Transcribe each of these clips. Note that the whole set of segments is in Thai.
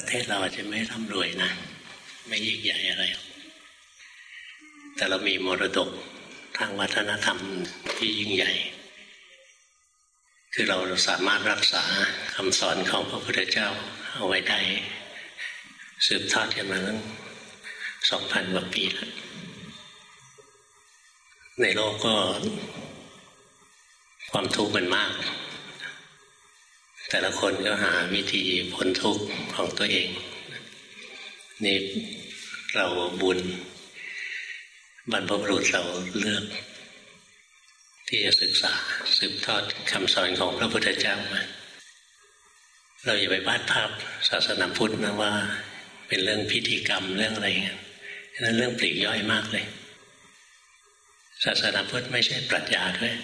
ประเทศเราอาจจะไม่ร่ำรวยนะ ไม่ยิ่งใหญ่อะไร แต่เรามีมรดกทางวัฒนธรรมที่ยิ่งใหญ่ คือเราสามารถรักษาคำสอนของพระพุทธเจ้าเอาไว้ได้ สืบทอดกันมาตั้งสองพันกว่าปีแล้ว ในโลกก็ความทุกข์มันมาก แต่ละคนก็หาวิธีพ้นทุกข์ของตัวเองนี่เราบุญบรรพบุรุษเราเลือก ที่จะศึกษาสืบทอดคำสอนของพระพุทธเจ้ามาเราอย่าไปวาดภาพศาสนาพุทธนะว่า เป็นเรื่องพิธีกรรมเรื่องอะไรเงี้ยนั่นเรื่องปลีกย่อยมากเลย ศาสนาพุทธไม่ใช่ปรัชญาด้วย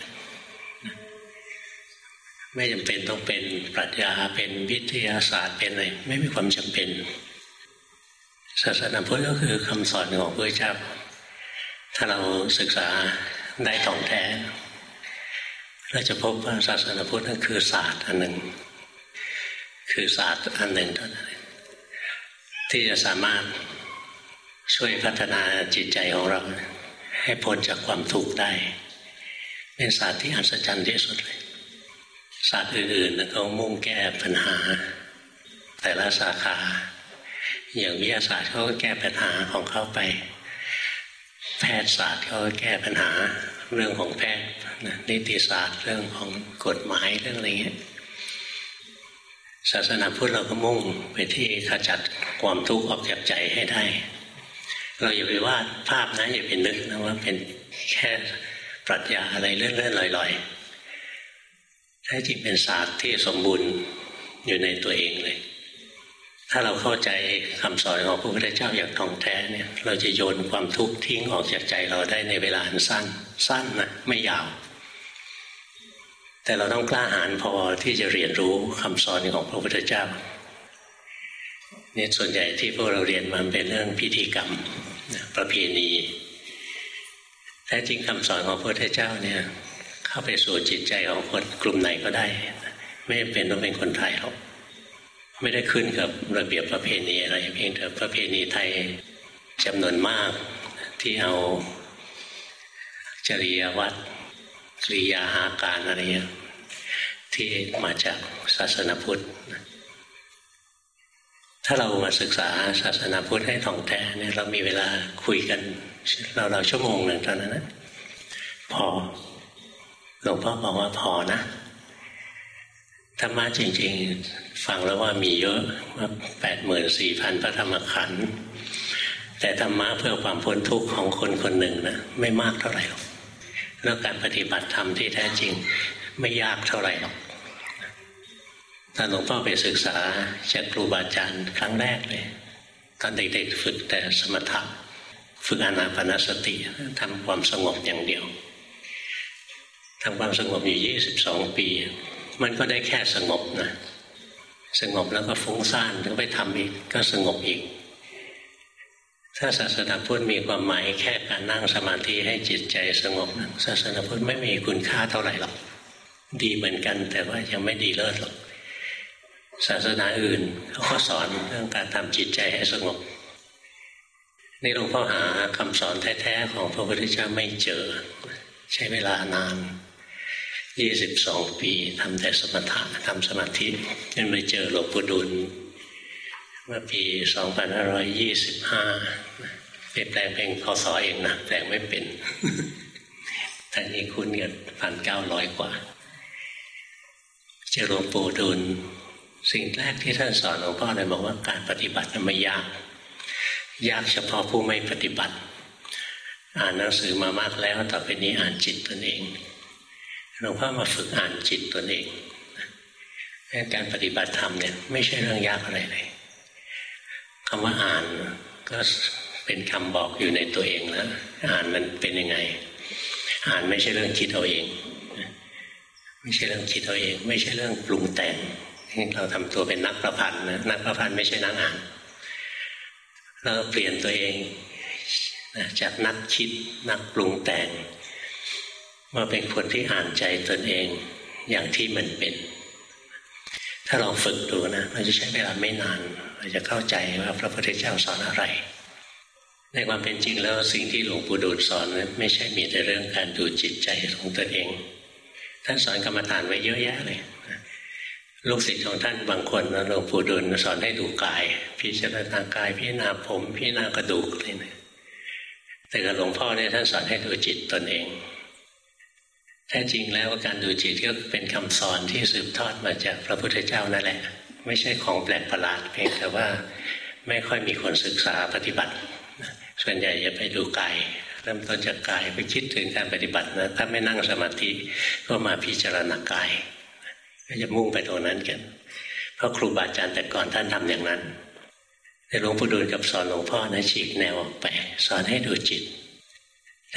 ไม่จำเป็นต้องเป็นปรัชญาเป็นวิทยาศาสตร์เป็นอะไรไม่มีความจำเป็น ศาสนาพุทธก็คือคำสอนของพระเจ้า ถ้าเราศึกษาได้ท่องแท้เราจะพบว่าศาสนาพุทธนั่นคือศาสตร์อันหนึ่ง คือศาสตร์อันหนึ่งเท่านั้นที่จะสามารถช่วยพัฒนาจิตใจของเรา ให้พ้นจากความทุกข์ได้ เป็นศาสตร์ที่อัศจรรย์ที่สุดเลย ศาสตร์อื่นๆเขามุ่งแก้ปัญหา แต่ละสาขา อย่างวิทยาศาสตร์เขาก็แก้ปัญหาของเขาไป แพทยศาสตร์เขาก็แก้ปัญหาเรื่องของแพทย์นิติศาสตร์เรื่องของกฎหมายเรื่องอะไรเงี้ยศาสนาพุทธเราก็มุ่งไปที่ขจัดความทุกข์ออกจากใจให้ได้ เราอย่าไปวาดภาพนะอย่าไปนึกนะว่าเป็นแค่ปรัชญาอะไรเลื่อนๆลอยๆ แท้จริงเป็นศาสตร์ที่สมบูรณ์อยู่ในตัวเองเลย ถ้าเราเข้าใจคำสอนของพระพุทธเจ้าอย่างท่องแท้เนี่ย เราจะโยนความทุกข์ทิ้งออกจากใจเราได้ในเวลาอันสั้น สั้นนะไม่ยาว แต่เราต้องกล้าหาญพอที่จะเรียนรู้คำสอนของพระพุทธเจ้านี่ส่วนใหญ่ที่พวกเราเรียนมันเป็นเรื่องพิธีกรรมประเพณีแท้จริงคำสอนของพระพุทธเจ้าเนี่ย เข้าไปสู่จิตใจของคนกลุ่มไหนก็ได้ ไม่เป็นต้องเป็นคนไทยหรอกไม่ได้ขึ้นกับระเบียบประเพณีอะไรเพียงแต่ประเพณีไทยจำนวนมากที่เอา จริยวัตรจริยาหาการอะไรที่มาจากศาสนาพุทธ ถ้าเรามาศึกษาศาสนาพุทธให้ท่องแท้เนี่ยเรามีเวลาคุยกันเราเราชั่วโมงหนึ่งเท่านั้นนะพอ หลวงพ่อบอกว่าพอนะธรรมะจริง ๆ ฟังแล้วว่ามีเยอะว่าแปดหมื่นสี่พันพระธรรมขันธ์แต่ธรรมะเพื่อความพ้นทุกข์ของคนคนหนึ่งนะไม่มากเท่าไหร่หรอกแล้วการปฏิบัติธรรมที่แท้จริงไม่ยากเท่าไหร่หรอกตอนหลวงพ่อไปศึกษาจากครูบาอาจารย์ครั้งแรกเลยตอนเด็กๆฝึกแต่สมถะฝึกอานาปนสติทำความสงบอย่างเดียว ทำความสงบอยู่ยี่สิบสองปี มันก็ได้แค่สงบนะสงบแล้วก็ฟุ้งซ่านแล้วไปทำอีกก็สงบอีก ถ้าศาสนาพุทธมีความหมายแค่การนั่งสมาธิให้จิตใจสงบศาสนาพุทธไม่มีคุณค่าเท่าไหร่หรอกดีเหมือนกันแต่ว่ายังไม่ดีเลิศหรอกศาสนาอื่นเขาก็สอนเรื่องการทำจิตใจให้สงบ นี่หลวงพ่อหาคำสอนแท้ๆของพระพุทธเจ้าไม่เจอ ใช้เวลานาน ยี่สิบสองปีทำแต่สมถะทำสมาธิจนไปเจอหลวงปู่ดุล เมื่อปีสองพันห้าร้อยยี่สิบห้าไปแปลงเป็นพศเองนะแปลงไม่เป็นแต่นี้คุณเงินพันเก้าร้อยกว่า เจอหลวงปู่ดุล สิ่งแรกที่ท่านสอนหลวงพ่อเลยบอกว่าการปฏิบัติไม่ยาก ยากเฉพาะผู้ไม่ปฏิบัติ อ่านหนังสือมามากแล้วต่อไปนี้อ่านจิตตนเอง หลวงพ่อมาฝึกอ่านจิตตนเองการปฏิบัติธรรมเนี่ยไม่ใช่เรื่องยากอะไรเลยคำว่าอ่านก็เป็นคำบอกอยู่ในตัวเองแล้วอ่านมันเป็นยังไง อ่านไม่ใช่เรื่องคิดเอาเอง ไม่ใช่เรื่องคิดเอาเอง ไม่ใช่เรื่องปรุงแต่งเราทำตัวเป็นนักประพันธ์นะนักประพันธ์ไม่ใช่นักอ่านเราเปลี่ยนตัวเองจากนักคิดนักปรุงแต่ง มาเป็นคนที่อ่านใจตนเองอย่างที่มันเป็น ถ้าลองฝึกดูนะเราจะใช้เวลาไม่นานเราจะเข้าใจว่าพระพุทธเจ้าสอนอะไร ในความเป็นจริงแล้วสิ่งที่หลวงปู่ดูลสอนนะไม่ใช่มีแต่เรื่องการดูจิตใจของตนเอง ท่านสอนกรรมฐานไว้เยอะแยะเลยลูกศิษย์ของท่านบางคนหลวงปู่ดูลสอนให้ดูกาย พิจารณากาย พิจารณาผม พิจารณากระดูกอะไรเนี่ยแต่กับหลวงพ่อเนี่ยท่านสอนให้ดูจิตตนเอง แท้จริงแล้วการดูจิตก็เป็นคำสอนที่สืบทอดมาจากพระพุทธเจ้านั่นแหละ ไม่ใช่ของแปลกประหลาดเพียงแต่ว่าไม่ค่อยมีคนศึกษาปฏิบัติ ส่วนใหญ่จะไปดูกายเริ่มต้นจากกายไปคิดถึงการปฏิบัตินะถ้าไม่นั่งสมาธิก็มาพิจารณากายก็จะมุ่งไปตรงนั้นกัน เพราะครูบาอาจารย์แต่ก่อนท่านทำอย่างนั้นแต่หลวงปู่ดูลกับสอนหลวงพ่อนะฉีกแนวออกไป สอนให้ดูจิต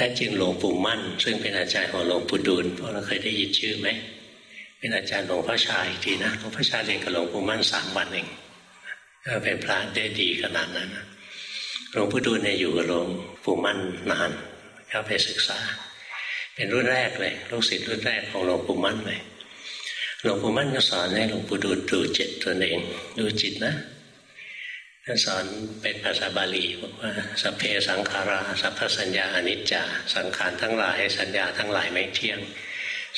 แท้จริงหลวงปู่มั่น ซึ่งเป็นอาจารย์ของหลวงปู่ดูลพวกเราเคยได้ยินชื่อไหมเป็นอาจารย์หลวงพ่อชายทีนะหลวงพ่อชายเรียนกับหลวงปู่มั่นสามวันเองก็เป็นพระได้ดีขนาดนั้นหลวงปู่ดูลเนี่ยอยู่กับหลวงปู่มั่นนานเข้าไปศึกษา เป็นรุ่นแรกเลยลูกศิษย์รุ่นแรกของหลวงปู่มั่นเลยหลวงปู่มั่นก็สอนให้หลวงปู่ดูลดูจิตตัวเอง ดูจิตนะ สอนเป็นภาษาบาลีบอกว่าสัพเพสังขาราสัพพสัญญาอนิจจาสังขารทั้งหลาย สัญญาทั้งหลายไม่เที่ยง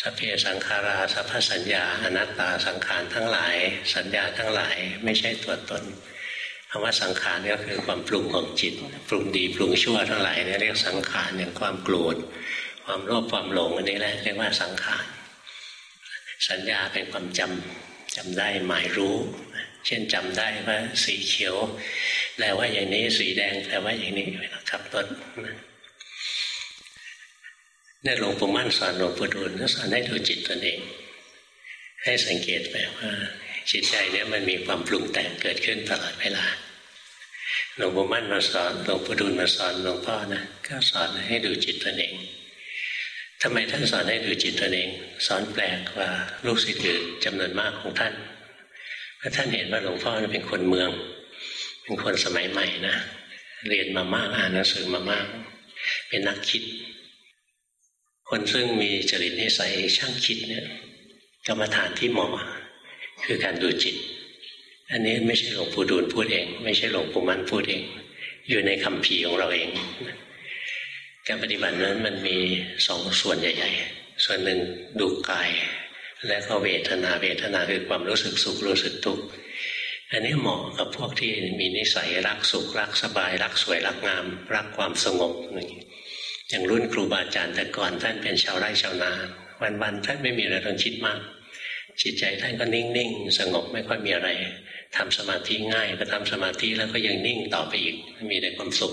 สัพเพสังขาราสัพพสัญญาอนัตตาสังขารทั้งหลาย สัญญาทั้งหลายไม่ใช่ตัวตนคำว่าสังขารก็คือความปรุงของจิต ปรุงดีปรุงชั่วทั้งหลายนี่เรียกสังขารอย่างความโกรธความโลภความหลงอันนี้แหละเรียกว่าสังขารสัญญาเป็นความจำจำได้หมายรู้ เช่นจำได้ว่าสีเขียวแปลว่าอย่างนี้ สีแดงแปลว่าอย่างนี้เวลาขับรถนี่หลวงปู่มั่นสอนหลวงปู่ดูลก็สอนให้ดูจิตตนเอง ให้สังเกตไปว่าจิตใจเนี่ยมันมีความปรุงแต่งเกิดขึ้นตลอดเวลาหลวงปู่มั่นมาสอนหลวงปู่ดูลมาสอนหลวงพ่อนะก็สอนให้ดูจิตตนเองทำไมท่านสอนให้ดูจิตตัวเอง สอนแปลกกว่าลูกศิษย์อื่นจำนวนมากของท่าน เพราะท่านเห็นว่าหลวงพ่อเป็นคนเมือง เป็นคนสมัยใหม่นะเรียนมามากอ่านหนังสือมามาก เป็นนักคิด คนซึ่งมีจริตนิสัยช่างคิดเนี่ยกรรมฐานที่เหมาะคือการดูจิต อันนี้ไม่ใช่หลวงปู่ดูลพูดเอง ไม่ใช่หลวงปู่มันพูดเอง อยู่ในคำภีของเราเอง การปฏิบัตินั้นมันมีสองส่วนใหญ่ ๆ ส่วนหนึ่งดูกาย และก็เวทนาเวทนาคือความรู้สึกสุขรู้สึกทุกข์อันนี้เหมาะกับพวกที่มีนิสัยรักสุขรักสบาย รักสวยรักงาม รักความสงบอย่างรุ่นครูบาอาจารย์แต่ก่อนท่านเป็นชาวไร่ชาวนาวันๆท่านไม่มีอะไรต้องคิดมาก จิตใจท่านก็นิ่งๆสงบไม่ค่อยมีอะไรทำสมาธิง่ายพอทำสมาธิแล้วก็ยังนิ่งต่อไปอีกมีแต่ความสุข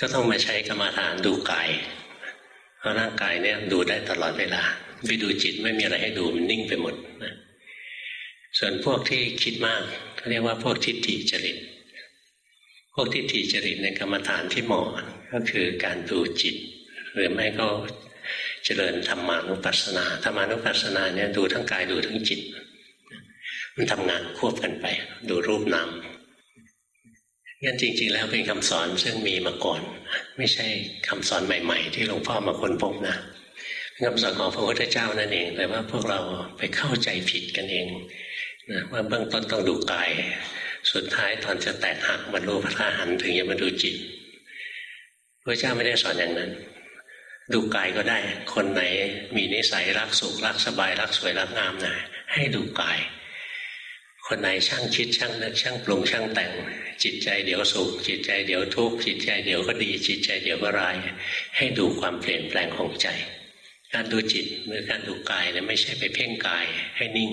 ก็ต้องมาใช้กรรมฐานดูกาย เพราะร่างกายเนี่ยดูได้ตลอดเวลาไปดูจิตไม่มีอะไรให้ดูมันนิ่งไปหมดนะส่วนพวกที่คิดมากเขาเรียกว่าพวกทิฏฐิจริต พวกทิฏฐิจริตในกรรมฐานที่เหมาะก็คือการดูจิต หรือไม่ก็เจริญธรรมานุปัสสนาธรรมานุปัสสนาเนี่ยดูทั้งกายดูทั้งจิต มันทำงานควบกันไป ดูรูปนาม งั้นจริง ๆ แล้วเป็นคำสอนซึ่งมีมาก่อน ไม่ใช่คำสอนใหม่ ๆ ที่หลวงพ่อมาค้นพบนะคำสอนของพระพุทธเจ้านั่นเอง แต่ว่าพวกเราไปเข้าใจผิดกันเองนะว่าเบื้องต้นต้องดูกาย สุดท้ายตอนจะแตกหักบรรลุพระอรหันต์ถึงจะมาดูจิตพระเจ้าไม่ได้สอนอย่างนั้น ดูกายก็ได้ คนไหนมีนิสัยรักสุขรักสบายรักสวยรักงามนะให้ดูกาย คนไหนช่างคิดช่างนึกช่างปรุงช่างแต่ง จิตใจเดี๋ยวสุข จิตใจเดี๋ยวทุกข์จิตใจเดี๋ยวก็ดี จิตใจเดี๋ยวก็ร้าย ให้ดูความเปลี่ยนแปลงของใจ การดูจิตหรือการดูกายเนี่ยไม่ใช่ไปเพ่งกายให้นิ่ง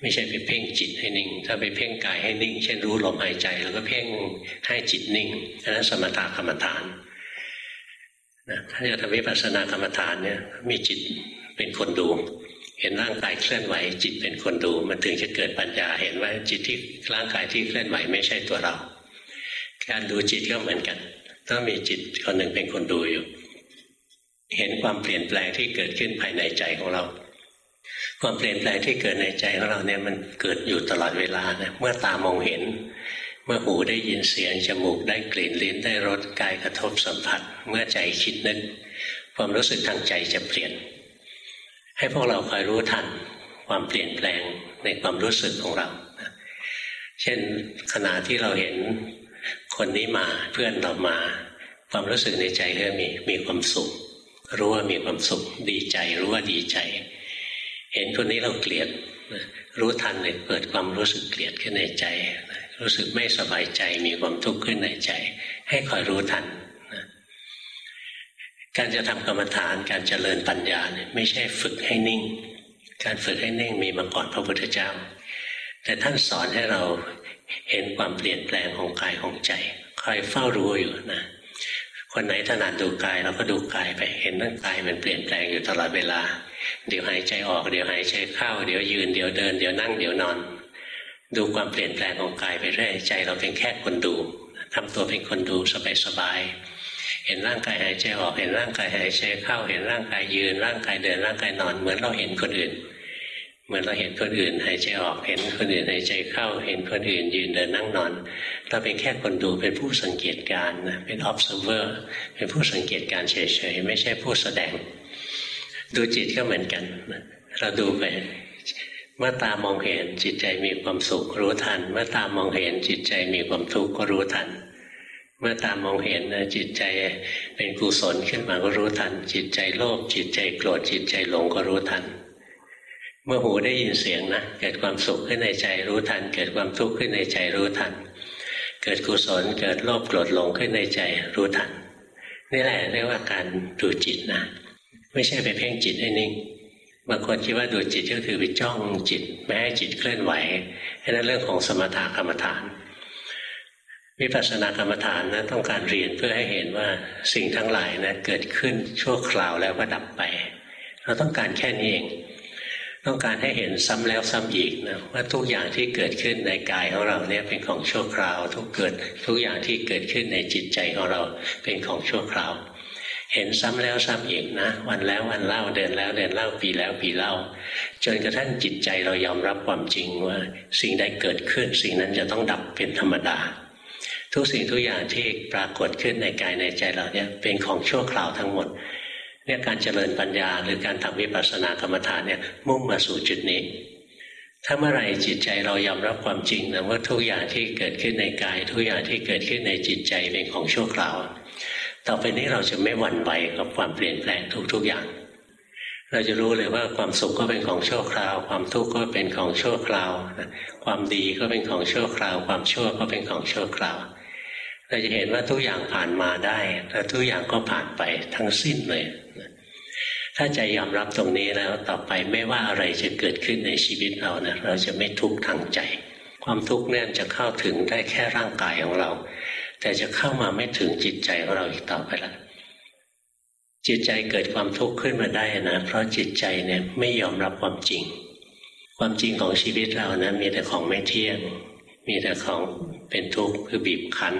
ไม่ใช่ไปเพ่งจิตให้นิ่ง ถ้าไปเพ่งกายให้นิ่ง เช่นรู้ลมหายใจ แล้วก็เพ่งให้จิตนิ่งอันนั้นสมถะกรรมฐานนะถ้าจะทำวิปัสสนากรรมฐานเนี่ยมีจิตเป็นคนดู เห็นร่างกายเคลื่อนไหว จิตเป็นคนดู มันถึงจะเกิดปัญญาเห็นว่าจิตที่ร่างกายที่เคลื่อนไหวไม่ใช่ตัวเรา การดูจิตก็เหมือนกัน ต้องมีจิตคนหนึ่งเป็นคนดูอยู่ เห็นความเปลี่ยนแปลงที่เกิดขึ้นภายในใจของเรา ความเปลี่ยนแปลงที่เกิดในใจของเราเนี่ยมันเกิดอยู่ตลอดเวลานะเมื่อตามองเห็น เมื่อหูได้ยินเสียงจมูกได้กลิ่นลิ้นได้รสกายกระทบสัมผัส เมื่อใจคิดนึกความรู้สึกทางใจจะเปลี่ยน ให้พวกเราคอยรู้ทันความเปลี่ยนแปลงในความรู้สึกของเรา เช่นขณะที่เราเห็น คนนี้มาเพื่อนเรามา ความรู้สึกในใจก็มีมีความสุข รู้ว่ามีความสุข ดีใจรู้ว่าดีใจ เห็นคนนี้เราเกลียดรู้ทันเลยเกิดความรู้สึกเกลียดขึ้นในใจ รู้สึกไม่สบายใจมีความทุกข์ขึ้นในใจ ให้คอยรู้ทันการจะทำกรรมฐานการเจริญปัญญาเนี่ยไม่ใช่ฝึกให้นิ่ง การฝึกให้นิ่งมีมาก่อนพระพุทธเจ้า แต่ท่านสอนให้เรา เห็นความเปลี่ยนแปลงของกายของใจคอยเฝ้ารู้อยู่นะคนไหนถนัดดูกายเราก็ดูกายไป เห็นร่างกายมันเปลี่ยนแปลงอยู่ตลอดเวลา เดี๋ยวหายใจออกเดี๋ยวหายใจเข้า เดี๋ยวยืนเดี๋ยวเดินเดี๋ยวนั่งเดี๋ยวนอน ดูความเปลี่ยนแปลงของกายไปเรื่อยใจ เราเป็นแค่คนดูทำตัวเป็นคนดูสบายๆเห็นร่างกายหายใจออกเห็นร่างกายหายใจเข้า เห็นร่างกายยืน ร่างกายเดินร่างกายนอน เหมือนเราเห็นคนอื่น เหมือนเราเห็นคนอื่นหายใจออกเห็นคนอื่นหายใจเข้า เห็นคนอื่นยืนเดินนั่งนอน เราเป็นแค่คนดูเป็นผู้สังเกตการนะเป็น observer เป็นผู้สังเกตการเฉยๆไม่ใช่ผู้แสดง ดูจิตก็เหมือนกัน เราดูไปเมื่อตามองเห็นจิตใจมีความสุขรู้ทัน เมื่อตามองเห็นจิตใจมีความทุกข์ก็รู้ทัน เมื่อตามองเห็นจิตใจเป็นกุศลขึ้นมาก็รู้ทัน จิตใจโลภจิตใจโกรธจิตใจหลงก็รู้ทัน เมื่อหูได้ยินเสียงนะเกิดความสุขขึ้นในใจรู้ทัน เกิดความทุกข์ขึ้นในใจรู้ทัน เกิดกุศลเกิดโลภโกรธหลงขึ้นในใจรู้ทันนี่แหละเรียกว่าการดูจิตนะไม่ใช่ไปเพ่งจิตให้นิ่งบางคนคิดว่าดูจิตก็คือไปจ้องจิตไม่ให้จิตเคลื่อนไหวนั่นเรื่องของสมถกรรมฐานวิปัสสนากรรมฐานนะต้องการเรียนเพื่อให้เห็นว่าสิ่งทั้งหลายนะเกิดขึ้นชั่วคราวแล้วก็ดับไป เราต้องการแค่นี้เอง ต้องการให้เห็นซ้ำแล้วซ้ำอีกนะว่าทุกอย่างที่เกิดขึ้นในกายของเราเนี่ยเป็นของชั่วคราว ทุกเกิดทุกอย่างที่เกิดขึ้นในจิตใจของเราเป็นของชั่วคราว เห็นซ้ำแล้วซ้ำอีกนะ วันแล้ววันเล่าเดินแล้วเดินเล่าปีแล้วปีเล่า จนกระทั่งจิตใจเรายอมรับความจริงว่า สิ่งใดเกิดขึ้น สิ่งนั้นจะต้องดับเป็นธรรมดา ทุกสิ่งทุกอย่างที่ปรากฏขึ้นในกายในใจเราเนี่ยเป็นของชั่วคราวทั้งหมด เนี่ยการเจริญปัญญา หรือการทำวิปัสสนากรรมฐานเนี่ยมุ่งมาสู่จุดนี้ ถ้าเมื่อไรจิตใจเรายอมรับความจริงนะว่าทุกอย่างที่เกิดขึ้นในกาย ทุกอย่างที่เกิดขึ้นในจิตใจเป็นของชั่วคราว ต่อไปนี้เราจะไม่หวั่นไหวกับความเปลี่ยนแปลงทุก ๆอย่าง เราจะรู้เลยว่าความสุขก็เป็นของชั่วคราว ความทุกข์ก็เป็นของชั่วคราว ความดีก็เป็นของชั่วคราว ความชั่วก็เป็นของชั่วคราว เราจะเห็นว่าทุกอย่างผ่านมาได้แต่ทุกอย่างก็ผ่านไปทั้งสิ้นเลย ถ้าใจยอมรับตรงนี้แล้วต่อไปไม่ว่าอะไรจะเกิดขึ้นในชีวิตเรานะเราจะไม่ทุกข์ทางใจ ความทุกข์เนี่ยจะเข้าถึงได้แค่ร่างกายของเรา แต่จะเข้ามาไม่ถึงจิตใจของเราอีกต่อไปละจิตใจเกิดความทุกข์ขึ้นมาได้นะเพราะจิตใจเนี่ยไม่ยอมรับความจริง ความจริงของชีวิตเรานะมีแต่ของไม่เที่ยง มีแต่ของเป็นทุกข์คือบีบคั้น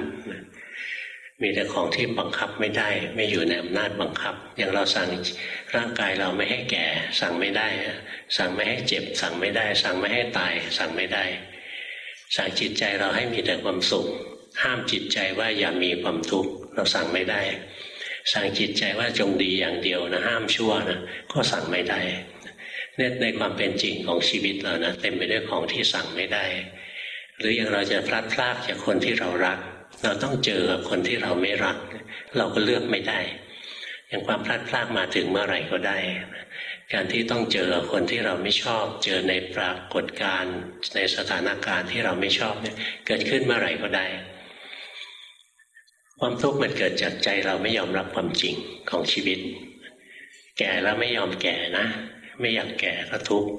มีแต่ของที่บังคับไม่ได้ ไม่อยู่ในอำนาจบังคับ อย่างเราสั่งร่างกายเราไม่ให้แก่ สั่งไม่ได้ สั่งไม่ให้เจ็บ สั่งไม่ได้ สั่งไม่ให้ตาย สั่งไม่ได้ สั่งจิตใจเราให้มีแต่ความสุข ห้ามจิตใจว่าอย่ามีความทุกข์เราสั่งไม่ได้ สั่งจิตใจว่าจงดีอย่างเดียวนะห้ามชั่วนะก็สั่งไม่ได้เนี่ยในความเป็นจริงของชีวิตเรานะเต็มไปด้วยของที่สั่งไม่ได้ หรืออย่างเราจะพลัดพรากจากคนที่เรารัก เราต้องเจอกับคนที่เราไม่รัก เราก็เลือกไม่ได้ อย่างความพลาดพลาดมาถึงเมื่อไหร่ก็ได้ การที่ต้องเจอคนที่เราไม่ชอบ เจอในปรากฏการณ์ในสถานการณ์ที่เราไม่ชอบเนี่ยเกิดขึ้นเมื่อไหร่ก็ได้ ความทุกข์มันเกิดจากใจเราไม่ยอมรับความจริงของชีวิต แก่แล้วไม่ยอมแก่นะ ไม่อยากแก่ก็ทุกข์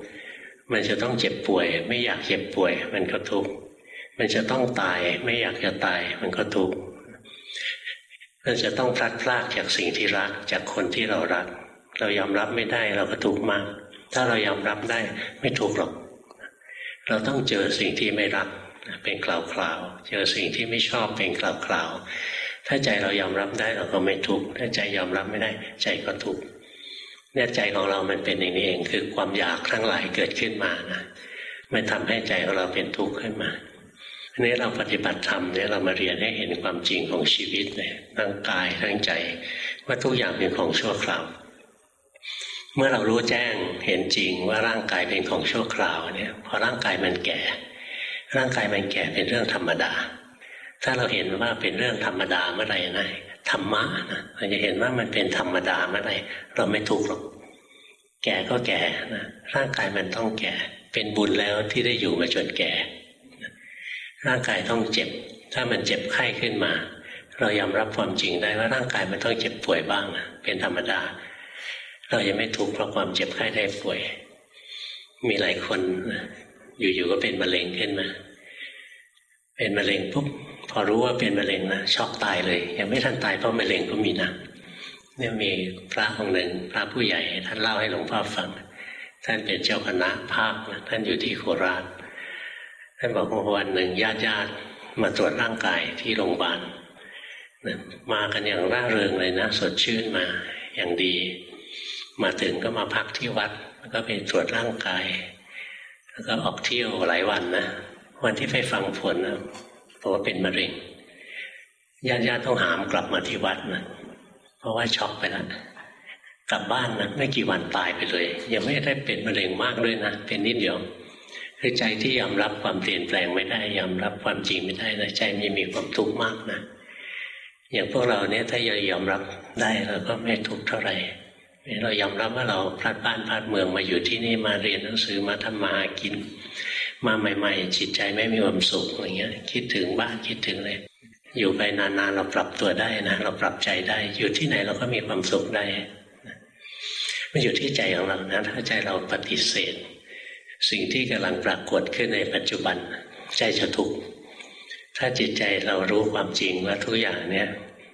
มันจะต้องเจ็บป่วย ไม่อยากเจ็บป่วย มันก็ทุกข์ มันจะต้องตายไม่อยากจะตายมันก็ทุกข์มันจะต้องพลัดพรากจากสิ่งที่รักจากคนที่เรารัก เรายอมรับไม่ได้เราก็ทุกข์มาก ถ้าเรายอมรับได้ไม่ทุกข์หรอก เราต้องเจอสิ่งที่ไม่รักเป็นคราวๆเจอสิ่งที่ไม่ชอบเป็นคราวๆถ้าใจเรายอมรับได้เราก็ไม่ทุกข์ถ้าใจยอมรับไม่ได้ ใจก็ทุกข์เนี่ยใจของเรามันเป็นอย่างนี้เองคือความอยากทั้งหลายเกิดขึ้นมานะมันทำให้ใจของเราเป็นทุกข์ขึ้นมา นี้เราปฏิบัติธรรมเนี่ยเรามาเรียนให้เห็นความจริงของชีวิตเลยทั้งกายทั้งใจ ว่าทุกอย่างเป็นของชั่วคราว เมื่อเรารู้แจ้งเห็นจริงว่าร่างกายเป็นของชั่วคราวเนี่ยพอร่างกายมันแก่ ร่างกายมันแก่เป็นเรื่องธรรมดา ถ้าเราเห็นว่าเป็นเรื่องธรรมดาเมื่อไหร่นะธรรมะนะเราจะเห็นว่ามันเป็นธรรมดาเมื่อไหร่เราไม่ทุกข์หรอกแก่ก็แก่นะร่างกายมันต้องแก่ เป็นบุญแล้วที่ได้อยู่มาจนแก่ ร่างกายต้องเจ็บ ถ้ามันเจ็บไข้ขึ้นมา เรายอมรับความจริงได้ว่าร่างกายมันต้องเจ็บป่วยบ้างนะเป็นธรรมดา เราจะไม่ทุกข์เพราะความเจ็บไข้ได้ป่วย มีหลายคนอยู่ๆก็เป็นมะเร็งขึ้นมา เป็นมะเร็งปุ๊บพอรู้ว่าเป็นมะเร็งนะช็อกตายเลย ยังไม่ทันตายเพราะมะเร็งก็มีนะเนี่ยมีพระองค์หนึ่งพระผู้ใหญ่ ท่านเล่าให้หลวงพ่อฟัง ท่านเป็นเจ้าคณะภาคนะท่านอยู่ที่โคราช ท่านบอกว่าวันหนึ่งญาติญาติมาตรวจร่างกายที่โรงพยาบาลมากันอย่างร่าเริงเลยนะ สดชื่นมาอย่างดี มาถึงก็มาพักที่วัดแล้วก็ไปตรวจร่างกาย แล้วก็ออกเที่ยวหลายวันนะวันที่ไปฟังผลนะบอกว่าเป็นมะเร็งญาติญาติต้องหามกลับมาที่วัดนะเพราะว่าช็อกไปแล้วกลับบ้านนะไม่กี่วันตายไปเลย ยังไม่ได้เป็นมะเร็งมากด้วยนะเป็นนิดเดียว คือใจที่ยอมรับความเปลี่ยนแปลงไม่ได้ยอมรับความจริงไม่ได้นะใจมันมีความทุกข์มากนะอย่างพวกเราเนี่ยถ้าเรายอมรับได้เราก็ไม่ทุกข์เท่าไหร่เรายอมรับว่าเราพลัดบ้านพลัดเมืองมาอยู่ที่นี่มาเรียนหนังสือมาทำมาหากิน มาใหม่ๆจิตใจไม่มีความสุขอะไรเงี้ย คิดถึงบ้านคิดถึงเลยอยู่ไปนานๆเราปรับตัวได้นะเราปรับใจได้ อยู่ที่ไหนเราก็มีความสุขได้มันอยู่ที่ใจของเรานะถ้าใจเราปฏิเสธ สิ่งที่กำลังปรากฏขึ้นในปัจจุบันใจจะทุกถ้าจิตใจเรารู้ความจริงว่าทุกอย่างเนี้ย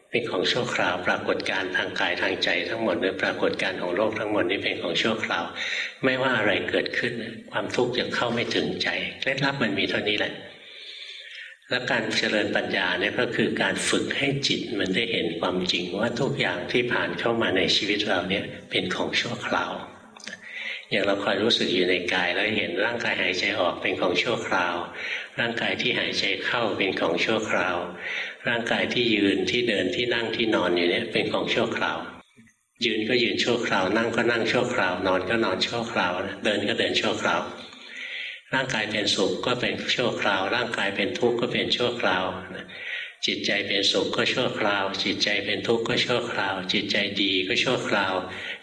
เป็นของชั่วคราว ปรากฏการทางกายทางใจ ทั้งหมดหรือปรากฏการของโลกทั้งหมดนี้เป็นของชั่วคราว ไม่ว่าอะไรเกิดขึ้น ความทุกข์จะเข้าไม่ถึงใจเคล็ดลับมันมีเท่านี้แหละ และการเจริญปัญญาเนี่ยก็คือการฝึกให้จิตมันได้เห็นความจริงว่าทุกอย่างที่ผ่านเข้ามาในชีวิตเราเนี่ยเป็นของชั่วคราว อย่างเราคอยรู้สึกอยู่ในกายแล้วเห็นร่างกายหายใจออกเป็นของชั่วคราว ร่างกายที่หายใจเข้าเป็นของชั่วคราว ร่างกายที่ยืนที่เดินที่นั่งที่นอนอยู่เนี่ยเป็นของชั่วคราว ยืนก็ยืนชั่วคราว นั่งก็นั่งชั่วคราวนอนก็นอนชั่วคราว เดินก็เดินชั่วคราว ร่างกายเป็นสุขก็เป็นชั่วคราว ร่างกายเป็นทุกข์ก็เป็นชั่วคราว จิตใจเป็นสุขก็ชั่วคราว จิตใจเป็นทุกข์ก็ชั่วคราว จิตใจดีก็ชั่วคราว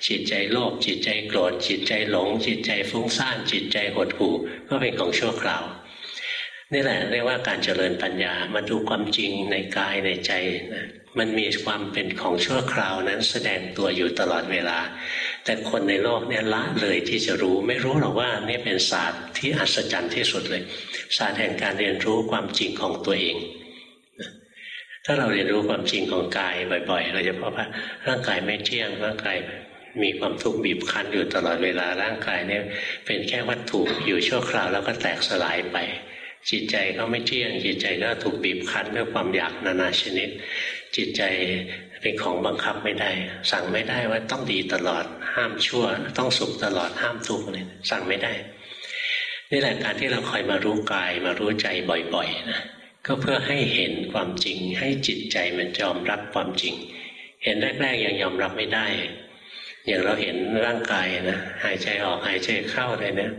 จิตใจโลภจิตใจโกรธจิตใจหลง จิตใจฟุ้งซ่านจิตใจหดหู่ก็เป็นของชั่วคราวนี่แหละเรียกว่าการเจริญปัญญามาดูความจริงในกายในใจนะมันมีความเป็นของชั่วคราวนั้นแสดงตัวอยู่ตลอดเวลา แต่คนในโลกเนี่ยละเลยที่จะรู้ไม่รู้หรอกว่านี่เป็นศาสตร์ที่อัศจรรย์ที่สุดเลย ศาสตร์แห่งการเรียนรู้ความจริงของตัวเอง ถ้าเราเรียนรู้ความจริงของกายบ่อยๆ เราจะพบว่าร่างกายไม่เที่ยงร่างกายมีความทุกข์บีบคั้นอยู่ตลอดเวลาร่างกายเนี่ยเป็นแค่วัตถุอยู่ชั่วคราวแล้วก็แตกสลายไป จิตใจก็ไม่เที่ยง จิตใจก็ถูกบีบคั้นด้วยความอยากนานาชนิด จิตใจเป็นของบังคับไม่ได้ สั่งไม่ได้ว่าต้องดีตลอด ห้ามชั่ว ต้องสุขตลอดห้ามทุกข์เลยสั่งไม่ได้นี่แหละการที่เราคอยมารู้กายมารู้ใจบ่อยๆนะ ก็เพื่อให้เห็นความจริง ให้จิตใจมันยอมรับความจริง เห็นแรก ๆ ยังยอมรับไม่ได้ อย่างเราเห็นร่างกายนะหายใจออกหายใจเข้าเลยนะ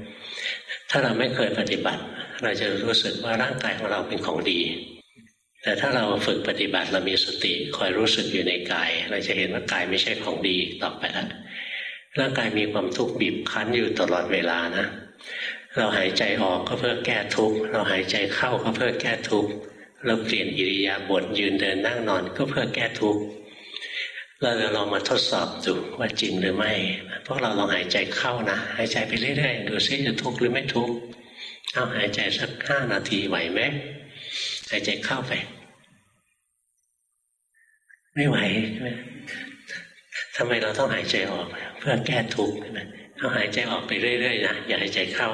ถ้าเราไม่เคยปฏิบัติ เราจะรู้สึกว่าร่างกายของเราเป็นของดี แต่ถ้าเราฝึกปฏิบัติเรามีสติคอยรู้สึกอยู่ในกาย เราจะเห็นว่ากายไม่ใช่ของดีต่อไปแล้วร่างกายมีความทุกข์บีบคั้นอยู่ตลอดเวลานะ เราหายใจออกก็เพื่อแก้ทุกข์เราหายใจเข้าก็เพื่อแก้ทุกข์เราเปลี่ยนอิริยาบถยืนเดินนั่งนอนก็เพื่อแก้ทุกข์เราจะลองมาทดสอบดูว่าจริงหรือไม่พวกเราลองหายใจเข้านะหายใจไปเรื่อยๆดูซิจะทุกข์หรือไม่ทุกข์เอาหายใจสักห้านาทีไหวไหมหายใจเข้าไป ไม่ไหวใช่ไหมทำไมเราต้องหายใจออกเพื่อแก้ทุกข์ใช่ไหมเอาหายใจออกไปเรื่อยๆนะอย่าหายใจเข้า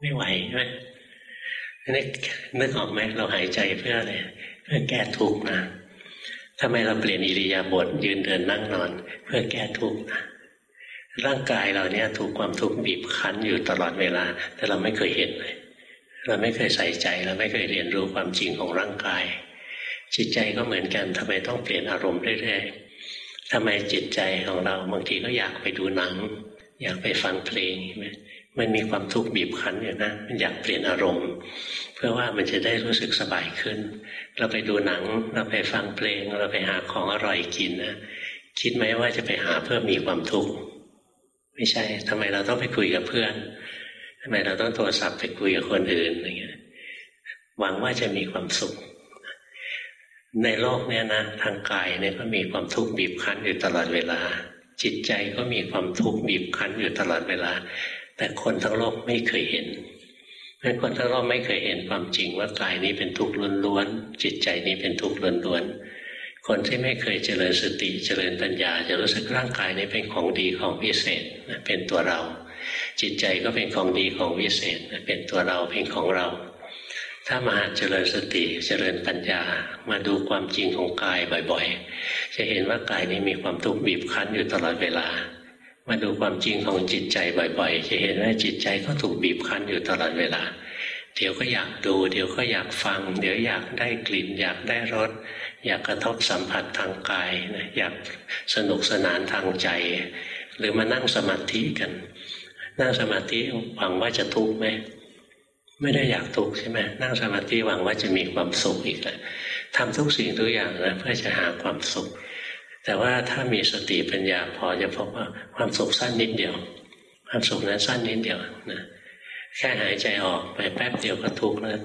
ไม่ไหวใช่ไหมนี่นึกออกไหมเราหายใจเพื่ออะไรเพื่อแก้ทุกข์นะทำไมเราเปลี่ยนอิริยาบถยืนเดินนั่งนอน เพื่อแก้ทุกข์นะร่างกายเราเนี่ยถูกความทุกข์บีบคั้นอยู่ตลอดเวลา แต่เราไม่เคยเห็นเลยเราไม่เคยใส่ใจเราไม่เคยเรียนรู้ความจริงของร่างกาย จิตใจก็เหมือนกันทำไมต้องเปลี่ยนอารมณ์เรื่อยๆทำไมจิตใจของเราบางทีก็อยากไปดูหนัง อยากไปฟังเพลงใช่ไหม มันมีความทุกข์บีบคั้นอยู่นะมันอยากเปลี่ยนอารมณ์ เพื่อว่ามันจะได้รู้สึกสบายขึ้น เราไปดูหนังเราไปฟังเพลง เราไปหาของอร่อยกินนะคิดไหมว่าจะไปหาเพื่อมีความทุกข์ไม่ใช่ทำไมเราต้องไปคุยกับเพื่อนทำไมเราต้องโทรศัพท์ไปคุยกับคนอื่นอะไรเงี้ยหวังว่าจะมีความสุข ในโลกเนี้ยนะทางกายเนี่ยก็มีความทุกข์บีบคั้นอยู่ตลอดเวลา จิตใจก็มีความทุกข์บีบคั้นอยู่ตลอดเวลา แต่คนทั้งโลกไม่เคยเห็นเพราะคนทั้งโลกไม่เคยเห็นความจริงว่ากายนี้เป็นทุกข์ล้วนๆจิตใจนี้เป็นทุกข์ล้วนๆคนที่ไม่เคยเจริญสติเจริญปัญญา จะรู้สึกร่างกายนี้เป็นของดีของพิเศษเป็นตัวเรา จิตใจก็เป็นของดีของวิเศษเป็นตัวเราเป็นของเรา ถ้ามาเจริญสติเจริญปัญญามาดูความจริงของกายบ่อยๆ จะเห็นว่ากายนี้มีความทุกข์บีบคั้นอยู่ตลอดเวลา มาดูความจริงของจิตใจบ่อยๆ จะเห็นว่าจิตใจก็ถูกบีบคั้นอยู่ตลอดเวลา เดี๋ยวก็อยากดู เดี๋ยวก็อยากฟัง เดี๋ยวอยากได้กลิ่น อยากได้รส อยากกระทบสัมผัสทางกายนะอยากสนุกสนานทางใจ หรือมานั่งสมาธิกัน นั่งสมาธิหวังว่าจะทุกข์ไหมไม่ได้อยากทุกข์ใช่ไหมนั่งสมาธิหวังว่าจะมีความสุขอีกแหละทำทุกสิ่งทุกอย่างนะเพื่อจะหาความสุข แต่ว่าถ้ามีสติปัญญาพอจะพบว่าความสุขสั้นนิดเดียว ความสุขนั้นสั้นนิดเดียวนะแค่หายใจออกไปแป๊บเดียวก็ทุกข์แล้ว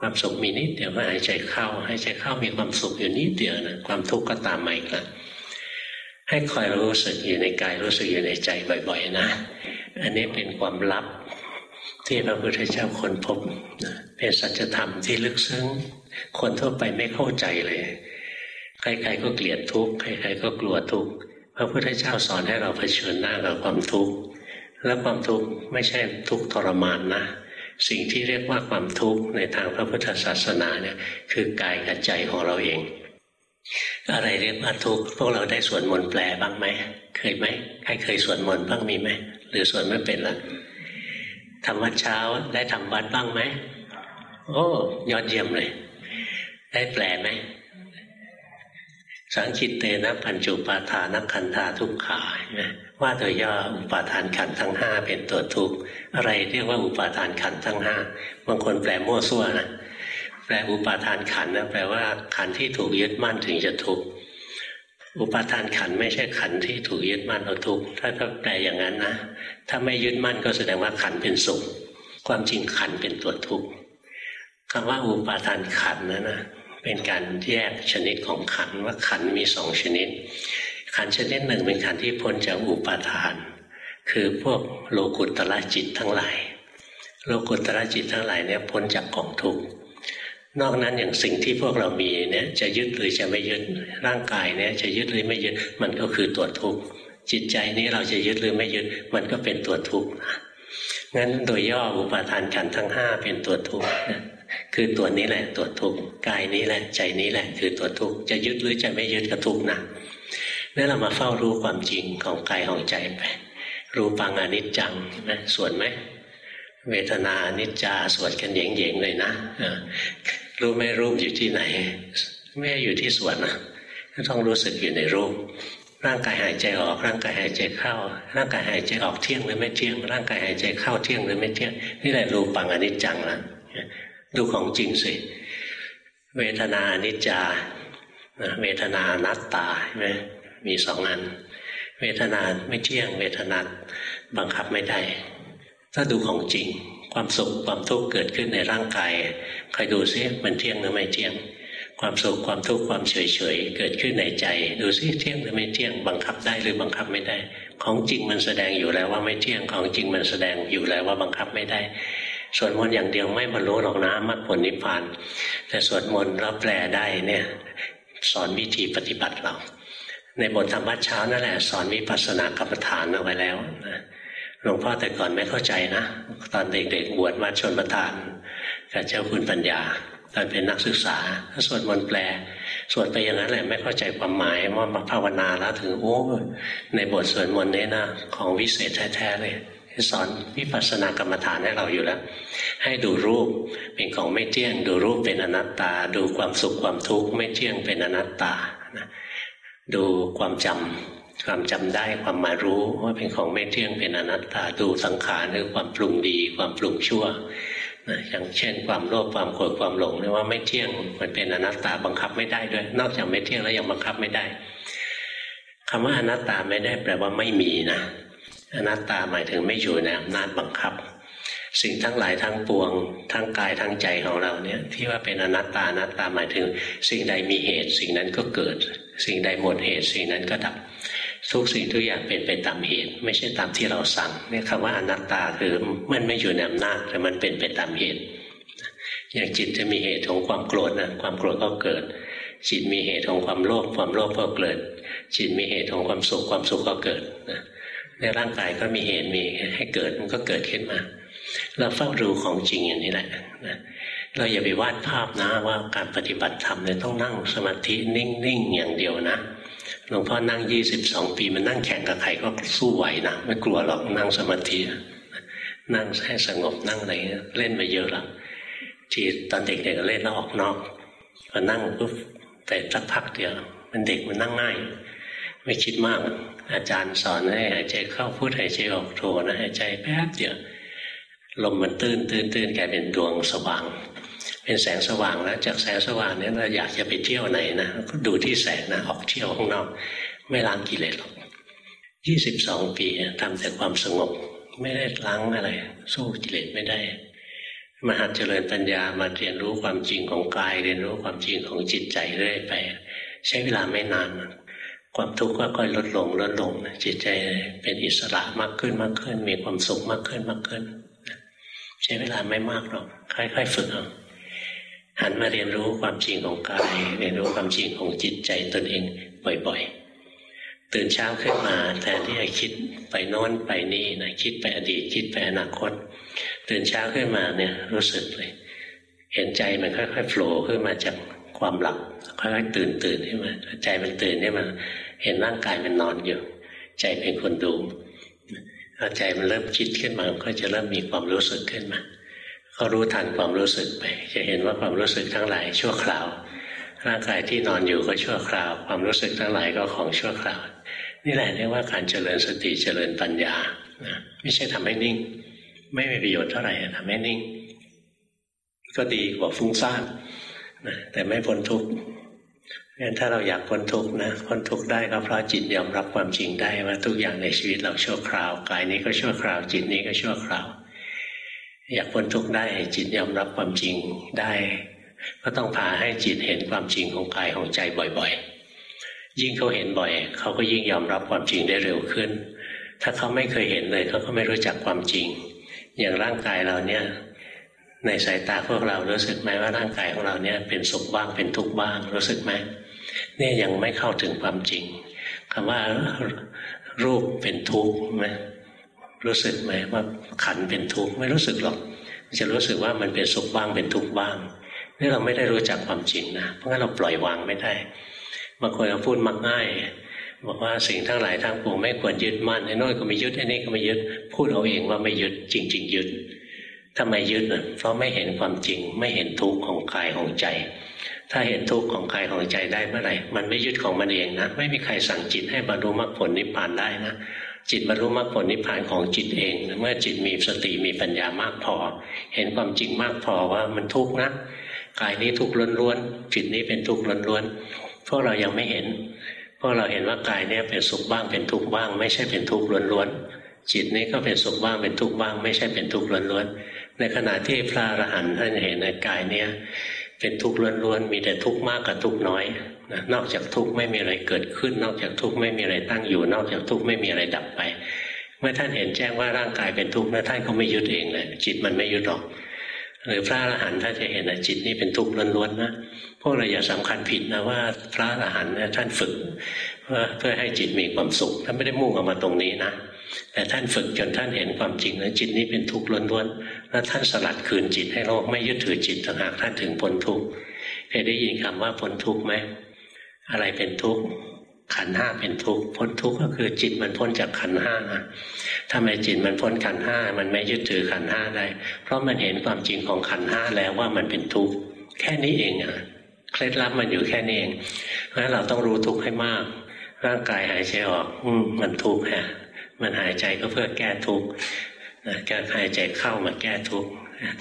ความสุขมีนิดเดียวหายใจเข้าหายใจเข้ามีความสุขอยู่นิดเดียวนะความทุกข์ก็ตามมาอีกล้วให้คอยรู้สึกอยู่ในกายรู้สึกอยู่ในใจบ่อย ๆ นะ อันนี้เป็นความลับที่พระพุทธเจ้าคนพบเป็นสัจธรรมที่ลึกซึ้งคนทั่วไปไม่เข้าใจเลย ใครๆก็เกลียดทุกข์ใครๆก็กลัวทุกข์พระพุทธเจ้าสอนให้เราเผชิญหน้ากับความทุกข์และความทุกข์ไม่ใช่ทุกข์ทรมานนะสิ่งที่เรียกว่าความทุกข์ในทางพระพุทธศาสนาเนี่ยคือกายกับใจของเราเอง อะไรเรียกว่าทุกข์พวกเราได้สวดมนต์แปลบ้างไหมเคยไหมใครเคยสวดมนต์บ้างมีไหมหรือสวดไม่เป็นล่ะทำวัดเช้าได้ทำวัดบ้างไหมโอ้ยอดเยี่ยมเลย ได้แปลไหม สังคิตเตนะปัญจุปาทานักขันธาทุกขาว่าโดยย่ออุปาทานขันทั้งห้าเป็นตัวทุกข์อะไรเรียกว่าอุปาทานขันทั้งห้าบางคนแปลมั่วซั่วนะแปลอุปาทานขันนะแปลว่าขันที่ถูกยึดมั่นถึงจะทุกข์อุปาทานขันไม่ใช่ขันที่ถูกยึดมั่นเอาทุกข์ถ้าถ้าแปลอย่างนั้นนะถ้าไม่ยึดมั่นก็แสดงว่าขันเป็นสุข ความจริงขันเป็นตัวทุกข์คำว่าอุปาทานขันนะนะ เป็นการแยกชนิดของขันว่าขันมีสองชนิด ขันชนิดหนึ่งเป็นขันที่พ้นจากอุปาทาน คือพวกโลกุตตะจิตทั้งหลาย โลกุตตะจิตทั้งหลายเนี่ยพ้นจากกองทุกข์นอกนั้นอย่างสิ่งที่พวกเรามีเนี่ยจะยึดหรือจะไม่ยึดร่างกายเนี่ยจะยึดหรือไม่ยึดมันก็คือตัวทุกข์จิตใจนี้เราจะยึดหรือไม่ยึดมันก็เป็นตัวทุกข์งั้นโดยย่ออุปาทานขันทั้งห้าเป็นตัวทุกข์ คือตัวนี้แหละตัวทุกข์กายนี้แหละใจนี้แหละ คือตัวทุกข์จะยึดหรือจะไม่ยึดก็ทุกข์นะนี่เรามาเฝ้ารู้ความจริงของกายของใจไปรู้ปังอนิจจังนะส่วนไหมเวทนานิจจาสวดกันเย่งๆเลยนะรู้ไหมรูปอยู่ที่ไหน ไม่อยู่ที่ส่วนนะต้องรู้สึกอยู่ในรูป ร่างกายหายใจออก ร่างกายหายใจเข้า ร่างกายหายใจออกเที่ยงหรือไม่เที่ยง ร่างกายหายใจเข้าเที่ยงหรือไม่เที่ยง นี่แหละรูปังอนิจจังนะ ดูของจริงสิเวทนานิจจาเวทนานัตตาใช่ไหมมีสองอัน เวทนาไม่เที่ยง เวทนาบังคับไม่ได้ ถ้าดูของจริง ความสุขความทุกข์เกิดขึ้นในร่างกายใครดูซิมันเที่ยงหรือไม่เที่ยง ความสุขความทุกข์ความเฉยเฉยเกิดขึ้นในใจ ดูซิเที่ยงหรือไม่เที่ยง บังคับได้หรือบังคับไม่ได้ ของจริงมันแสดงอยู่แล้วว่าไม่เที่ยงของจริงมันแสดงอยู่แล้วว่าบังคับไม่ได้ สวดมนต์อย่างเดียวไม่บรรลุหรอกนะมรรคผลนิพพานแต่สวดมนต์แล้วแปลได้เนี่ยสอนวิธีปฏิบัติเรา ในบทธรรมวัดเช้านั่นแหละสอนวิปัสสนากรรมฐานเอาไว้แล้วนะหลวงพ่อแต่ก่อนไม่เข้าใจนะ ตอนเด็กๆบวชวัดชนประทานกับเจ้าคุณปัญญาตอนเป็นนักศึกษาถ้าสวดมนต์แปล สวดไปอย่างนั้นแหละไม่เข้าใจความหมายว่ามาภาวนาแล้วถึงโอ้ในบทสวดมนต์นี้นะของวิเศษแท้ๆเลย สอนวิปัสสนากรรมฐานให้เราอยู่แล้ว ให้ดูรูปเป็นของไม่เที่ยง ดูรูปเป็นอนัตตา ดูความสุขความทุกข์ไม่เที่ยงเป็นอนัตตานะดูความจำความจำได้ความมารู้ว่าเป็นของไม่เที่ยงเป็นอนัตตาดูสังขารหรือความปรุงดี ความปรุงชั่วนะอย่างเช่น ความโลภความโกรธความหลงเรียกว่าไม่เที่ยงมันเป็นอนัตตาบังคับไม่ได้ด้วย นอกจากไม่เที่ยงแล้วยังบังคับไม่ได้คำว่าอนัตตาไม่ได้แปลว่าไม่มีนะ อนัตตาหมายถึงไม่อยู่ในอำนาจบังคับ สิ่งทั้งหลายทั้งปวง ทั้งกายทั้งใจของเราเนี่ยที่ว่าเป็นอนัตตาอนัตตาหมายถึง สิ่งใดมีเหตุ สิ่งนั้นก็เกิด สิ่งใดหมดเหตุ สิ่งนั้นก็ดับทุกสิ่งทุกอย่างเป็นไปตามเหตุ ไม่ใช่ตามที่เราสั่งนี่คำว่าอนัตตาคือมันไม่อยู่ในอำนาจแต่มันเป็นไปตามเหตุ อย่างจิตจะมีเหตุของความโกรธนะความโกรธก็เกิด จิตมีเหตุของความโลภความโลภก็เกิด จิตมีเหตุของความสุขความสุขก็เกิดนะ ในร่างกายก็มีเหตุมีให้เกิดมันก็เกิดขึ้นมา เราเฝ้าดูของจริงอย่างนี้แหละนะเราอย่าไปวาดภาพนะว่าการปฏิบัติธรรมเนี่ยต้องนั่งสมาธินิ่งๆอย่างเดียวนะหลวงพ่อนั่งยี่สิบสองปีมันนั่งแข่งกับใครก็สู้ไหวนะไม่กลัวหรอกนั่งสมาธินั่งให้สงบนั่งอะไรเล่นมาเยอะแล้วทีตอนเด็กๆก็เล่นแล้วออกนอกพอนั่งปุ๊บแต่สักพักเดียวมันเด็กมันนั่งง่าย ไม่คิดมาก อาจารย์สอนให้หายใจเข้าพูดหายใจออกโทนะหายใจแป๊บเดียวลมมันตื้นตื้นตื้นกลายเป็นดวงสว่าง เป็นแสงสว่างแล้วจากแสงสว่างนี้เราอยากจะไปเที่ยวไหนนะก็ดูที่แสงนะออกเที่ยวข้างนอก ไม่ล้างกิเลสหรอกยี่สิบสองปีทำแต่ความสงบ ไม่ได้ล้างอะไร สู้กิเลสไม่ได้มาหัดเจริญปัญญามาเรียนรู้ความจริงของกาย เรียนรู้ความจริงของจิตใจเรื่อยไป ใช้เวลาไม่นาน ความทุกข์ก็ค่อยลดลงลดลงจิตใจเป็นอิสระมากขึ้นมากขึ้น มีความสุขมากขึ้นมากขึ้น ใช้เวลาไม่มากหรอกค่อยๆฝึกเอาหันมาเรียนรู้ความจริงของกายเรียนรู้ความจริงของจิตใจตนเองบ่อย ๆ ตื่นเช้าขึ้นมาแทนที่จะคิดไปโน้นไปนี่นะคิดไปอดีตคิดไปอนาคต ตื่นเช้าขึ้นมาเนี่ยรู้สึกเลย เห็นใจมันค่อยๆโผล่ขึ้นมาจากความหลับค่อยๆตื่นตื่นขึ้นมาใจมันตื่นขึ้นมา เห็นร่างกายมันนอนอยู่ ใจเป็นคนดูพอใจมันเริ่มคิดขึ้นมาก็จะเริ่มมีความรู้สึกขึ้นมา ก็รู้ทันความรู้สึกไป จะเห็นว่าความรู้สึกทั้งหลายชั่วคราว ร่างกายที่นอนอยู่ก็ชั่วคราว ความรู้สึกทั้งหลายก็ของชั่วคราว นี่แหละเรียกว่าการเจริญสติเจริญปัญญานะไม่ใช่ทำให้นิ่ง ไม่มีประโยชน์เท่าไหร่ทำให้นิ่ง ก็ดีกว่าฟุ้งซ่านนะแต่ไม่พ้นทุกข์ งั้นถ้าเราอยากพ้นทุกข์นะพ้นทุกข์ได้ก็เพราะจิตยอมรับความจริงได้ว่าทุกอย่างในชีวิตเราชั่วคราวกายนี้ก็ชั่วคราว จิตนี้ก็ชั่วคราว อยากพ้นทุกข์ได้จิตยอมรับความจริงได้ ก็ต้องพาให้จิตเห็นความจริงของกายของใจบ่อยๆ ยิ่งเขาเห็นบ่อยเขาก็ยิ่งยอมรับความจริงได้เร็วขึ้น ถ้าเขาไม่เคยเห็นเลยเขาก็ไม่รู้จักความจริง อย่างร่างกายเราเนี่ยในสายตาพวกเรารู้สึกไหมว่าร่างกายของเราเนี่ยเป็นสุขบ้างเป็นทุกข์บ้างรู้สึกไหม เนี่ยยังไม่เข้าถึงความจริงคำว่ารูปเป็นทุกข์ไหมรู้สึกไหมว่าขันเป็นทุกข์ไม่รู้สึกหรอกจะรู้สึกว่ามันเป็นสุขบ้างเป็นทุกข์บ้างนี่เราไม่ได้รู้จักความจริงนะเพราะงั้นเราปล่อยวางไม่ได้บางคนเราพูดมักง่าย บอกว่าสิ่งทั้งหลายทั้งปวงไม่ควรยึดมั่นไอ้น้อยก็ไม่ยึดไอ้นี่ก็ไม่ยึดพูดเอาเองว่าไม่ยึดจริง ๆ ยึดทำไมยึดเพราะไม่เห็นความจริง ไม่เห็นทุกข์ของกายของใจ ถ้าเห็นทุกข์ของกายของใจได้เมื่อไหร่ มันไม่ยึดของมันเองนะ ไม่มีใครสั่งจิตให้บรรลุมรรคผลนิพพานได้นะ จิตบรรลุมรรคผลนิพพานของจิตเอง เมื่อจิตมีสติมีปัญญามากพอ เห็นความจริงมากพอว่ามันทุกข์นะ กายนี้ทุกข์ล้วนๆ จิตนี้เป็นทุกข์ล้วนๆ พวกเรายังไม่เห็น พวกเราเห็นว่ากายนี้เป็นสุขบ้างเป็นทุกข์บ้าง ไม่ใช่เป็นทุกข์ล้วนๆ จิตนี้ก็เป็นสุขบ้างเป็นทุกข์บ้าง ไม่ใช่เป็นทุกข์ล้วนๆ ในขณะที่พระอรหันต์ท่านเห็นในกายเนี้ย เป็นทุกข์ล้วนๆมีแต่ทุกข์มากกับทุกข์น้อยนะนอกจากทุกข์ไม่มีอะไรเกิดขึ้น นอกจากทุกข์ไม่มีอะไรตั้งอยู่ นอกจากทุกข์ไม่มีอะไรดับไป เมื่อท่านเห็นแจ้งว่าร่างกายเป็นทุกข์นะท่านก็ไม่ยึดเองเลยจิตมันไม่ยึดหรอกหรือพระอรหันต์ท่านจะเห็นนะจิตนี่เป็นทุกข์ล้วนๆนะพวกเราอย่าสำคัญผิดนะว่าพระอรหันต์เนี่ยท่านฝึก เพื่อเพื่อให้จิตมีความสุขท่านไม่ได้มุ่งออกมาตรงนี้นะแต่ท่านฝึกจนท่านเห็นความจริงแล้วจิตนี้เป็นทุกข์ล้วนๆแล้วท่านสลัดคืนจิตให้โลกไม่ยึดถือจิตต่างหากท่านถึงพ้นทุกข์เคยได้ยินคำว่าพ้นทุกข์ไหมอะไรเป็นทุกข์ขันห้าเป็นทุกข์พ้นทุกข์ก็คือจิตมันพ้นจากขันห้านะทำไมจิตมันพ้นขันห้ามันไม่ยึดถือขันห้าได้ เพราะมันเห็นความจริงของขันห้าแล้วว่ามันเป็นทุกข์แค่นี้เองอะเคล็ดลับมันอยู่แค่นี้เองเพราะฉะนั้นเราต้องรู้ทุกข์ให้มาก ร่างกายหายใจออกอมันทุกข์ฮะมันหายใจก็เพื่อแก้ทุกข์การหายใจเข้ามาแก้ทุกข์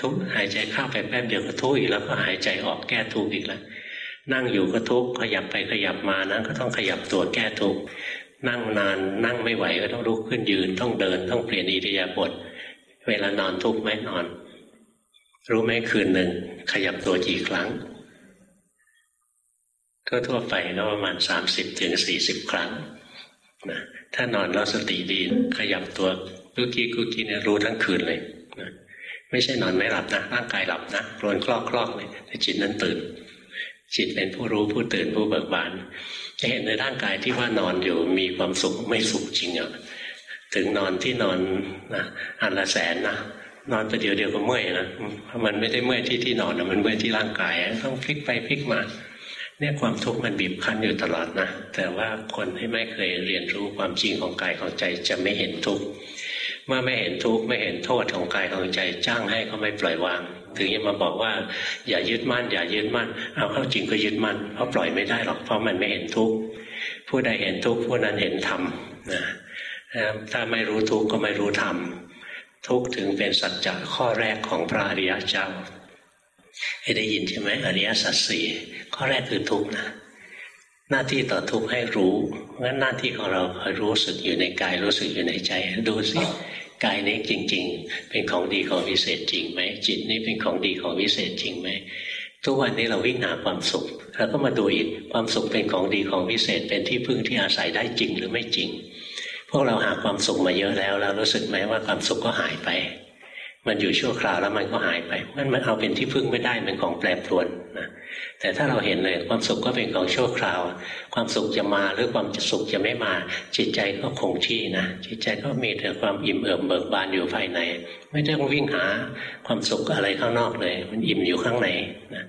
ทุกหายใจเข้าไปแป๊บเดียวก็ทุกข์อีกแล้วก็หายใจออกแก้ทุกข์อีกแล้วนั่งอยู่ก็ทุกข์ขยับไปขยับมานะก็ต้องขยับตัวแก้ทุกข์นั่งนานนั่งไม่ไหวก็ต้องลุกขึ้นยืนต้องเดินต้องเปลี่ยนอิริยาบถเวลานอนทุกข์ไหมนอน รู้ไหมคืนหนึ่งขยับตัวกี่ครั้ง ทั่วไปก็ประมาณสามสิบถึงสี่สิบครั้งนะถ้านอนแล้วสติดีขยับตัวกุกี้กุกี้เนี่ยรู้ทั้งคืนเลยนะไม่ใช่นอนไม่หลับนะร่างกายหลับนะโรนคลอกคลอกเลยแต่จิตนั้นตื่น จิตเป็นผู้รู้ผู้ตื่นผู้เบิกบานจะเห็นในร่างกายที่ว่านอนอยู่มีความสุขไม่สุขจริงอะถึงนอนที่นอนนะอันละแสนนะนอนประเดี๋ยวเดียวก็เมื่อยนะมันไม่ได้เมื่อยที่ที่นอนนะมันเมื่อยที่ร่างกาย ต้องพลิกไปพลิกมา เนี่ยความทุกข์มันบีบคั้นอยู่ตลอดนะ แต่ว่าคนที่ไม่เคยเรียนรู้ความจริงของกายของใจจะไม่เห็นทุกข์เมื่อไม่เห็นทุกข์ไม่เห็นโทษของกายของใจจ้างให้ก็ไม่ปล่อยวาง ถึงจะมาบอกว่าอย่ายึดมั่น อย่ายึดมั่น เอาเข้าจริงก็ยึดมั่นเพราะปล่อยไม่ได้หรอกเพราะมันไม่เห็นทุกข์ผู้ใดเห็นทุกข์ผู้นั้นเห็นธรรมนะถ้าไม่รู้ทุกข์ก็ไม่รู้ธรรมทุกข์ถึงเป็นสัจจะข้อแรกของพระอริยเจ้าได้ยินใช่ไหมอริยสัจสี่ ข้อแรกคือทุกข์นะ หน้าที่ต่อทุกข์ให้รู้งั้นหน้าที่ของเราคอยรู้สึกอยู่ในกายรู้สึกอยู่ในใจ ดูสิกายนี้จริง ๆ เป็นของดีของวิเศษจริงไหมจิตนี้เป็นของดีของวิเศษจริงไหมทุกวันนี้เราวิ่งหาความสุขเราก็มาดูอีกความสุขเป็นของดีของวิเศษเป็นที่พึ่งที่อาศัยได้จริงหรือไม่จริง พวกเราหาความสุขมาเยอะแล้วเรารู้สึกไหมว่าความสุขก็หายไป มันอยู่ชั่วคราวแล้วมันก็หายไปมันมันเอาเป็นที่พึ่งไม่ได้เป็นของแปรปรวนนะแต่ถ้าเราเห็นเลยความสุขก็เป็นของชั่วคราว ความสุขจะมาหรือความสุขจะไม่มา จิตใจก็คงที่นะจิตใจก็มีแต่ความอิ่มเอิบเบิกบานอยู่ภายใน ไม่ต้องวิ่งหาความสุขอะไรข้างนอกเลย มันอิ่มอยู่ข้างในนะ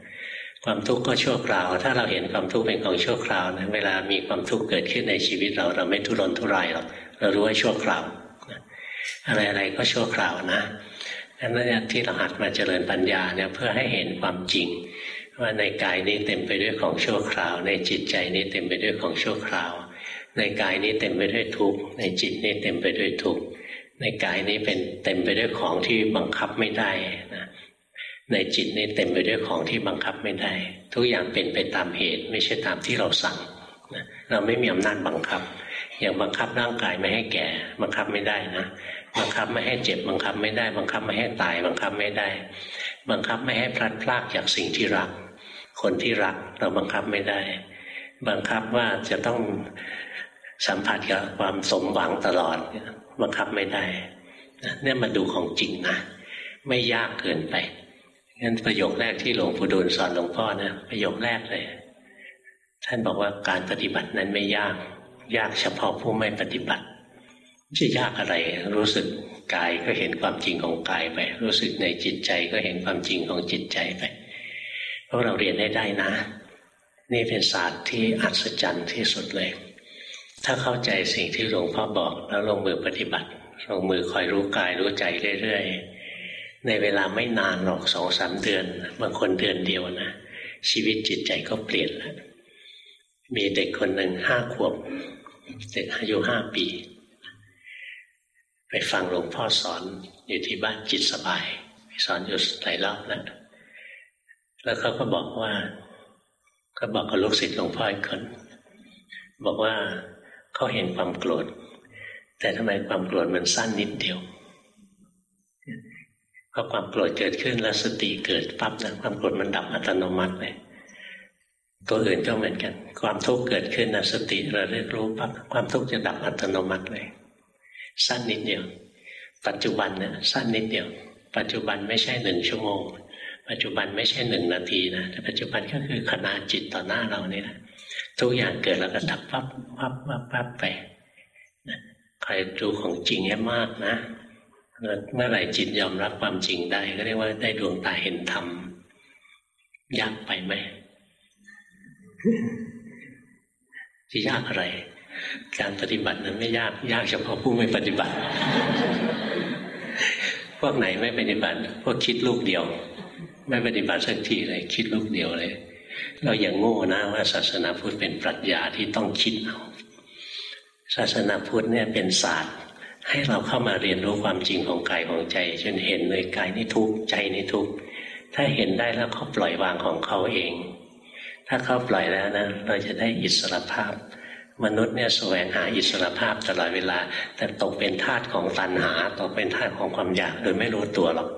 ความทุกข์ก็ชั่วคราว ถ้าเราเห็นความทุกข์เป็นของชั่วคราวนะเวลามีความทุกข์เกิดขึ้นในชีวิตเราเราไม่ทุรนทุรายหรอกเรารู้ว่าชั่วคราวอะไรอะไรก็ชั่วคราวนะ อันนั้นที่เราหัดมาเจริญปัญญาเนี่ยเพื่อให้เห็นความจริง ว่าในกายนี้เต็มไปด้วยของชั่วคราว ในจิตใจนี้เต็มไปด้วยของชั่วคราว ในกายนี้เต็มไปด้วยทุกข์ในจิตนี้เต็มไปด้วยทุกข์ในกายนี้เป็นเต็มไปด้วยของที่บังคับไม่ได้นะในจิตนี้เต็มไปด้วยของที่บังคับไม่ได้ ทุกอย่างเป็นไปตามเหตุ ไม่ใช่ตามที่เราสั่งเราไม่มีอำนาจบังคับ อย่างบังคับร่างกายไม่ให้แก่ บังคับไม่ได้นะ บังคับไม่ให้เจ็บบังคับไม่ได้ บังคับไม่ให้ตายบังคับไม่ได้ บังคับไม่ให้พลัดพรากจากสิ่งที่รัก คนที่รักเราบังคับไม่ได้ บังคับว่าจะต้องสัมผัสกับความสมหวังตลอดบังคับไม่ได้เนี่ยมาดูของจริงนะไม่ยากเกินไปงั้นประโยคแรกที่หลวงปู่ดูลสอนหลวงพ่อนะประโยคแรกเลย ท่านบอกว่าการปฏิบัตินั้นไม่ยาก ยากเฉพาะผู้ไม่ปฏิบัติ จะยากอะไร รู้สึกกายก็เห็นความจริงของกายไป รู้สึกในจิตใจก็เห็นความจริงของจิตใจไปพวกเราเรียนได้ได้นะ นี่เป็นศาสตร์ที่อัศจรรย์ที่สุดเลย ถ้าเข้าใจสิ่งที่หลวงพ่อบอกแล้วลงมือปฏิบัติลงมือคอยรู้กายรู้ใจเรื่อยๆในเวลาไม่นานหรอกสองสามเดือน บางคนเดือนเดียวนะชีวิตจิตใจก็เปลี่ยนแล้วมีเด็กคนหนึ่งห้าขวบเด็กอายุห้าปี ไปฟังหลวงพ่อสอนอยู่ที่บ้านจิตสบายสอนอยู่หลายรอบแล้วแล้วเขาก็บอกว่าก็บอกกับลูกศิษย์หลวงพ่ออีกคนบอกว่าเขาเห็นความโกรธ แต่ทำไมความโกรธมันสั้นนิดเดียวพอความโกรธเกิดขึ้นแล้วสติเกิดปั๊บนะความโกรธมันดับอัตโนมัติเลยตัวอื่นก็เหมือนกัน ความทุกข์เกิดขึ้นนะสติเราเรียกรู้ปั๊บความทุกข์จะดับอัตโนมัติเลย สั้นนิดเดียว ปัจจุบันเนี่ยสั้นนิดเดียว ปัจจุบันไม่ใช่หนึ่งชั่วโมง ปัจจุบันไม่ใช่หนึ่งนาทีนะแต่ปัจจุบันก็คือขณะจิตต่อหน้าเรานี่แหละทุกอย่างเกิดแล้วก็ดับปั๊บปั๊บปั๊บปั๊บไปนะใครดูของจริงให้มากนะเมื่อไหร่จิตยอมรับความจริงได้ก็เรียกว่าได้ดวงตาเห็นธรรมยากไปไหมจะยากอะไร การปฏิบัตินั้นไม่ยากยากเฉพาะผู้ไม่ปฏิบัติ พวกไหนไม่ปฏิบัติ พวกคิดลูกเดียว ไม่ปฏิบัติสักทีเลย คิดลูกเดียวเลย เราอย่างโง่นะว่าศาสนาพุทธเป็นปรัชญาที่ต้องคิดเอาศาสนาพุทธเนี่ยเป็นศาสตร์ ให้เราเข้ามาเรียนรู้ความจริงของกายของใจจนเห็นเลยกายนี่ทุกข์ใจนี่ทุกข์ถ้าเห็นได้แล้วเขาปล่อยวางของเขาเอง ถ้าเขาปล่อยแล้วนะ เราจะได้อิสรภาพ มนุษย์เนี่ยแสวงหาอิสรภาพตลอดเวลา แต่ตกเป็นทาสของตัณหาตกเป็นทาสของความอยากโดยไม่รู้ตัวหรอก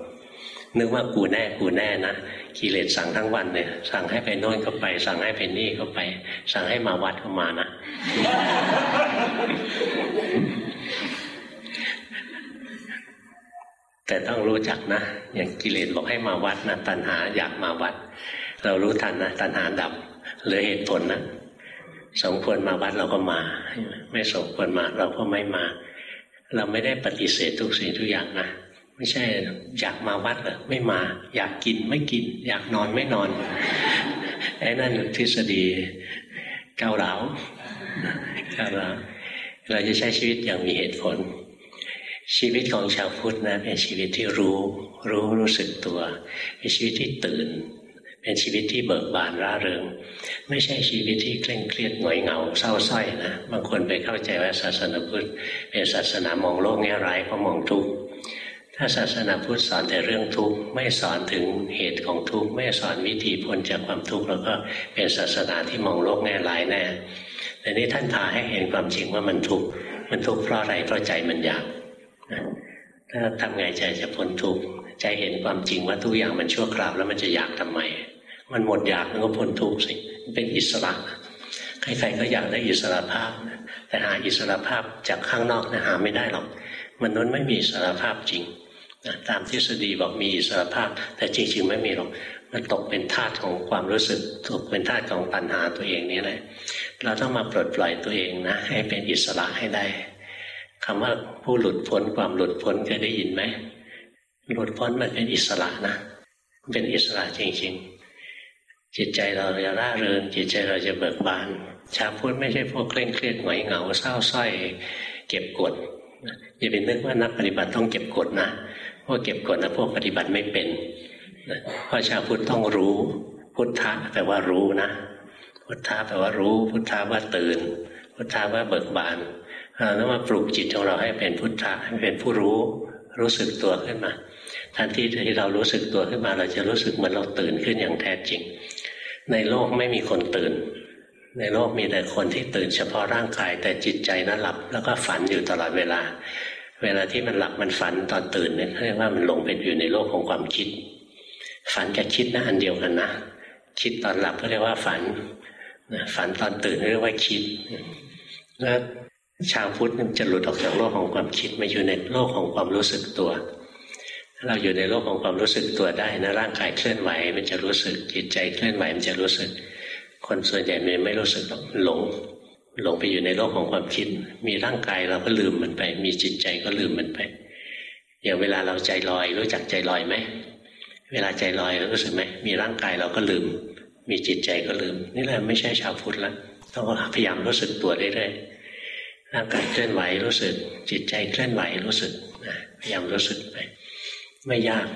นึกว่ากูแน่กูแน่นะกิเลสสั่งทั้งวันเลยสั่งให้ไปโน่นก็ไป สั่งให้ไปนี่ก็ไป สั่งให้มาวัดก็มานะแต่ต้องรู้จักนะ อย่างกิเลสบอกให้มาวัดนะตัณหาอยากมาวัด เรารู้ทันนะตัณหาดับเหลือเหตุผลนะ สมควรมาวัดเราก็มา ไม่สมควรมาเราก็ไม่มา เราไม่ได้ปฏิเสธทุกสิ่งทุกอย่างนะไม่ใช่อยากมาวัดเหรอไม่มา อยากกินไม่กิน อยากนอนไม่นอนไอ้นั่นทฤษฎีเก้าเหลาเก้าเหลาเราจะใช้ชีวิตอย่างมีเหตุผล ชีวิตของชาวพุทธนะเป็นชีวิตที่รู้ รู้รู้สึกตัวเป็นชีวิตที่ตื่น เป็นชีวิตที่เบิกบานร่าเริง ไม่ใช่ชีวิตที่เคร่งเครียดหงอยเหงาเศร้าส้อยนะบางคนไปเข้าใจว่าศาสนาพุทธเป็นศาสนามองโลกแง่ร้ายเพราะมองทุกข์ถ้าศาสนาพุทธสอนแต่เรื่องทุกข์ไม่สอนถึงเหตุของทุกข์ไม่สอนวิธีพ้นจากความทุกข์แล้วก็เป็นศาสนาที่มองโลกแง่ร้ายแน่แต่นี้ท่านพาให้เห็นความจริงว่ามันทุกข์มันทุกข์เพราะอะไรเพราะใจมันอยากถ้าทำไงใจจะพ้นทุกข์ใจเห็นความจริงว่าทุกอย่างมันชั่วคราวแล้วมันจะอยากทำไม มันหมดอยากมันก็พ้นทุกข์สิเป็นอิสระ ใครๆก็อยากได้อิสระภาพ แต่หาอิสระภาพจากข้างนอกนะหาไม่ได้หรอกมนุษย์ไม่มีอิสระภาพจริงตามทฤษฎีบอกมีอิสระภาพ แต่จริง ๆ ไม่มีหรอกมันตกเป็นธาตุของความรู้สึกตกเป็นธาตุของปัญหาตัวเองนี่แหละเราต้องมาปลดปล่อยตัวเองนะให้เป็นอิสระให้ได้คำว่าผู้หลุดพ้นความหลุดพ้นเคยได้ยินไหมหลุดพ้นมันเป็นอิสระนะ เป็นอิสระจริง ๆ จิตใจเราจะร่าเริงจิตใจเราจะเบิกบาน ชาวพุทธไม่ใช่พวกเคร่งเครียดหงอยเหงาเศร้าส้อย เก็บกดอย่าไปนึกว่านักปฏิบัติต้องเก็บกดนะพวกเก็บกดนะพวกปฏิบัติไม่เป็นเพราะชาวพุทธต้องรู้ พุทธะแปลว่ารู้นะ พุทธะแปลว่ารู้ พุทธะว่าตื่น พุทธะว่าเบิกบานเราต้องมาปลูกจิตของเราให้เป็นพุทธะให้เป็นผู้รู้รู้สึกตัวขึ้นมา ทันทีที่เรารู้สึกตัวขึ้นมา เราจะรู้สึกเหมือนเราตื่นขึ้นอย่างแท้จริง ในโลกไม่มีคนตื่น ในโลกมีแต่คนที่ตื่นเฉพาะร่างกาย แต่จิตใจนั้นหลับแล้วก็ฝันอยู่ตลอดเวลา เวลาที่มันหลับมันฝันตอนตื่นเนี่ยเรียกว่ามันหลงไปอยู่ในโลกของความคิด ฝันกับคิดนะอันเดียวกันนะคิดตอนหลับก็เรียกว่าฝันฝันตอนตื่นเรียกว่าคิดแล้วชาวพุทธจะหลุดออกจากโลกของความคิดมาอยู่ในโลกของความรู้สึกตัว เราอยู่ในโลกของความรู้สึกตัวได้นะร่างกายเคลื่อนไหวมันจะรู้สึกจิตใจเคลื่อนไหวมันจะรู้สึก คนส่วนใหญ่มันไม่รู้สึกหลง หลงไปอยู่ในโลกของความคิด มีร่างกายเราก็ลืมมันไป มีจิตใจก็ลืมมันไปอย่างเวลาเราใจลอยรู้จักใจลอยไหมเวลาใจลอยรู้สึกไหมมีร่างกายเราก็ลืม มีจิตใจก็ลืม นี่แหละไม่ใช่ชาวพุทธแล้วต้องพยายามรู้สึกตัวเรื่อยๆร่างกายเคลื่อนไหวรู้สึก จิตใจเคลื่อนไหวรู้สึกพยายามรู้สึกไป ไม่ยาก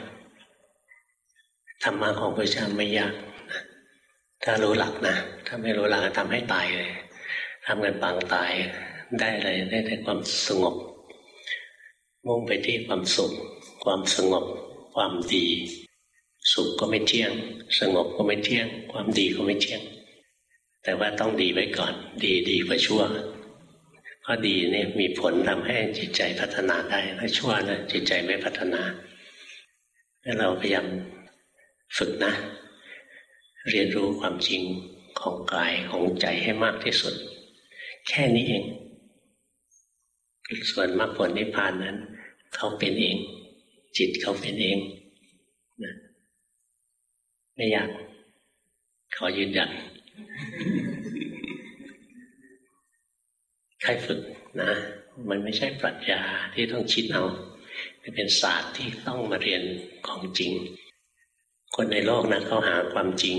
ธรรมะของพระเจ้าไม่ยากถ้ารู้หลักนะถ้าไม่รู้หลักทำให้ตายเลยทำกันปางตายได้อะไรได้แต่ความสงบ มุ่งไปที่ความสุข ความสงบ ความดี สุขก็ไม่เที่ยง สงบก็ไม่เที่ยง ความดีก็ไม่เที่ยง แต่ว่าต้องดีไว้ก่อน ดีดีกว่าชั่วเพราะดีเนี่ยมีผลทำให้จิตใจพัฒนาได้ถ้าชั่วนะจิตใจไม่พัฒนา ถ้าเราพยายามฝึกนะ เรียนรู้ความจริงของกายของใจให้มากที่สุด แค่นี้เองส่วนมรรคผลนิพพานนั้น เขาเป็นเอง จิตเขาเป็นเองนะไม่อยากขอยืนยันใครฝึกนะ มันไม่ใช่ปรัชญาที่ต้องคิดเอา เป็นศาสตร์ที่ต้องมาเรียนของจริง คนในโลกนะเขาหาความจริง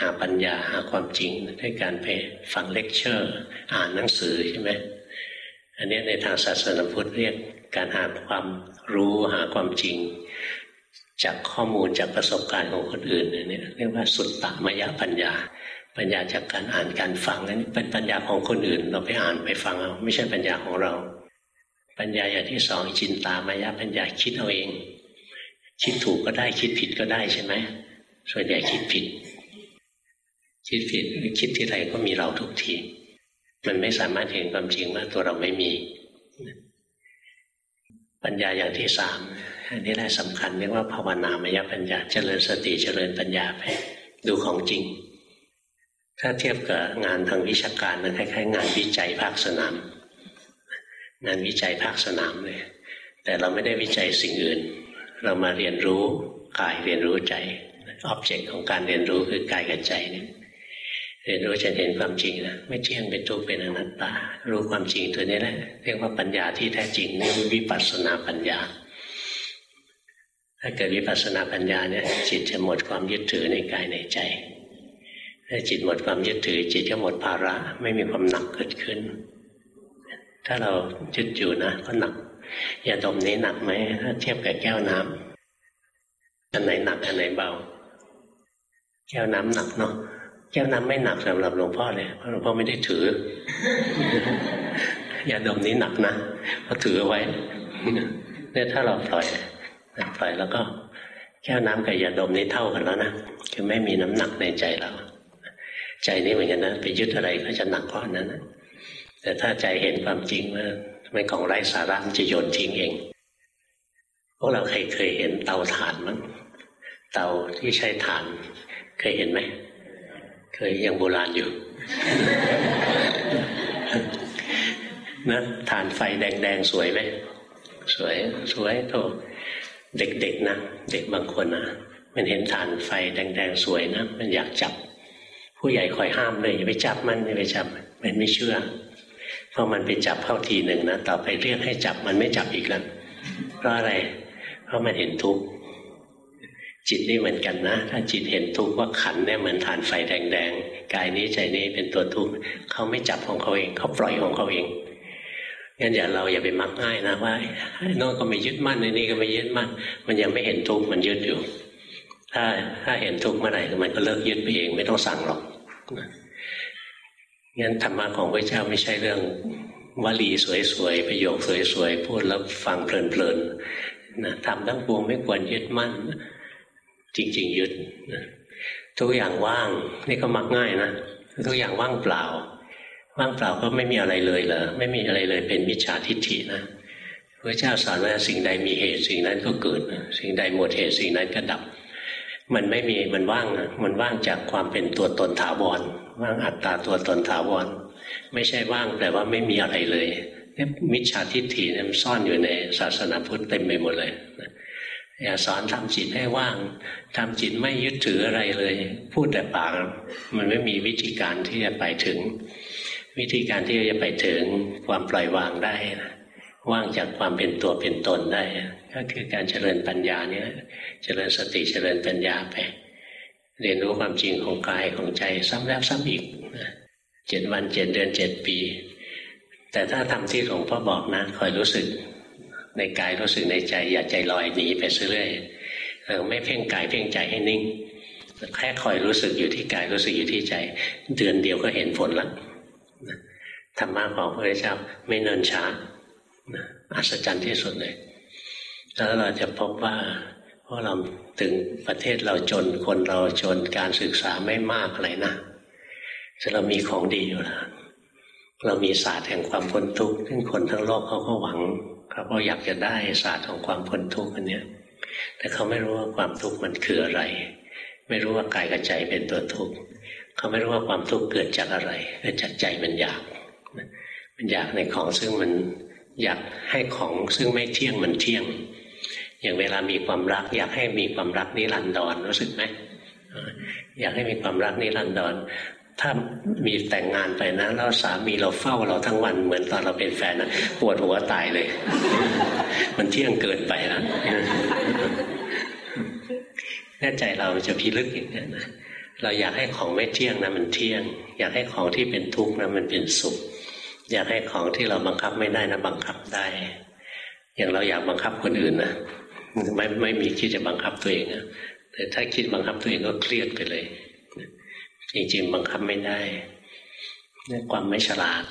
หาปัญญาหาความจริงด้วยการไปฟังเลคเชอร์ อ่านหนังสือใช่ไหมอันนี้ในทางศาสนาพุทธเรียกการหาความรู้หาความจริง จากข้อมูลจากประสบการณ์ของคนอื่นเนี่ยเรียกว่าสุตตมยปัญญา ปัญญาจากการอ่านการฟังนั้นเป็นปัญญาของคนอื่น เราไปอ่านไปฟังเอาไม่ใช่ปัญญาของเรา ปัญญาอย่างที่สองจินตามายาปัญญาคิดเอาเอง คิดถูกก็ได้คิดผิดก็ได้ใช่ไหมส่วนใหญ่คิดผิด คิดผิดคิดที่ไรก็มีเราทุกที มันไม่สามารถเห็นความจริงว่าตัวเราไม่มี ปัญญาอย่างที่สามอันนี้แหละสำคัญเรียกว่าภาวนามยปัญญาเจริญสติเจริญปัญญาไปดูของจริง ถ้าเทียบกับงานทางวิชาการมันคล้ายๆ งานวิจัยภาคสนาม งานวิจัยภาคสนามเลย แต่เราไม่ได้วิจัยสิ่งอื่น เรามาเรียนรู้กายเรียนรู้ใจอ็อบเจกต์ของการเรียนรู้คือกายกับใจเนี่ยเรียนรู้จะเห็นความจริงนะไม่เที่ยงเป็นทุกข์เป็นอนัตตา รู้ความจริงตัวนี้แหละเรียกว่าปัญญาที่แท้จริงเรียกว่าวิปัสสนาปัญญา ถ้าเกิดวิปัสสนาปัญญาเนี่ยจิตจะหมดความยึดถือในกายในใจถ้าจิตหมดความยึดถือ จิตจะหมดภาระไม่มีความหนักเกิดขึ้น ถ้าเรายึดอยู่นะก็หนักอย่าดมนี้หนักไหมถ้าเทียบกับแก้วน้ำอันไหนหนักอันไหนเบา แก้วน้ำหนักเนาะแก้วน้ำไม่หนักสำหรับหลวงพ่อเลยเพราะหลวงพ่อไม่ได้ถือยาดมนี้หนักนะเพราะถือไว้เนี่ยถ้าเราปล่อยปล่อยแล้วก็ แก้วน้ำกับยาดมนี้เท่ากันแล้วนะคือไม่มีน้ำหนักในใจเรา ใจนี้เหมือนกันนะไปยึดอะไรก็จะหนักกว่านั้นนะ แต่ถ้าใจเห็นความจริงว่าไม่ของไร้สาระมันจะโยนทิ้งเอง พวกเราเคยเคยเห็นเตาถ่านมั้งเตาที่ใช้ถ่าน เคยเห็นไหม เคยยังโบราณอยู่นะฐานไฟแดงๆ สวยไหมสวยสวยโตเด็กๆนะเด็กบางคนนะมันเห็นฐานไฟแดงๆสวยนะ มันอยากจับ ผู้ใหญ่คอยห้ามเลยอย่าไปจับมันอย่าไปจับมันไม่เชื่อ อมันไปจับเข้าทีหนึ่งนะต่อไปเรียกให้จับมันไม่จับอีกแล้วเพราะอะไร เพราะมันเห็นทุกข์จิตนี่เหมือนกันนะ ถ้าจิตเห็นทุกข์ว่าขันเนี่ยเหมือนฐานไฟแดงๆ กายนี้ใจนี้เป็นตัวทุกข์เขาไม่จับของเขาเองเขาปล่อยของเขาเองงั้นอย่าเราอย่าไปมักง่ายนะว่าโน่นก็ไม่ยึดมั่นในนี้ก็ไม่ยึดมั่น มันยังไม่เห็นทุกข์มันยึดอยู่ ถ้าถ้าเห็นทุกข์เมื่อไหร่มันก็เลิกยึดไปเองไม่ต้องสั่งหรอก งั้นธรรมะของพระเจ้าไม่ใช่เรื่องวลีสวยๆประโยคสวยๆพูดแล้วฟังเพลินๆนะทำทั้งปวงไม่ควรยึดมั่น จริง ๆ ยึดทุกอย่างว่างนี่ก็มักง่ายนะทุกอย่างว่างเปล่า ว่างเปล่าก็ไม่มีอะไรเลยเหรอไม่มีอะไรเลยเป็นมิจฉาทิฏฐินะพระเจ้าสอนว่าสิ่งใดมีเหตุสิ่งนั้นก็เกิด สิ่งใดหมดเหตุสิ่งนั้นก็ดับ มันไม่มีมันว่างมันว่างจากความเป็นตัวตนถาวรว่างอัตตาตัวตนถาวรไม่ใช่ว่างแต่ว่าไม่มีอะไรเลยนี่มิจฉาทิฏฐิเนี่ยมันซ่อนอยู่ในศาสนาพุทธเต็มไปหมดเลยอย่าสอนทำจิตให้ว่างทำจิตไม่ยึดถืออะไรเลย พูดแต่ปากมันไม่มีวิธีการที่จะไปถึง วิธีการที่จะไปถึงความปล่อยวางได้นะ ว่างจากความเป็นตัวเป็นตนได้ ก็คือการเจริญปัญญาเนี่ยเจริญสติเจริญปัญญาไป เรียนรู้ความจริงของกายของใจซ้ำแล้วซ้ำอีกเจ็ดวันเจ็ดเดือนเจ็ดปี แต่ถ้าทำที่หลวงพ่อบอกนะคอยรู้สึกในกายรู้สึกในใจ อย่าใจลอยหนีไปเรื่อยเราไม่เพ่งกายเพ่งใจให้นิ่งแค่คอยรู้สึกอยู่ที่กายรู้สึกอยู่ที่ใจ เดือนเดียวก็เห็นผลแล้วธรรมะของพระเจ้าไม่เนินช้า อัศจรรย์ที่สุดเลย แล้วเราจะพบว่าเพราะเราถึงประเทศเราจนคนเราจนการศึกษาไม่มากอะไรนะแต่เรามีของดีอยู่แล้วเรามีศาสตร์แห่งความพ้นทุกข์ซึ่งคนทั้งโลกเขาก็หวังเขาก็อยากจะได้ศาสตร์ของความพ้นทุกข์อันนี้แต่เขาไม่รู้ว่าความทุกข์มันคืออะไร ไม่รู้ว่ากายกับใจเป็นตัวทุกข์เขาไม่รู้ว่าความทุกข์เกิดจากอะไรเกิดจากใจมันอยาก มันอยากในของซึ่งมัน อยากให้ของซึ่งไม่เที่ยงมันเที่ยง อย่างเวลามีความรัก อยากให้มีความรักนิรันดรรู้สึกไหมอยากให้มีความรักนิรันดรถ้ามีแต่งงานไปนะแล้วสามีเราเฝ้าเราทั้งวันเหมือนตอนเราเป็นแฟนนะปวดหัวตายเลย มันเที่ยงเกินไปแล้วแน่ใจเราจะพิลึกอย่างนี้นะเราอยากให้ของไม่เที่ยงนะมันเที่ยง อยากให้ของที่เป็นทุกข์นะมันเป็นสุข อยากให้ของที่เราบังคับไม่ได้นะบังคับได้ อย่างเราอยากบังคับคนอื่นนะไม่ไม่มีที่จะบังคับตัวเองนะแต่ถ้าคิดบังคับตัวเองก็เครียดไปเลย จริงๆบังคับไม่ได้นี่ความไม่ฉลาด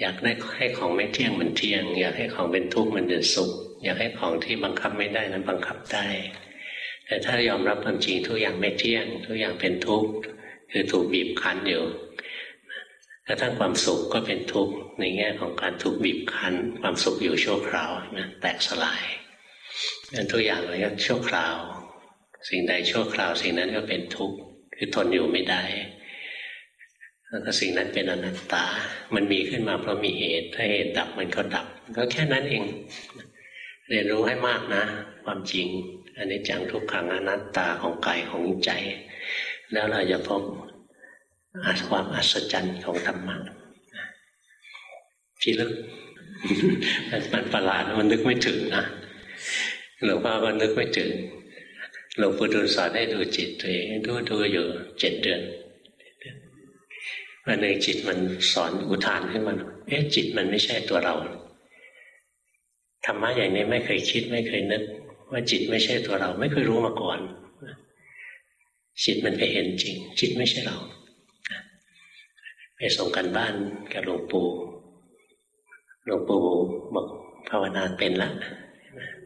อยากได้ให้ของไม่เที่ยงมันเที่ยง อยากให้ของเป็นทุกข์มันเป็นสุข อยากให้ของที่บังคับไม่ได้นั้นบังคับได้ แต่ถ้ายอมรับความจริงทุกอย่างไม่เที่ยง ทุกอย่างเป็นทุกข์คือถูกบีบคั้นอยู่ กระทั่งความสุขก็เป็นทุกข์ในแง่ของการถูกบีบคั้น ความสุขอยู่ชั่วคราวนะแตกสลายนั่นทุกอย่างเลยก็ชั่วคราว สิ่งใดชั่วคราว สิ่งนั้นก็เป็นทุกข์คือทนอยู่ไม่ได้แล้วก็สิ่งนั้นเป็นอนัตตา มันมีขึ้นมาเพราะมีเหตุ ถ้าเหตุดับมันก็ดับ ก็แค่นั้นเอง เรียนรู้ให้มากนะ ความจริงอันนี้จังทุกขังอนัตตาของกายของใจ แล้วเราจะพบ ความอัศจรรย์ของธรรมะที่ลึกมันประหลาดมันนึกไม่ถึงนะหลวงพ่อก็นึกไม่ถึงหลวงปู่ดูลสอนให้ดูจิตตัวเองดูดูอยู่เจ็ดเดือนวันหนึ่งจิตมันสอนอุทานขึ้นมาเอ๊ะจิตมันไม่ใช่ตัวเราธรรมะอย่างนี้ไม่เคยคิดไม่เคยนึก ว่าจิตไม่ใช่ตัวเรา ไม่เคยรู้มาก่อนจิตมันไปเห็นจริง จิตไม่ใช่เรา ไปส่งกันบ้านกับหลวงปู่หลวงปู่บอกภาวนาเป็นละ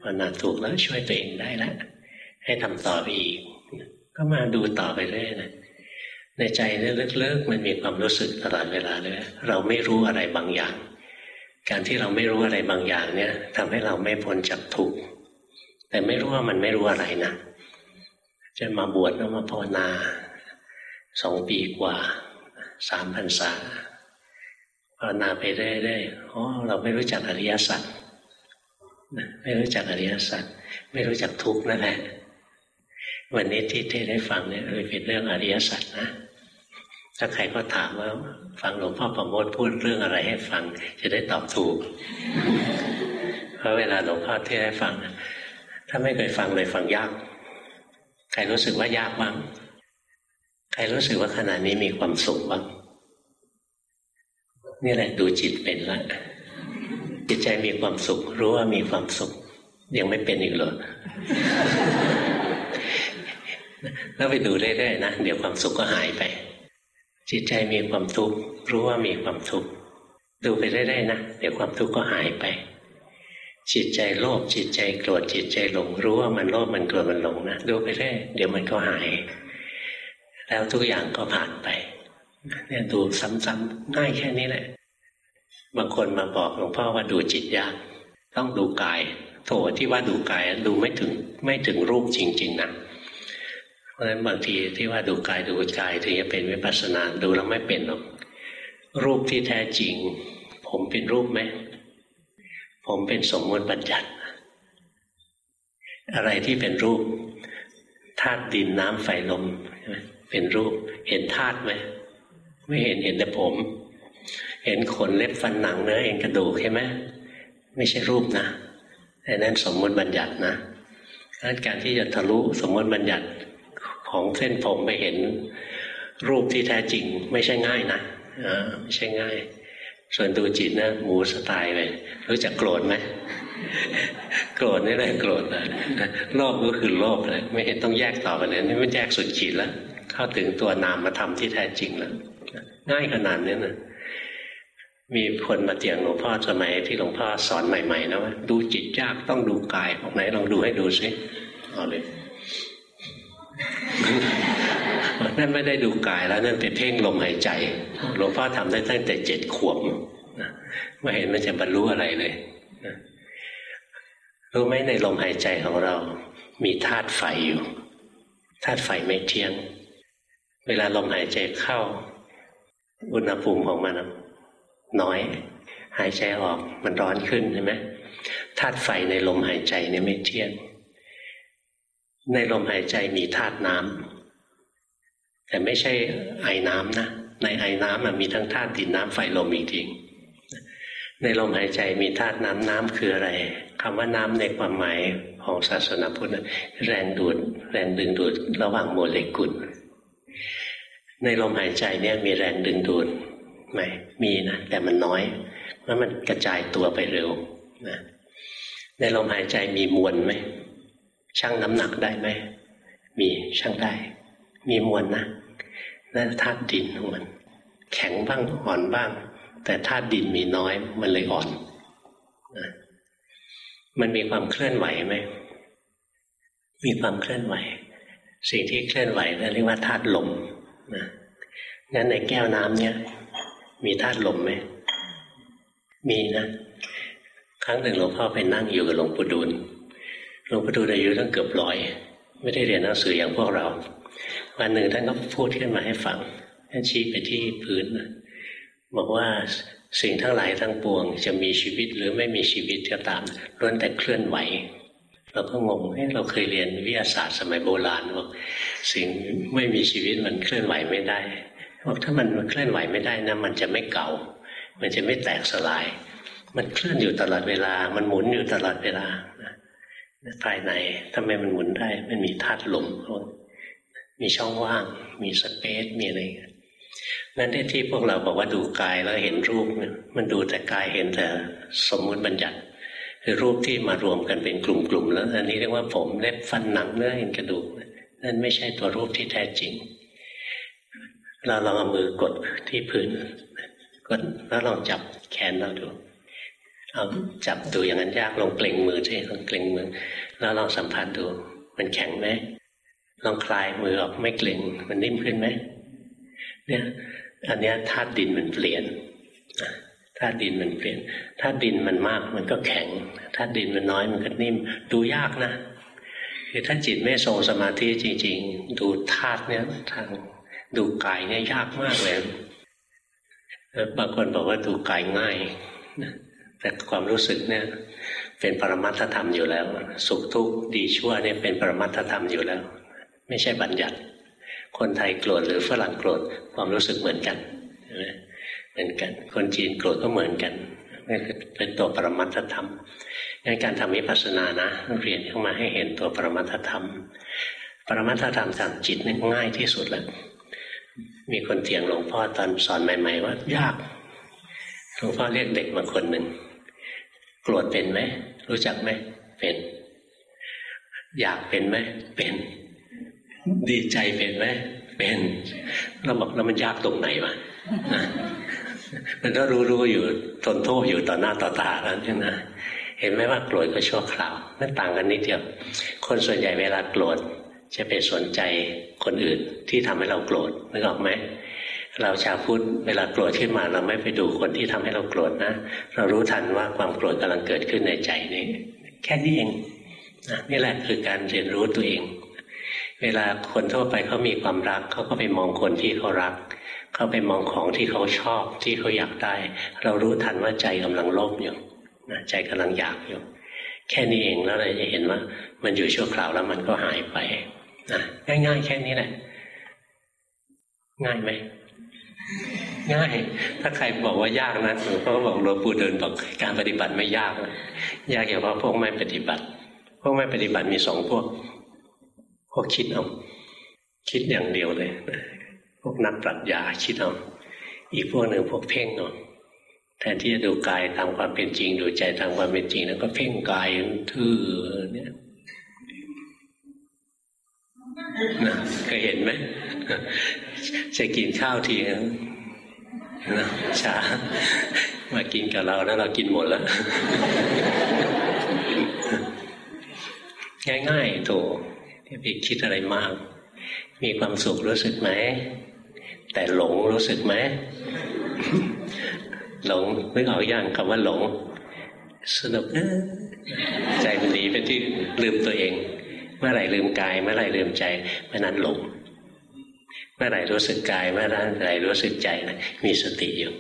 ภาวนาถูกแล้วช่วยตัวเองได้แล้วให้ทำต่อไปอีก ก็มาดูต่อไปเรื่อยนะในใจเนี่ยลึกๆมันมีความรู้สึกตลอดเวลาเลยเราไม่รู้อะไรบางอย่าง การที่เราไม่รู้อะไรบางอย่างเนี่ยทำให้เราไม่พ้นจากทุกข์แต่ไม่รู้ว่ามันไม่รู้อะไรนะจะมาบวชแล้วมาภาวนาสองปีกว่า สามพรรษาภาวนาไปเรื่อยๆอ๋อเราไม่รู้จักอริยสัจไม่รู้จักอริยสัจไม่รู้จักทุกข์นั่นแหละวันนี้ที่เทศให้ฟังเนี่ยเลยเป็นเรื่องอริยสัจนะถ้าใครก็ถามว่า ฟังหลวงพ่อประโมทพูดเรื่องอะไรให้ฟัง จะได้ตอบถูก เพราะเวลาหลวงพ่อเทศให้ฟัง ถ้าไม่เคยฟังเลยฟังยาก ใครรู้สึกว่ายากบ้าง ใครรู้สึกว่าขณะนี้มีความสุขบ้างนี่แหละดูจิตเป็นละจิตใจมีความสุข รู้ว่ามีความสุข ยังไม่เป็นอีกเลยแล้วไปดูเรื่อยๆนะเดี๋ยวความสุขก็หายไป จิตใจมีความทุกข์รู้ว่ามีความทุกข์ดูไปเรื่อยๆนะเดี๋ยวความทุกข์ก็หายไป จิตใจโลภจิตใจโกรธจิตใจหลง รู้ว่ามันโลภมันโกรธมันหลงนะดูไปเรื่อยเดี๋ยวมันก็หาย แล้วทุกอย่างก็ผ่านไปเนี่ยดูซ้ำๆง่ายแค่นี้แหละ บางคนมาบอกหลวงพ่อว่าดูจิตยาก ต้องดูกาย โถที่ว่าดูกายดูไม่ถึงไม่ถึงรูปจริง ๆนะเพราะฉะนั้นบางทีที่ว่าดูกายดูกายถึงจะเป็นวิปัสสนาดูแล้วไม่เป็นหรอกรูปที่แท้จริง ผมเป็นรูปไหมผมเป็นสมมติบัญญัติ อะไรที่เป็นรูปธาตุดินน้ำไฟลม เป็นรูป เห็นธาตุไหมไม่เห็นเห็นแต่ผม เห็นขนเล็บฟันหนังเนื้อเอ็นกระดูกใช่ไหมไม่ใช่รูปนะแต่นั้นสมมติบัญญัตินะการที่จะทะลุสมมติบัญญัติของเส้นผมไปเห็นรูปที่แท้จริง ไม่ใช่ง่ายนะไม่ใช่ง่าย ส่วนดูจิตนะหมูสไตล์ไปรู้จักโกรธไหมโกรธนี่แหละโกรธนะโลภก็คือโลภเลยไม่เห็นต้องแยกต่อกันเลยนี่มันแยกสุดขีดแล้ว เข้าถึงตัวนามมาทำที่แท้จริงแล้วง่ายขนาดนี้นะมีคนมาเตียงหลวงพ่อสมัยที่หลวงพ่อสอนใหม่ๆนะว่าดูจิตยากต้องดูกายบอกไหนลองดูให้ดูซิเอาเลยนั่นไม่ได้ดูกายแล้วนั่นเป็นเพ่งลมหายใจ หลวงพ่อทำได้ตั้งแต่เจ็ดขวบนะไม่เห็นมันจะบรรลุอะไรเลยรู้ไหมในลมหายใจของเรา มีธาตุไฟอยู่ธาตุไฟไม่เที่ยง เวลาลมหายใจเข้า อุณหภูมิของมันน้อย หายใจออกมันร้อนขึ้นใช่ไหมธาตุไฟในลมหายใจเนี่ยไม่เที่ยง ในลมหายใจมีธาตุน้ำแต่ไม่ใช่ไอน้ำนะ ในไอน้ำมันมีทั้งธาตุดินน้ำไฟลมอีกทีในลมหายใจมีธาตุน้ำน้ำคืออะไรคำว่าน้ำในความหมายของศาสนาพุทธแรงดูด แรงดึงดูดระหว่างโมเลกุล ในลมหายใจเนี่ยมีแรงดึงดูดไหมมีนะแต่มันน้อย เพราะมันกระจายตัวไปเร็วนะในลมหายใจมีมวลไหมชั่งน้ำหนักได้ไหมมีชั่งได้ มีมวลนะนั่นธาตุดินของมัน แข็งบ้างอ่อนบ้าง แต่ธาตุดินมีน้อยมันเลยอ่อนมันมีความเคลื่อนไหวไหมมีความเคลื่อนไหว สิ่งที่เคลื่อนไหวนั่นเรียกว่าธาตุลม นะงั้นในแก้วน้ำเนี่ย มีธาตุลมไหม มีนะ ครั้งหนึ่งหลวงพ่อไปนั่งอยู่กับหลวงปู่ดูลหลวงปู่ดูลอายุตั้งเกือบร้อย ไม่ได้เรียนหนังสืออย่างพวกเรา วันหนึ่งท่านก็พูดขึ้นมาให้ฟังท่านชี้ไปที่พื้นบอกว่าสิ่งทั้งหลายทั้งปวง จะมีชีวิตหรือไม่มีชีวิตก็ตามล้วนแต่เคลื่อนไหว เราก็งงให้เราเคยเรียนวิทยาศาสตร์สมัยโบราณบอกสิ่งไม่มีชีวิตมันเคลื่อนไหวไม่ได้บอกถ้ามันเคลื่อนไหวไม่ได้นะมันจะไม่เก่า มันจะไม่แตกสลาย มันเคลื่อนอยู่ตลอดเวลา มันหมุนอยู่ตลอดเวลาภายในทำไมมันหมุนได้ มันมีธาตุลมมีช่องว่าง มีสเปซมีอะไรนั่นที่ที่พวกเราบอกว่าดูกายแล้วเห็นรูปมันดูแต่กายเห็นแต่สมมุติบัญญัติ คือรูปที่มารวมกันเป็นกลุ่มๆแล้วอันนี้เรียกว่าผมเล็บฟันหนังเนื้อเอ็นกระดูกนั่นไม่ใช่ตัวรูปที่แท้จริง เราลองเอามือกดที่พื้นกดแล้วลองจับแขนเราดูเอาจับดูอย่างนั้นยากลองเกร็งมือใช่ลองเกร็งมือ แล้วลองสัมผัสดู มันแข็งไหมลองคลายมือออกไม่เกร็งมันนิ่มขึ้นไหมเนี่ยอันนี้ธาตุดินมันเปลี่ยน ธาตุดินมันเปลี่ยนธาตุดินมันมากมันก็แข็งธาตุดินมันน้อยมันก็นิ่ม ดูยากนะคือถ้าจิตไม่ทรงสมาธิจริง ๆ ดูธาตุเนี่ยทางดูกายเนี่ยยากมากเลยบางคนบอกว่าดูกายง่ายแต่ความรู้สึกเนี่ยเป็นปรมัตถธรรมอยู่แล้ว สุขทุกข์ดีชั่วเนี่ยเป็นปรมัตถธรรมอยู่แล้ว ไม่ใช่บัญญัติ คนไทยโกรธหรือฝรั่งโกรธความรู้สึกเหมือนกัน เหมือนกัน คนจีนโกรธก็เหมือนกันนี่เป็นตัวปรมัตถธรรมในการทำวิปัสสนานะเรียนเข้ามาให้เห็นตัวปรมัตถธรรม ปรมัตถธรรมทางจิตนี่ง่ายที่สุดแล้วมีคนเถียงหลวงพ่อตอนสอนใหม่ ๆ ว่ายากหลวงพ่อเรียกเด็กมาคนหนึ่งโกรธเป็นไหมรู้จักไหมเป็น อยากเป็นไหมเป็น ดีใจเป็นไหมเป็นเราบอกแล้วมันยากตรงไหนวะ มันก็รู้ๆอยู่ทนโทษอยู่ต่อหน้าต่อตาแล้วใช่ไหมเห็นไหมว่าโกรธก็ชั่วคราวมันต่างกันนิดเดียว คนส่วนใหญ่เวลาโกรธจะไปสนใจคนอื่นที่ทำให้เราโกรธนึกออกไหมเราชาวพุทธเวลาโกรธขึ้นมาเราไม่ไปดูคนที่ทำให้เราโกรธนะ เรารู้ทันว่าความโกรธกำลังเกิดขึ้นในใจนี้แค่นี้เองนี่แหละคือการเรียนรู้ตัวเอง เวลาคนทั่วไปเขามีความรักเขาก็ไปมองคนที่เขารัก เขาไปมองของที่เขาชอบที่เขาอยากได้ เรารู้ทันว่าใจกำลังโลภอยู่ใจกำลังอยากอยู่ แค่นี้เองแล้วเราจะเห็นว่า มันอยู่ชั่วคราวแล้วมันก็หายไปนะง่ายๆ แค่นี้แหละ ง่ายไหมง่าย ถ้าใครบอกว่ายากนะหลวงพ่อบอกหลวงปู่เดินบอกการปฏิบัติไม่ยากนะยากเฉพาะพวกไม่ปฏิบัติ พวกไม่ปฏิบัติมีสองพวก พวกคิดเอาคิดอย่างเดียวเลย พวกนักปรัชญาคิดเอาอีกพวกหนึ่งพวกเพ่งเอาแทนที่จะดูกายตามความเป็นจริง ดูใจตามความเป็นจริง แล้วก็เพ่งกายทื่อเนี่ยนะเคยเห็นไหมจะกินข้าวทีนะช้ามากินกับเราแล้วเรากินหมดแล้ว ง่ายๆโถอย่าไปคิดอะไรมาก มีความสุขรู้สึกไหม แต่หลงรู้สึกไหมหลงนึกออกอย่างคำว่าหลง สนุกใจมันหนีไปที่ลืมตัวเอง เมื่อไหร่ลืมกาย เมื่อไหร่ลืมใจเมื่อนั้นหลง เมื่อไหร่รู้สึกกาย เมื่อไหร่รู้สึกใจนะมีสติอยู่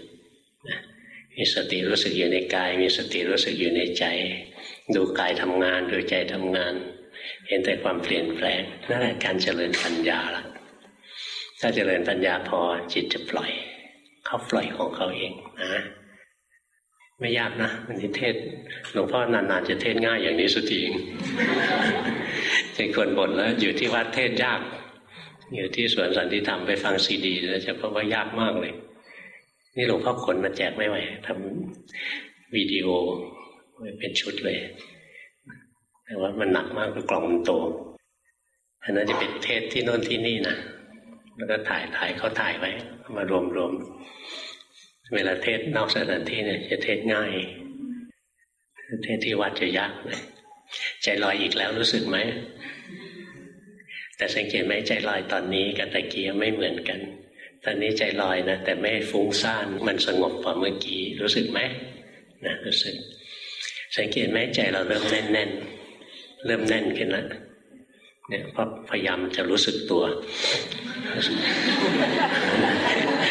มีสติรู้สึกอยู่ในกาย มีสติรู้สึกอยู่ในใจ ดูกายทำงานดูใจทำงาน เห็นแต่ความเปลี่ยนแปลงนั่นแหละการเจริญปัญญาละ ถ้าเจริญปัญญาพอจิตจะปล่อย เขาปล่อยของเขาเองนะไม่ยากนะวันนี้เทศหลวงพ่อนานๆจะเทศง่ายอย่างนี้สุดทีเองคนบ่นแล้ว อยู่ที่วัดเทศยาก อยู่ที่สวนสันติธรรมไปฟังซีดีแล้วจะพบว่ายากมากเลย นี่หลวงพ่อขนมาแจกไม่ไหวทำวิดีโอเป็นชุดเลยแต่ว่ามันหนักมากคือกล่องมันโตอันนั้นจะเป็นเทศที่โน่นที่นี่นะ แล้วก็ถ่ายถ่ายเขาถ่ายไว้ มารวมรวมเวลาเทศนอกสถานที่เนี่ยจะเทศง่าย เทศที่วัดจะยากเลยใจลอยอีกแล้วรู้สึกไหม แต่สังเกตไหมใจลอยตอนนี้กับตะกี้ไม่เหมือนกัน ตอนนี้ใจลอยนะแต่ไม่ฟุ้งซ่านมันสงบกว่าเมื่อกี้รู้สึกไหมนะรู้สึก สังเกตไหมใจเราเริ่มแน่นแน่นเริ่มแน่นขึ้นแล้ว เนี่ยพอพยายามจะรู้สึกตัว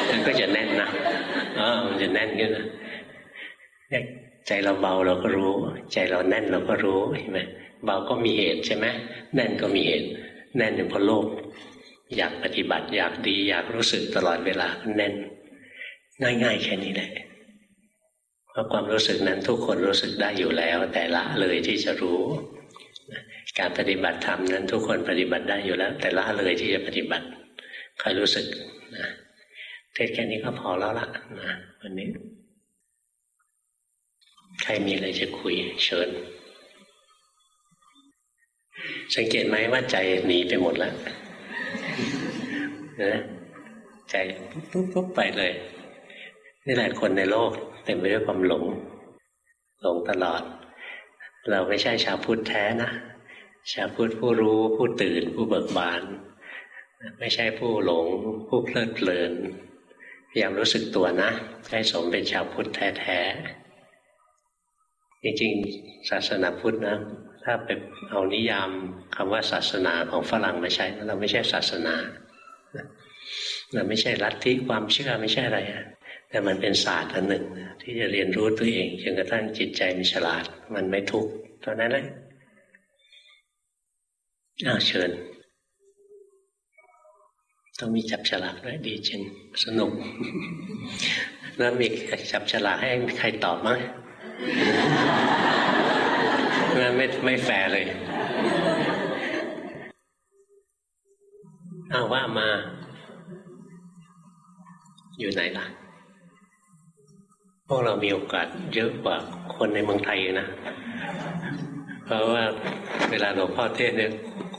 มันก็จะแน่นนะอ๋อมันจะแน่นขึ้นนะเนี่ยใจเราเบาเราก็รู้ ใจเราแน่นเราก็รู้เห็นไหมเบาก็มีเหตุใช่ไหมแน่นก็มีเหตุ แน่นเพราะโลภอยากปฏิบัติ อยากดีอยากรู้สึกตลอดเวลาแน่น ง่ายๆแค่นี้แหละเพราะความรู้สึกนั้นทุกคนรู้สึกได้อยู่แล้ว แต่ละเลยที่จะรู้ การปฏิบัติธรรมนั้นทุกคนปฏิบัติได้อยู่แล้ว แต่ละเลยที่จะปฏิบัติใครรู้สึกนะเทศแค่นี้ก็พอแล้วล่ะนะวันนี้ ใครมีอะไรจะคุยเชิญ สังเกตไหมว่าใจหนีไปหมดแล้วนะใจปุ๊บปุ๊บไปเลย นี่แหละคนในโลกเต็มไปด้วยความหลง หลงตลอด เราไม่ใช่ชาวพุทธแท้นะ ชาวพุทธผู้รู้ผู้ตื่นผู้เบิกบาน ไม่ใช่ผู้หลง ผู้เพลิดเพลินพยายามรู้สึกตัวนะให้สมเป็นชาวพุทธแท้ๆจริงๆศาสนาพุทธนะถ้าไปเอานิยามคำว่าศาสนาของฝรั่งมาใช้เราไม่ใช่ศาสนาเราไม่ใช่ลัทธิความเชื่อไม่ใช่อะไรแต่มันเป็นศาสตร์อันหนึ่ง ที่จะเรียนรู้ตัวเองจนกระทั่งจิตใจมันฉลาด มันไม่ทุกข์ตอนนั้นเล ยอ้าเชิญ ต้องมีจับฉลากด้วยดีจริงสนุก แล้วมีจับฉลากให้ใครตอบไหมงั้นไม่ไม่แฟร์เลยอ้าวว่ามา อยู่ไหนล่ะ พวกเรามีโอกาสเยอะกว่าคนในเมืองไทยนะ เพราะว่าเวลาหลวงพ่อเทศเนี่ย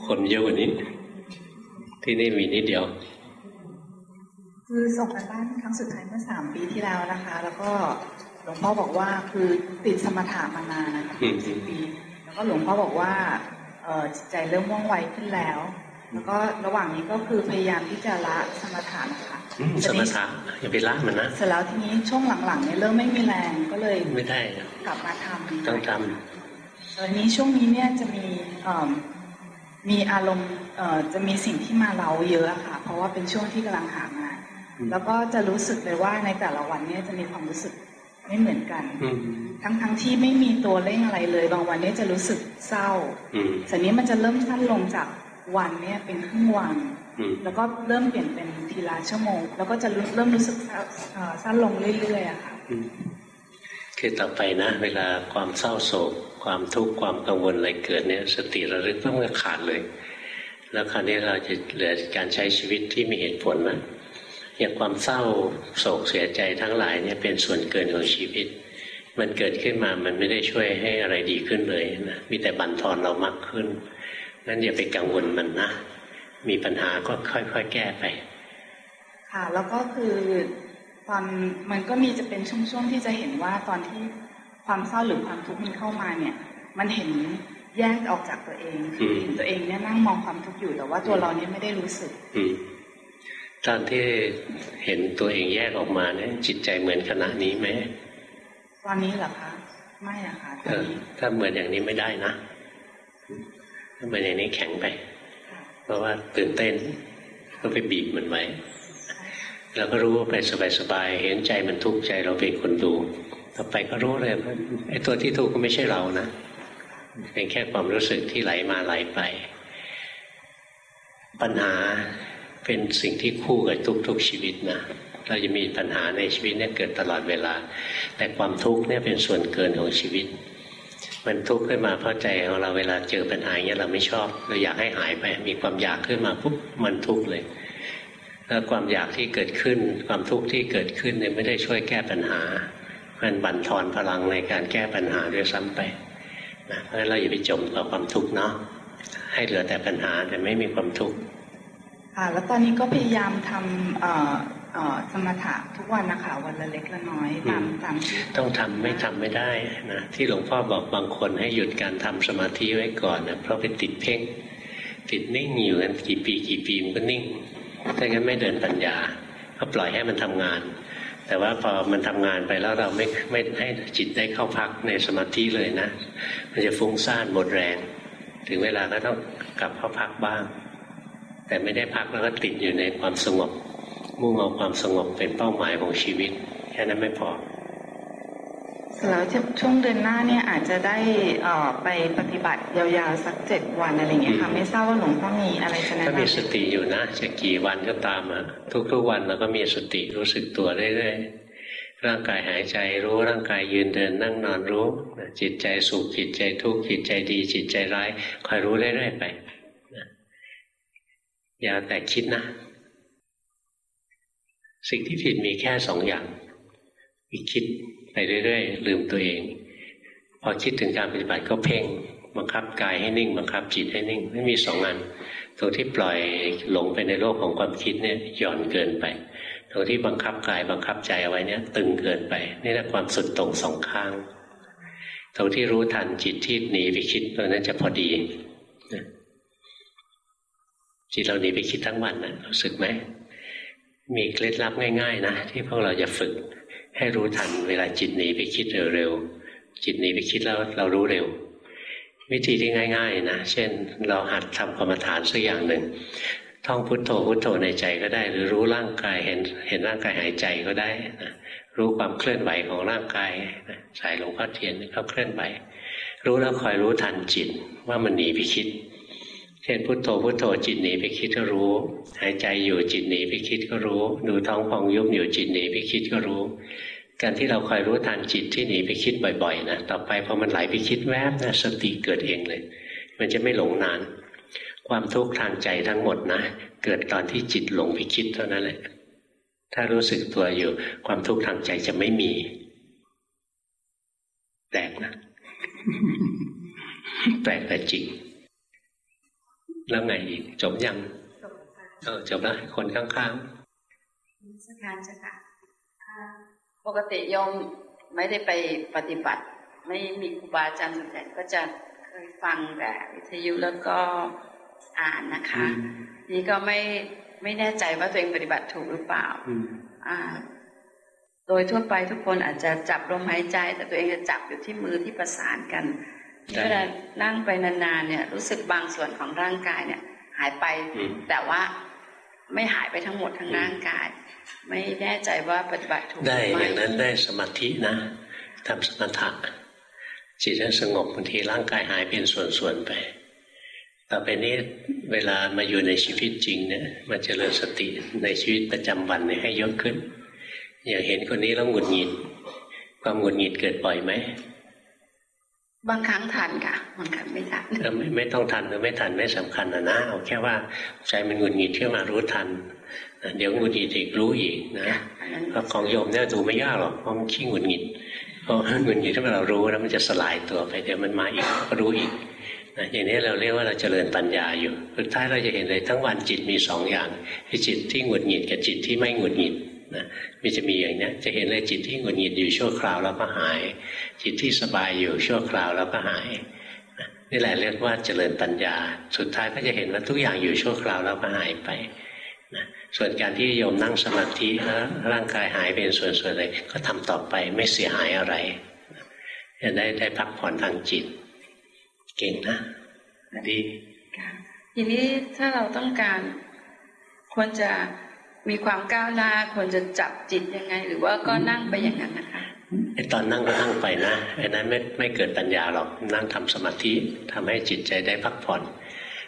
คนเยอะกว่านี้ ที่นี่มีนิดเดียว คือส่งกันบ้านครั้งสุดท้ายเมื่อสามปีที่แล้วนะคะ แล้วก็หลวงพ่อบอกว่าคือติดสมถะมานานนะคะสิบปี แล้วก็หลวงพ่อบอกว่าเออจิตใจเริ่มว่องไวขึ้นแล้ว แล้วก็ระหว่างนี้ก็คือพยายามที่จะละสมถะนะคะสมถะอย่าไปละมันนะเสร็จแล้วทีนี้ช่วงหลังๆเนี่ยเริ่มไม่มีแรงก็เลยไม่ได้กลับมาทำต้องทตอนนี้ช่วงนี้เนี่ยจะมี มีอารมณ์จะมีสิ่งที่มาเราเยอะค่ะ เพราะว่าเป็นช่วงที่กำลังหางานแล้วก็จะรู้สึกเลยว่าในแต่ละวันเนี่ยจะมีความรู้สึกไม่เหมือนกัน ทั้งทั้งที่ไม่มีตัวเร่งอะไรเลย บางวันนี้จะรู้สึกเศร้าสันนี้มันจะเริ่มสั้นลงจากวันเนี่ยเป็นครึ่งวัน แล้วก็เริ่มเปลี่ยนเป็นทีละชั่วโมง แล้วก็จะเริ่มรู้สึกสั้นลงเรื่อยๆอะค่ะคือต่อไปนะ เวลาความเศร้าโศก ความทุกข์ความกังวลอะไรเกิดเนี่ยสติระลึกต้องขาดเลย แล้วคราวนี้เราจะเหลือการใช้ชีวิตที่มีเหตุผลนะอย่างความเศร้าโศกเสียใจทั้งหลายเนี่ยเป็นส่วนเกินของชีวิต มันเกิดขึ้นมามันไม่ได้ช่วยให้อะไรดีขึ้นเลยนะมีแต่บั่นทอนเรามากขึ้นนั้นอย่าไปกังวลมันนะมีปัญหาก็ค่อยๆแก้ไป ค่ะ แล้วก็คือตอนมันก็มีจะเป็นช่วงๆที่จะเห็นว่าตอนที่ ความเศร้าหรือความทุกข์มันเข้ามาเนี่ย มันเห็นแยกออกจากตัวเองคือเห็นตัวเองเนี่ยนั่งมองความทุกข์อยู่แต่ว่าตัวเราเนี่ยไม่ได้รู้สึกอืตอนที่เห็นตัวเองแยกออกมาเนี่ย จิตใจเหมือนขณะนี้ไหมตอนนี้เหรอคะไม่อะค่ะตอนนี้ถ้าเหมือนอย่างนี้ไม่ได้นะถ้าเหมือนอย่างนี้แข็งไป เพราะว่าตื่นเต้นก็ไปบีบมันไว้เราก็รู้ไปสบายๆเห็นใจมันทุกข์ใจเราเป็นคนดู ต่อไปก็รู้เลยไอ้ตัวที่ทุกข์ก็ไม่ใช่เรานะเป็นแค่ความรู้สึกที่ไหลมาไหลไป ปัญหาเป็นสิ่งที่คู่กับทุกๆชีวิตนะเราจะมีปัญหาในชีวิตเนี่ยเกิดตลอดเวลา แต่ความทุกข์เนี่ยเป็นส่วนเกินของชีวิต มันทุกข์ขึ้นมาเพราะใจของเราเวลาเจอปัญหาเงี้ยเราไม่ชอบเราอยากให้หายไป มีความอยากขึ้นมาปุ๊บมันทุกข์เลยแล้วความอยากที่เกิดขึ้น ความทุกข์ที่เกิดขึ้นเนี่ยไม่ได้ช่วยแก้ปัญหา มันบั่นทอนพลังในการแก้ปัญหาด้วยซ้ำไปนะเพราะฉะนั้นเราอย่าไปจมกับความทุกข์เนาะให้เหลือแต่ปัญหาแต่ไม่มีความทุกข์ค่ะแล้วตอนนี้ก็พยายามทำเอ่อเอ่อสมถะทุกวันนะคะวันละเล็กละน้อยตามตามที่ต้องทำไม่ทำไม่ได้นะที่หลวงพ่อบอกบางคนให้หยุดการทำสมาธิไว้ก่อนนะเพราะไปติดเพ่งติดนิ่งอยู่กันกี่ปีกี่ปีมันก็นิ่งถ้างั้นไม่เดินปัญญาก็ปล่อยให้มันทำงาน แต่ว่าพอมันทำงานไปแล้วเราไม่ไม่ให้จิตได้เข้าพักในสมาธิเลยนะ มันจะฟุ้งซ่านหมดแรง ถึงเวลาก็ต้องกลับเข้าพักบ้าง แต่ไม่ได้พักแล้วก็ติดอยู่ในความสงบ มุ่งเอาความสงบเป็นเป้าหมายของชีวิต แค่นั้นไม่พอ แล้วช่วงเดือนหน้าเนี่ยอาจจะได้เอ่อไปปฏิบัติยาวๆสักเจ็ดวันอะไรเงี้ยค่ะไม่ทราบว่าหลวงพ่อมีอะไรจะแนะถ้านมีสำติอยู่นะจะกี่วันก็ตามอะทุกๆวันเราก็มีสติรู้สึกตัวเรื่อยๆร่างกายหายใจรู้ร่างกายยืนเดินนั่งนอนรู้จิตใจสุขจิตใจทุกข์จิตใจดีจิตใจร้ายคอยรู้เรื่อยๆไปนะอย่าแต่คิดนะ สิ่งที่ผิดมีแค่สองอย่างมีคิด ไปเรื่อยๆลืมตัวเอง พอคิดถึงการปฏิบัติก็เพ่งบังคับกายให้นิ่งบังคับจิตให้นิ่งไม่มีสองอันตรงที่ปล่อยหลงไปในโลกของความคิดเนี่ยหย่อนเกินไปตรงที่บังคับกายบังคับใจเอาไว้เนี่ยตึงเกินไป นี่แหละความสุดตรงสองข้างตรงที่รู้ทันจิตที่หนีไปคิดตรงนั้นจะพอดีจิตเราหนีไปคิดทั้งวันนะรู้สึกไหมมีเคล็ดลับง่าย ๆ นะที่พวกเราจะฝึก ให้รู้ทันเวลาจิตหนีไปคิดเร็วๆจิตหนีไปคิดแล้วเรารู้เร็ว วิธีที่ง่าย ๆ นะ เช่นเราหัดทำกรรมฐานสักอย่างหนึ่งท่องพุทโธพุทโธในใจก็ได้ หรือรู้ร่างกายเห็นเห็นร่างกายหายใจก็ได้นะรู้ความเคลื่อนไหวของร่างกายนะสายหลวงพ่อเทียนเขาเคลื่อนไหวรู้แล้วคอยรู้ทันจิตว่ามันหนีไปคิด เช่นพุทโธพุทโธจิตหนีไปคิดก็รู้ หายใจอยู่จิตหนีไปคิดก็รู้ ดูท้องพองยุบอยู่จิตหนีไปคิดก็รู้ การที่เราคอยรู้ทันจิตที่หนีไปคิดบ่อยๆนะต่อไปพอมันไหลไปคิดแวบนะสติเกิดเองเลย มันจะไม่หลงนาน ความทุกข์ทางใจทั้งหมดนะ เกิดตอนที่จิตหลงไปคิดเท่านั้นแหละ ถ้ารู้สึกตัวอยู่ ความทุกข์ทางใจจะไม่มีแปลกนะแปลกแต่จริง แล้วไงอีก จบยังเออจบแล้วคนข้างๆสักการจ้ะค่ะปกติโยมไม่ได้ไปปฏิบัติ ไม่มีครูบาอาจารย์ส่วนใหญ่ก็จะเคยฟังแต่วิทยุแล้วก็อ่านนะคะ นี่ก็ไม่ไม่แน่ใจว่าตัวเองปฏิบัติถูกหรือเปล่าอ่า โดยทั่วไปทุกคนอาจจะจับลมหายใจ แต่ตัวเองจะจับอยู่ที่มือที่ประสานกัน เวลานั่งไปนานๆเนี่ย รู้สึกบางส่วนของร่างกายเนี่ย หายไป แต่ว่าไม่หายไปทั้งหมดทั้งร่างกาย ไม่แน่ใจว่าปฏิบัติถูกๆได้อย่างนั้นได้สมาธินะทำสมถะจิตจะสงบบางทีร่างกายหายเป็นส่วนๆไป ต่อไปนี้เวลามาอยู่ในชีวิตจริงเนี่ยมันจเจริญสติในชีวิตประจำวันเนี่ยให้เยอะขึ้น อย่างเห็นคนนี้แล้วหงุดหงิด ความหงุดหงิดเกิดบ่อยไหม บางครั้งทันค่ะบางครั้งไม่ทันเออไม่ไม่ต้องทันหรือไม่ทันไม่สำคัญนะนะเอาแค่ว่าใจมันหงุดหงิดขึ้นมารู้ทันนะเดี๋ยวหงุดหงิดอีกรู้อีกนะเพราะของโยมเนี่ยดูไม่ยากหรอกเพราะมันขี้หงุดหงิดเพราะหงุดหงิดถ้าเรารู้แล้วมันจะสลายตัวไปเดี๋ยวมันมาอีกก็รู้อีกนะอย่างนี้เราเรียกว่าเราเจริญปัญญาอยู่สุดท้ายเราจะเห็นเลยทั้งวันจิตมีสองอย่างคือจิตที่หงุดหงิดกับจิตที่ไม่หงุดหงิด นะมันจะมีอย่างนี้จะเห็นเลยจิตที่หงุดหงิดอยู่ชั่วคราวแล้วก็หาย จิตที่สบายอยู่ชั่วคราวแล้วก็หายนี่แหละเรียกว่าเจริญปัญญา สุดท้ายก็จะเห็นว่าทุกอย่างอยู่ชั่วคราวแล้วก็หายไปนะส่วนการที่โยมนั่งสมาธิแล้วร่างกายหายเป็นส่วนๆเลยก็ทำต่อไปไม่เสียหายอะไรจะได้ได้พักผ่อนทางจิต เก่งนะดีทีนี้ถ้าเราต้องการควรจะ มีความก้าวหน้าควรจะจับจิตยังไง หรือว่าก็นั่งไปอย่างนั้นนะคะไอตอนนั่งก็นั่งไปนะไอ้นั้นไม่ไม่เกิดปัญญาหรอกนั่งทำสมาธิทำให้จิตใจได้พักผ่อน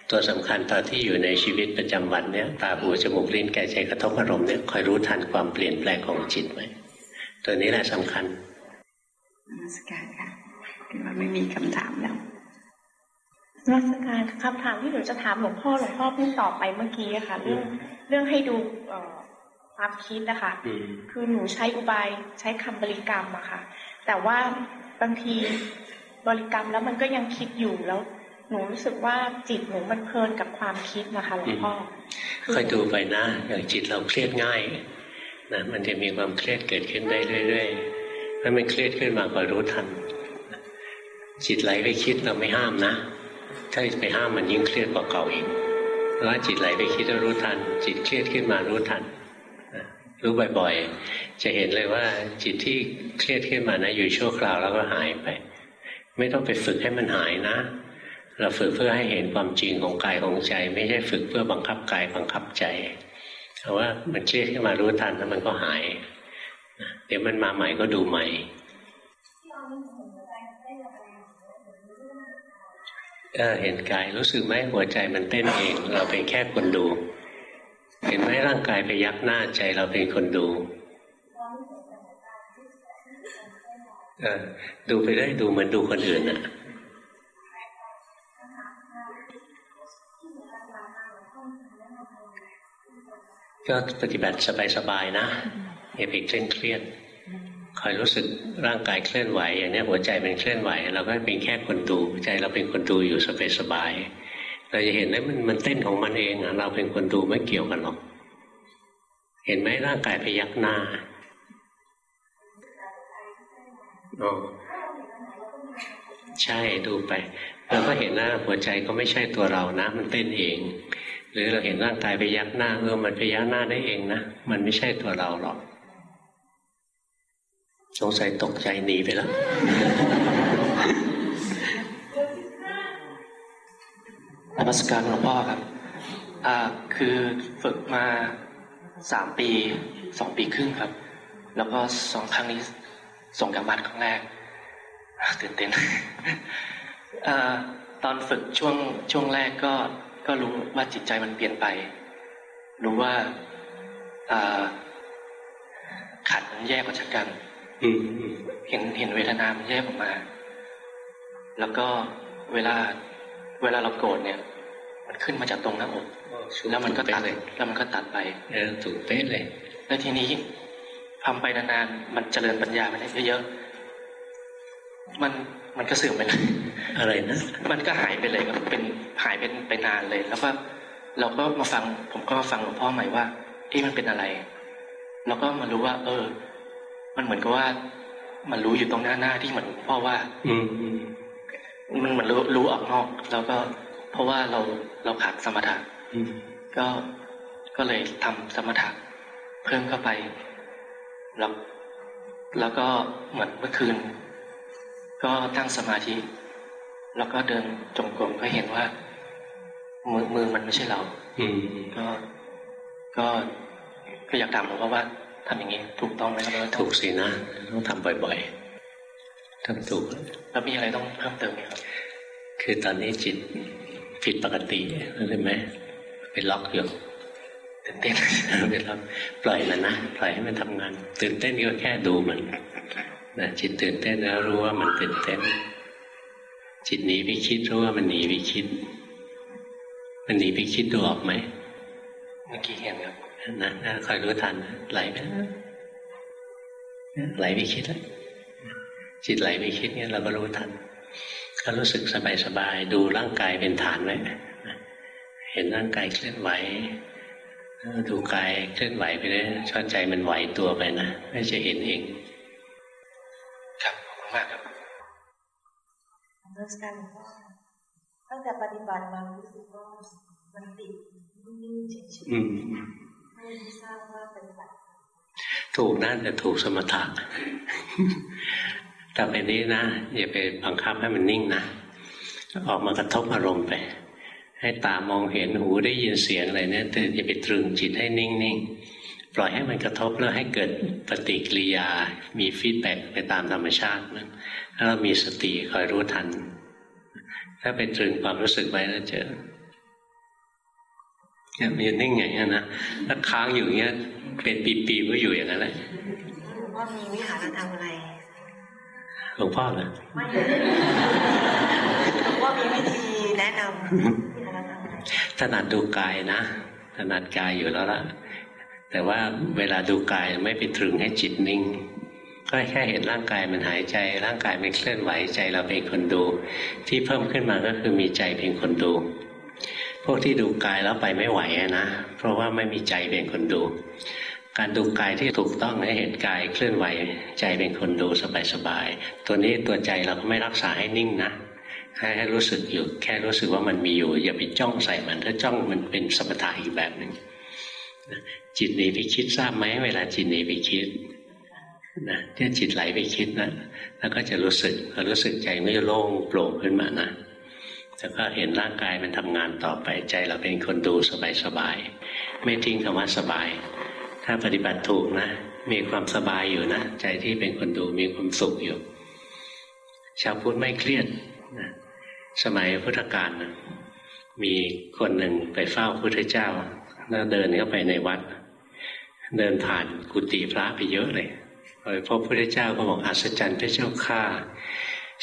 ตัวสำคัญตอนที่อยู่ในชีวิตประจำวันเนี้ยตาหูจมูกลิ้นกายใจกระทบอารมณ์เนี่ยคอยรู้ทันความเปลี่ยนแปลงของจิตไว้ตัวนี้แหละสำคัญนมัสการค่ะคิดว่าไม่มีคำถามแล้วนมัสการคำถามที่หนูจะถามหลวงพ่อหลวงพ่อเพิ่งตอบไปเมื่อกี้อะค่ะเรื่อง เรื่องให้ดูเอ่อความคิดนะคะอืมคือหนูใช้อุบายใช้คำบริกรรมอะค่ะ แต่ว่าบางทีบริกรรมแล้วมันก็ยังคิดอยู่แล้ว หนูรู้สึกว่าจิตหนูมันเพลินกับความคิดนะคะหลวงพ่อค่อยดูไปนะอย่างจิตเราเครียดง่ายนะมันจะมีความเครียดเกิดขึ้นได้เรื่อยๆถ้ามันเครียดขึ้นมาก็รู้ทัน จิตไหลไปคิดเราไม่ห้ามนะ ถ้าไปห้ามมันยิ่งเครียดกว่าเก่าอีกเพราะ ว่าจิตไหลไปคิดเรารู้ทัน จิตเครียดขึ้นมารู้ทันรู้บ่อยๆ จะเห็นเลยว่าจิตที่เครียดขึ้นมานะอยู่ชั่วคราวแล้วก็หายไป ไม่ต้องไปฝึกให้มันหายนะ เราฝึกเพื่อให้เห็นความจริงของกายของใจ ไม่ใช่ฝึกเพื่อบังคับกายบังคับใจแต่ว่ามันเครียดขึ้นมารู้ทันแล้วมันก็หายเดี๋ยวมันมาใหม่ก็ดูใหม่ เออเห็นกายรู้สึกไหมหัวใจมันเต้นเอง เราเป็นแค่คนดู เห็นไหมร่างกายไปยักหน้าใจเราเป็นคนดูเออดูไปได้ดูเหมือนดูคนอื่นอะก็ปฏิบัติสบายๆนะอย่าไปเคร่งเครียด คอยรู้สึกร่างกายเคลื่อนไหว อย่างนี้หัวใจเป็นเคลื่อนไหว เราก็เป็นแค่คนดูใจเราเป็นคนดูอยู่สบายๆเราจะเห็นได้มันมันเต้นของมันเองอะเราเป็นคนดูไม่เกี่ยวกันหรอก เห็นไหมร่างกายพยักหน้าอ๋อใช่ดูไปเราก็เห็นหน้าหัวใจก็ไม่ใช่ตัวเรานะ มันเต้นเอง หรือเราเห็นร่างกายไปยักหน้าเออมันไปยักหน้าได้เองนะมันไม่ใช่ตัวเราหรอก สงสัยตกใจหนีไปแล้วนมัสการหลวงพ่อครับ อ่า คือฝึกมาสามปีสองปีครึ่งครับ แล้วก็สองครั้งนี้ส่งกลับบ้านครั้งแรกตื่นเต้นอตอนฝึกช่วงช่วงแรกก็ก็รู้ว่าจิตใจมันเปลี่ยนไป รู้ว่าขันมันแยกออกจากกัน เห็นเห็นเวทนามันแยกออกมา แล้วก็เวลาเวลาเราโกรธเนี่ย มันขึ้นมาจากตรงหน้าอกแล้วมันก็ตัดเลย แล้วมันก็ตัดไปเออถูกเป๊ะเลย แล้วทีนี้ทำไปนานๆมันเจริญปัญญาไปได้เยอะๆมันมันก็เสื่อมไปเลยอะไรนะมันก็หายไปเลยครับเป็นหายเป็นไปนานเลย แล้วก็เราก็มาฟัง ผมก็มาฟังหลวงพ่อใหม่ว่าที่มันเป็นอะไร แล้วก็มารู้ว่า เออ มันเหมือนกับว่า มันรู้อยู่ตรงหน้าหน้าที่เหมือนหลวงพ่อว่า อืมอืมมันเหมือนรู้รู้ออกนอก แล้วก็ เพราะว่าเราเราขาดสมถะอืมก็ก็เลยทำสมถะเพิ่มเข้าไป แล้วแล้วก็เหมือนเมื่อคืน ก็ตั้งสมาธิ แล้วก็เดินจงกรมก็เห็นว่า มือมือมันไม่ใช่เรา อืมก็ก็ก็อยากถามหลวงพ่อว่า ทำอย่างนี้ถูกต้องไหมครับแล้วถูกสินะต้องทำบ่อยๆทำถูกแล้วมีอะไรต้องเพิ่มเติมไหมครับคือตอนนี้จิตผิดปกติรู้ไหมเป็นล็อกอยู่ตื่นเต้นเป็นล็อกปล่อยมันนะปล่อยให้มันทำงาน ตื่นเต้นก็แค่ดูมันนะจิตตื่นเต้นแล้วรู้ว่ามันตื่นเต้น จิตหนีไปคิดรู้ว่ามันหนีไปคิด มันหนีไปคิดดูออกไหมเมื่อกี้เห็นครับ นะนะคอยรู้ทันนะไหลไปแล้วไหลไปคิดแล้วจิตไหลไปคิดเนี่ยเราก็รู้ทันก็รู้สึกสบายๆดูร่างกายเป็นฐานไว้นะเห็นร่างกายเคลื่อนไหวดูกายเคลื่อนไหวไปเรื่อยชอบใจมันไหวตัวไปนะไม่จะเห็นเอง ครับขอบคุณมากครับนมัสการหลวงพ่อตั้งแต่ปฏิบัติมารู้สึกว่ามันติดนิ่งๆเฉยอืมๆ ไม่ทราบว่าเป็นแบบถูกนั่นแต่ถูกสมถะต่อไปนี้นะอย่าไปบังคับให้มันนิ่งนะออกมากระทบอารมณ์ไป ให้ตามองเห็นหูได้ยินเสียงอะไรเนี่ยแต่อย่าไปตรึงจิตให้นิ่งๆปล่อยให้มันกระทบแล้วให้เกิดปฏิกิริยา มีฟีดแบ็กไปตามธรรมชาตินะถ้าเรามีสติคอยรู้ทัน ถ้าไปตรึงความรู้สึกไว้แล้วเจอ เนี่ยมันจะนิ่งอย่างนี้ยนะถ้าค้างอยู่อย่างเงี้ย เป็นปีๆก็อยู่อย่างนั้นแหละหลวงพ่อมีวิหารธรรมอะไรหลวงพ่อเหรอไม่หลวงพ่อมีวิธีแนะนำวิหารธรรมอะไรถนัดดูกายนะถนัดกายอยู่แล้วล่ะ แต่ว่าเวลาดูกายไม่ไปตรึงให้จิตนิ่ง ก็แค่เห็นร่างกายมันหายใจ ร่างกายมันเคลื่อนไหวใจเราเป็นคนดู ที่เพิ่มขึ้นมาก็คือมีใจเป็นคนดู พวกที่ดูกายแล้วไปไม่ไหวนะ เพราะว่าไม่มีใจเป็นคนดู การดูกายที่ถูกต้องให้เห็นกายเคลื่อนไหวใจเป็นคนดูสบายๆตัวนี้ตัวใจเราก็ไม่รักษาให้นิ่งนะให้ให้รู้สึกอยู่แค่รู้สึกว่ามันมีอยู่ อย่าไปจ้องใส่มันถ้าจ้องมันเป็นสมถะอีกแบบหนึ่งจิตหนีไปคิดทราบไหมเวลาจิตหนีไปคิดนะที่จิตไหลไปคิดนะแล้วก็จะรู้สึกพอรู้สึกใจไม่โล่งโปร่งขึ้นมานะ แล้วก็เห็นร่างกายมันทำงานต่อไปใจเราเป็นคนดูสบายๆไม่ทิ้งคำว่าสบาย ถ้าปฏิบัติถูกนะ มีความสบายอยู่นะ ใจที่เป็นคนดูมีความสุขอยู่ ชาวพุทธไม่เครียดนะสมัยพุทธกาลนะมีคนหนึ่งไปเฝ้าพุทธเจ้า แล้วเดินเข้าไปในวัด เดินผ่านกุฏิพระไปเยอะเลยพอพบพระเจ้าก็บอกอัศจรรย์พระเจ้าข้า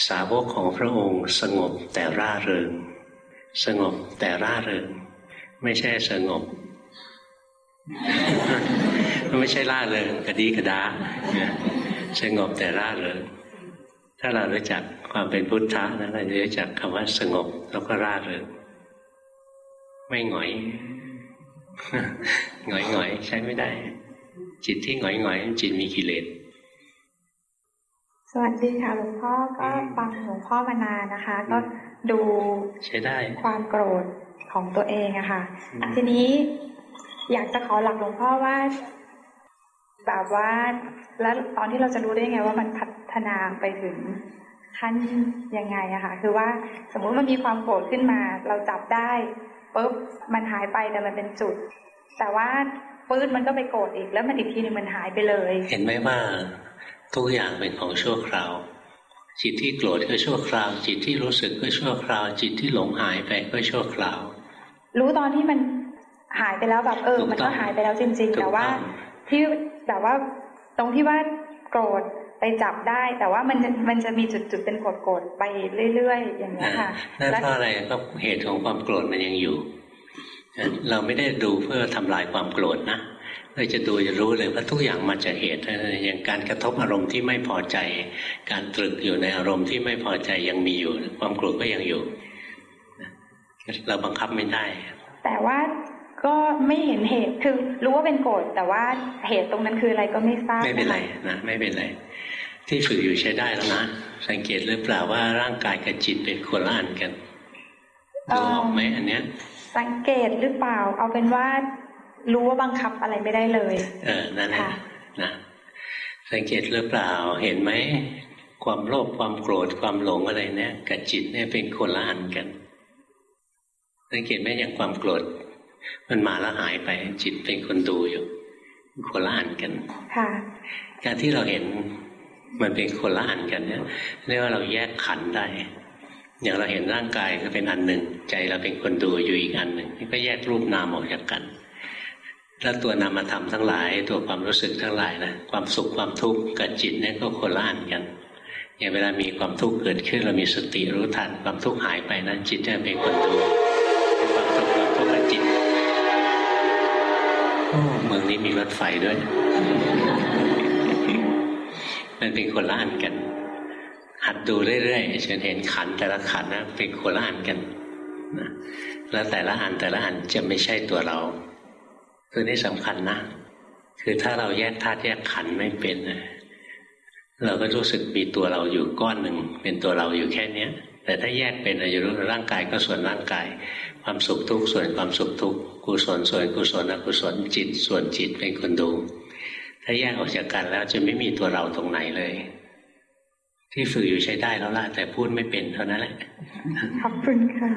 สาวกของพระองค์สงบแต่ร่าเริง สงบแต่ร่าเริง ไม่ใช่สงบ ไม่ใช่ร่าเริงกระดีกระดาสงบแต่ร่าเริง ถ้าเรารู้จักความเป็นพุทธะนะเราจะรู้จักคำว่าสงบแล้วก็ร่าเริง ไม่หงอยหงอยหงอยใช้ไม่ได้ จิตที่หงอยหงอยจิตมีกิเลส สวัสดีค่ะหลวงพ่อก็ฟังหลวงพ่อมานานนะคะ ก็ดูใช้ได้ความโกรธของตัวเองอะค่ะทีนี้อยากจะขอหลักหลวงพ่อว่าแบบว่า แล้วตอนที่เราจะรู้ได้ไงว่ามันพัฒนาไปถึงขั้นยังไงอะค่ะ คือว่าสมมุติมันมีความโกรธขึ้นมา เราจับได้ปุ๊บมันหายไปแต่มันเป็นจุด แต่ว่าปื้ดมันก็ไปโกรธอีกแล้วมันอีกทีนึงมันหายไปเลย เห็นไหมว่า ทุกอย่างเป็นของชั่วคราว จิตที่โกรธก็ชั่วคราว จิตที่รู้สึกก็ชั่วคราว จิตที่หลงหายไปก็ชั่วคราว รู้ตอนที่มันหายไปแล้วแบบเออถูกต้องมันก็หายไปแล้วจริงๆถูกแต่ว่าต้องที่แบบว่าตรงที่ว่าโกรธไปจับได้ แต่ว่ามันจะมันจะมีจุดๆเป็นโกรธๆไปเรื่อยๆ อย่างนี้ยค่ะนั่นและเพราะอะไรก็เหตุของความโกรธมันยังอยู่ เราไม่ได้ดูเพื่อทำลายความโกรธนะ เราจะดูจะรู้เลยว่าทุกอย่างมาจากเหตุอย่างการกระทบอารมณ์ที่ไม่พอใจ การตรึกอยู่ในอารมณ์ที่ไม่พอใจยังมีอยู่ ความโกรธก็ยังอยู่ เราบังคับไม่ได้ แต่ว่าก็ไม่เห็นเหตุคือรู้ว่าเป็นโกรธแต่ว่าเหตุตรงนั้นคืออะไรก็ไม่ทราบไม่เป็นไระคะนะไม่เป็นไรที่ฝึกอยู่ใช้ได้แล้วนะสังเกตหรือเปล่าว่าร่างกายกับจิตเป็นคนละอันกันดูออกไหมอันเนี้ย สังเกตหรือเปล่า เอาเป็นว่า รู้ว่าบังคับอะไรไม่ได้เลย เออนั่นแหละค่ะนะสังเกตหรือเปล่าเห็นไหมความโลภความโกรธความหลงอะไรเนี่ยกับจิตเนี่ยเป็นคนละอันกันสังเกตไหมอย่างความโกรธ มันมาแล้วหายไปจิตเป็นคนดูอยู่คนละอันกันค่ะการที่เราเห็นมันเป็นคนละอันกันเนี่ยเรียกว่าเราแยกขันธ์ได้อย่างเราเห็นร่างกายก็เป็นอันหนึ่ง ใจเราเป็นคนดูอยู่อีกอันหนึ่งนี่ก็แยกรูปนามออกจากกัน แล้วตัวนามธรรมทั้งหลายตัวความรู้สึกทั้งหลายนะความสุขความทุกข์กับจิตเนี่ยก็คนละอันกันอย่างเวลามีความทุกข์เกิดขึ้นเรามีสติรู้ทันความทุกข์หายไปนะจิตจะเป็นคนดูความสุขความทุกข์กับจิตโอ้เมืองนี้มีรถไฟด้วย มันเป็นคนละอันกัน หัดดูเรื่อยๆจนเห็นขันแต่ละขันนะเป็นคนละอันกันนะแล้วแต่ละอันแต่ละอันจะไม่ใช่ตัวเรา ตัวนี้สำคัญนะ คือถ้าเราแยกธาตุแยกขันธ์ไม่เป็นนะเราก็รู้สึกมีตัวเราอยู่ก้อนหนึ่งเป็นตัวเราอยู่แค่เนี้ย แต่ถ้าแยกเป็นเราจะรู้ร่างกายก็ส่วนร่างกาย ความสุขทุกข์ส่วนความสุขทุกข์กุศลส่วนกุศลอกุศลจิต ส่วนจิตเป็นคนดู ถ้าแยกออกจากกันแล้วจะไม่มีตัวเราตรงไหนเลย ที่ฝึกอยู่ใช้ได้แล้วล่ะแต่พูดไม่เป็นเท่านั้นแหละขอบคุณค่ะ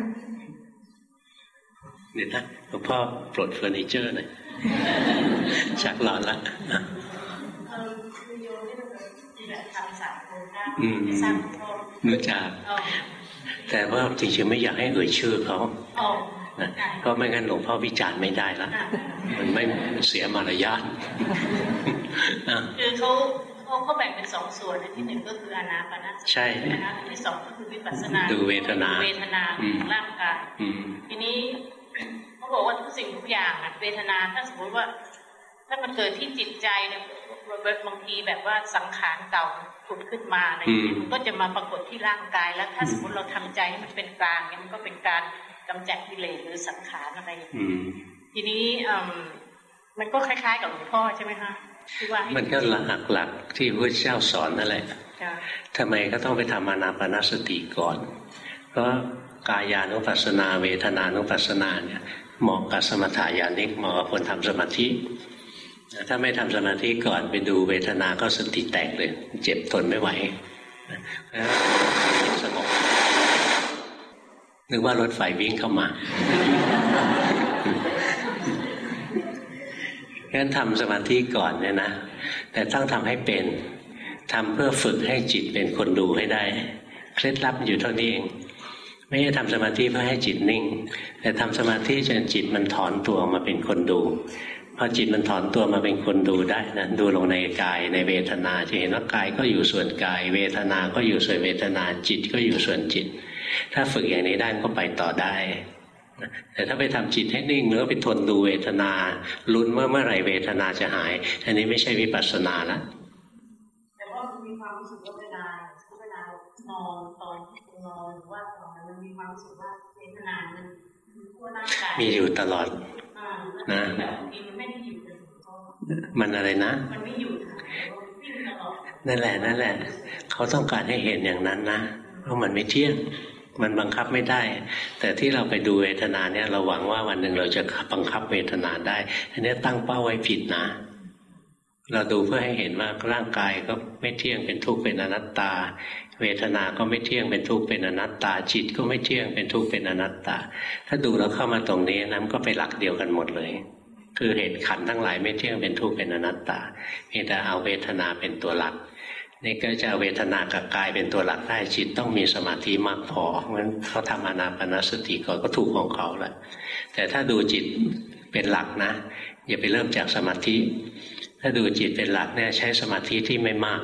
เดี๋ยวนะหลวงพ่อปลดเฟอร์นิเจอร์หน่อย ชักร้อนละคือโยมนี่มันมีแบบทำสามโครงหน้าอืมสร้างพ่อรู้จักอ๋อแต่ว่าจริงๆไม่อยากให้เอ่ยชื่อเขาอ๋อนะเพราะไม่งั้นหลวงพ่อวิจารณ์ไม่ได้ละอะมันไม่เสียมารยาทอะคือเขาเขาเขาแบ่งเป็นสองส่วนอันที่หนึ่งก็คืออานาปานสติใช่นะคะอันที่สองก็คือวิปัสสนาดูเวทนาเวทนาอืมของร่างกายอืมทีนี้ เขาบอกว่าทุกสิ่งทุกอย่างอะเวทนาถ้าสมมติว่า ถ้ามันเกิดที่จิตใจเนี่ยบางทีแบบว่าสังขารเก่าผุดขึ้นมาอะไรอย่างเงี้ยมันก็จะมาปรากฏที่ร่างกายแล้ว ถ้าสมมติเราทำใจให้มันเป็นกลางเนี่ยมันก็เป็นการกำจัดกิเลสหรือสังขารอะไรอย่างเงี้ยทีนี้มันก็คล้าย ๆ กับหลวงพ่อใช่ไหมคะที่ว่ามันก็หลักหลักที่พระเจ้าสอนนั่นแหละทำไมก็ต้องไปทำอนาปนสติก่อน เพราะกายานุปัสสนาเวทนานุปัสสนาเนี่ย เหมาะกับสมถายานิกเหมาะกับคนทำสมาธิ ถ้าไม่ทำสมาธิก่อนไปดูเวทนาก็สติแตกเลย เจ็บทนไม่ไหวสงบนึกว่ารถไฟวิ่งเข้ามางั้นทำสมาธิก่อนเนี่ยนะ แต่ต้องทำให้เป็นทำเพื่อฝึกให้จิตเป็นคนดูให้ได้ เคล็ดลับอยู่เท่านี้เอง ไม่ได้ทำสมาธิเพื่อให้จิตนิ่ง แต่ทำสมาธิจนจิตมันถอนตัวมาเป็นคนดูพอจิตมันถอนตัวมาเป็นคนดูได้นะดูลงในกายในเวทนาจะเห็นว่ากายก็อยู่ส่วนกาย เวทนาก็อยู่ส่วนเวทนาจิตก็อยู่ส่วนจิต ถ้าฝึกอย่างนี้ได้ก็ไปต่อได้แต่ถ้าไปทำจิตให้นิ่งเนื้อไปทนดูเวทนาลุ้นว่าเมื่อไหร่เวทนาจะหาย อันนี้ไม่ใช่วิปัสสนาละแต่ว่ามีความรู้สึกว่า นอนตอนนอนหรือว่าตอนมันมีความรู้สึกว่าเวทนามันมีอยู่ตลอดนะมันอะไรนะ มันไม่อยู่นั่นแหละนั่นแหละ เขาต้องการให้เห็นอย่างนั้นนะเพราะมันไม่เที่ยง มันบังคับไม่ได้ แต่ที่เราไปดูเวทนาเนี่ย เราหวังว่าวันหนึ่งเราจะบังคับเวทนาได้ อันนี้ตั้งเป้าไว้ผิดนะ เราดูเพื่อให้เห็นว่าร่างกายก็ไม่เที่ยงเป็นทุกข์เป็นอนัตตา เวทนาก็ไม่เที่ยงเป็นทุกข์เป็นอนัตตา จิตก็ไม่เที่ยงเป็นทุกข์เป็นอนัตตา ถ้าดูแล้วเข้ามาตรงนี้นั้นก็ไปหลักเดียวกันหมดเลย คือเห็นขันทั้งหลายไม่เที่ยงเป็นทุกข์เป็นอนัตตาเพียงแต่เอาเวทนาเป็นตัวหลักนี่ก็จะเวทนากับกายเป็นตัวหลักได้จิตต้องมีสมาธิมากพองั้นเขาทำอนาปนสติก่อนก็ถูกของเขาแหละแต่ถ้าดูจิตเป็นหลักนะ อย่าไปเริ่มจากสมาธิ ถ้าดูจิตเป็นหลักเนี่ยใช้สมาธิที่ไม่มาก